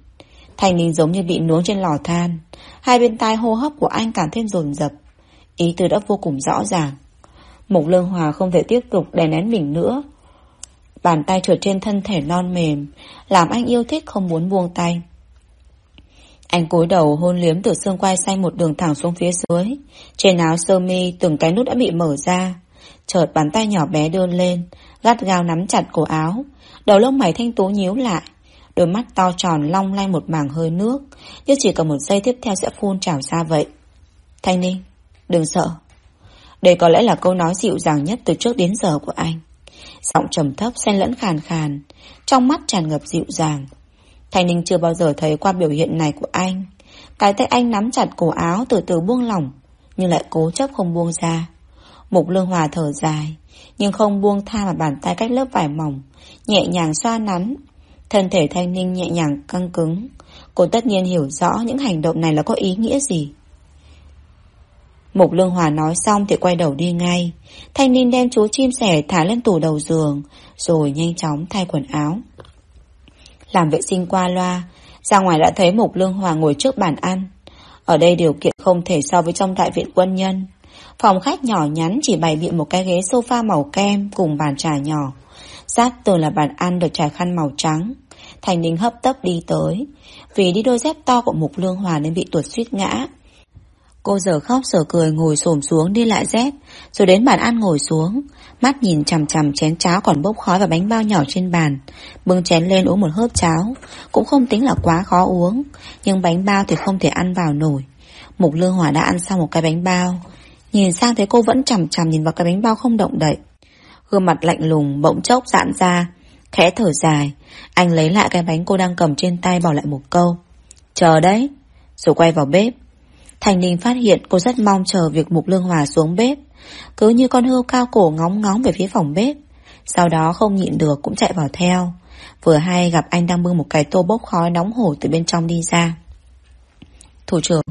Thành Ninh giống như bị nuống trên lò than. Hai bên tai hô hấp của anh càng thêm dồn dập. Ý tư đã vô cùng rõ ràng. Mục Lương Hòa không thể tiếp tục đè nén mình nữa. Bàn tay trượt trên thân thể non mềm, làm anh yêu thích không muốn buông tay. Anh cúi đầu hôn liếm từ xương quai xanh một đường thẳng xuống phía dưới. Trên áo sơ mi từng cái nút đã bị mở ra. Chợt bàn tay nhỏ bé đưa lên, gắt gao nắm chặt cổ áo. Đầu lông mày thanh tú nhíu lại. Đôi mắt to tròn long lanh một mảng hơi nước, như chỉ cần một giây tiếp theo sẽ phun trào ra vậy. Thanh Ninh, đừng sợ. Đây có lẽ là câu nói dịu dàng nhất từ trước đến giờ của anh. Giọng trầm thấp xen lẫn khàn khàn, trong mắt tràn ngập dịu dàng. Thanh Ninh chưa bao giờ thấy qua biểu hiện này của anh. Cái tay anh nắm chặt cổ áo từ từ buông lỏng, nhưng lại cố chấp không buông ra. Mục lương hòa thở dài, nhưng không buông tha mà bàn tay cách lớp vải mỏng, nhẹ nhàng xoa nắn. Thân thể Thanh Ninh nhẹ nhàng căng cứng. Cô tất nhiên hiểu rõ những hành động này là có ý nghĩa gì. Mục Lương Hòa nói xong thì quay đầu đi ngay. Thanh Ninh đem chú chim sẻ thả lên tủ đầu giường, rồi nhanh chóng thay quần áo. Làm vệ sinh qua loa, ra ngoài đã thấy Mục Lương Hòa ngồi trước bàn ăn. Ở đây điều kiện không thể so với trong đại viện quân nhân. Phòng khách nhỏ nhắn chỉ bày biện một cái ghế sofa màu kem cùng bàn trà nhỏ. Sát tường là bàn ăn được trải khăn màu trắng. Thành Ninh hấp tấp đi tới. Vì đi đôi dép to của Mục Lương Hòa nên bị tuột suýt ngã. Cô giờ khóc giờ cười ngồi xổm xuống đi lại dép, rồi đến bàn ăn ngồi xuống, mắt nhìn chằm chằm chén cháo còn bốc khói và bánh bao nhỏ trên bàn, bưng chén lên uống một hớp cháo, cũng không tính là quá khó uống, nhưng bánh bao thì không thể ăn vào nổi. Mục Lương hỏa đã ăn xong một cái bánh bao, Nhìn sang thấy cô vẫn chằm chằm nhìn vào cái bánh bao không động đậy. Gương mặt lạnh lùng bỗng chốc giãn ra, khẽ thở dài. Anh lấy lại cái bánh cô đang cầm trên tay bỏ lại một câu. Chờ đấy. Rồi quay vào bếp. Thành Ninh phát hiện cô rất mong chờ việc Mục Lương Hòa xuống bếp. Cứ như con hươu cao cổ ngóng ngóng về phía phòng bếp. Sau đó không nhịn được cũng chạy vào theo. Vừa hay gặp anh đang bưng một cái tô bốc khói nóng hổi từ bên trong đi ra. Thủ trưởng,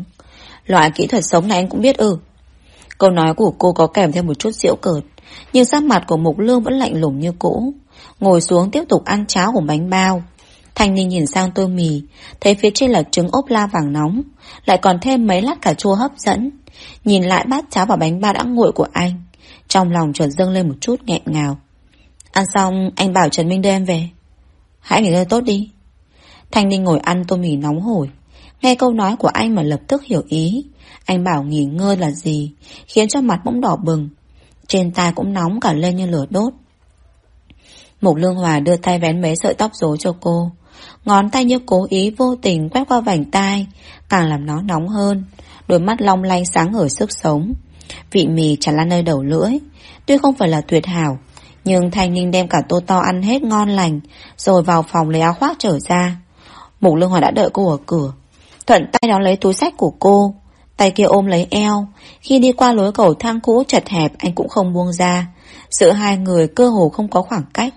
loại kỹ thuật sống này anh cũng biết ư. Câu nói của cô có kèm theo một chút diễu cợt, nhưng sắc mặt của Mục Lương vẫn lạnh lùng như cũ. Ngồi xuống tiếp tục ăn cháo của bánh bao. Thanh Ninh nhìn sang tô mì, thấy phía trên là trứng ốp la vàng nóng, lại còn thêm mấy lát cà chua hấp dẫn. Nhìn lại bát cháo và bánh ba đã nguội của anh, trong lòng chuẩn dâng lên một chút nghẹn ngào. Ăn xong, anh bảo Trần Minh đưa em về. Hãy nghỉ ngơi tốt đi. Thanh Ninh ngồi ăn tô mì nóng hổi. Nghe câu nói của anh mà lập tức hiểu ý. Anh bảo nghỉ ngơi là gì, khiến cho mặt bỗng đỏ bừng. Trên tai cũng nóng cả lên như lửa đốt. Mục Lương Hòa đưa tay vén mấy sợi tóc rối cho cô. Ngón tay như cố ý vô tình quét qua vành tai, càng làm nó nóng hơn. Đôi mắt long lanh sáng ngời sức sống. Vị mì chả lan nơi đầu lưỡi. Tuy không phải là tuyệt hảo, nhưng Thanh Ninh đem cả tô to ăn hết ngon lành, rồi vào phòng lấy áo khoác trở ra. Mục Lương Hòa đã đợi cô ở cửa. Thuận tay đó lấy túi sách của cô, tay kia ôm lấy eo. Khi đi qua lối cầu thang cũ chật hẹp anh cũng không buông ra. Giữa hai người cơ hồ không có khoảng cách.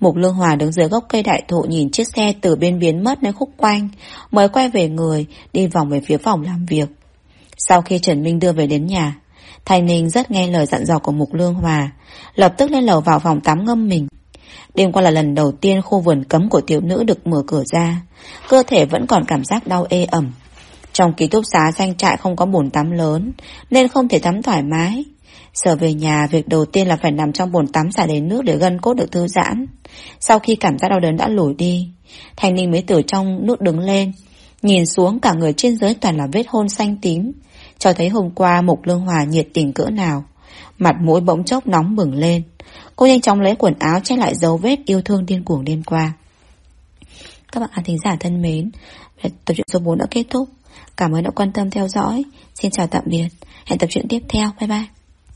Mục Lương Hòa đứng dưới gốc cây đại thụ nhìn chiếc xe từ bên biến mất nơi khúc quanh, mới quay về người, đi vòng về phía phòng làm việc. Sau khi Trần Minh đưa về đến nhà, Thành Ninh rất nghe lời dặn dò của Mục Lương Hòa, lập tức lên lầu vào phòng tắm ngâm mình. Đêm qua là lần đầu tiên khu vườn cấm của tiểu nữ được mở cửa ra, cơ thể vẫn còn cảm giác đau ê ẩm. Trong ký túc xá danh trại không có bồn tắm lớn, nên không thể tắm thoải mái. Sở về nhà, việc đầu tiên là phải nằm trong bồn tắm xả đầy nước để gân cốt được thư giãn. Sau khi cảm giác đau đớn đã lủi đi, Thanh Ninh mới từ trong nước đứng lên. Nhìn xuống cả người trên dưới toàn là vết hôn xanh tím, cho thấy hôm qua Mục Lương Hòa nhiệt tình cỡ nào. Mặt mũi bỗng chốc nóng bừng lên. Cô nhanh chóng lấy quần áo che lại dấu vết yêu thương điên cuồng đêm qua. Các bạn thính giả thân mến, tập truyện số 4 đã kết thúc. Cảm ơn đã quan tâm theo dõi. Xin chào tạm biệt. Hẹn tập truyện tiếp theo. Bye bye.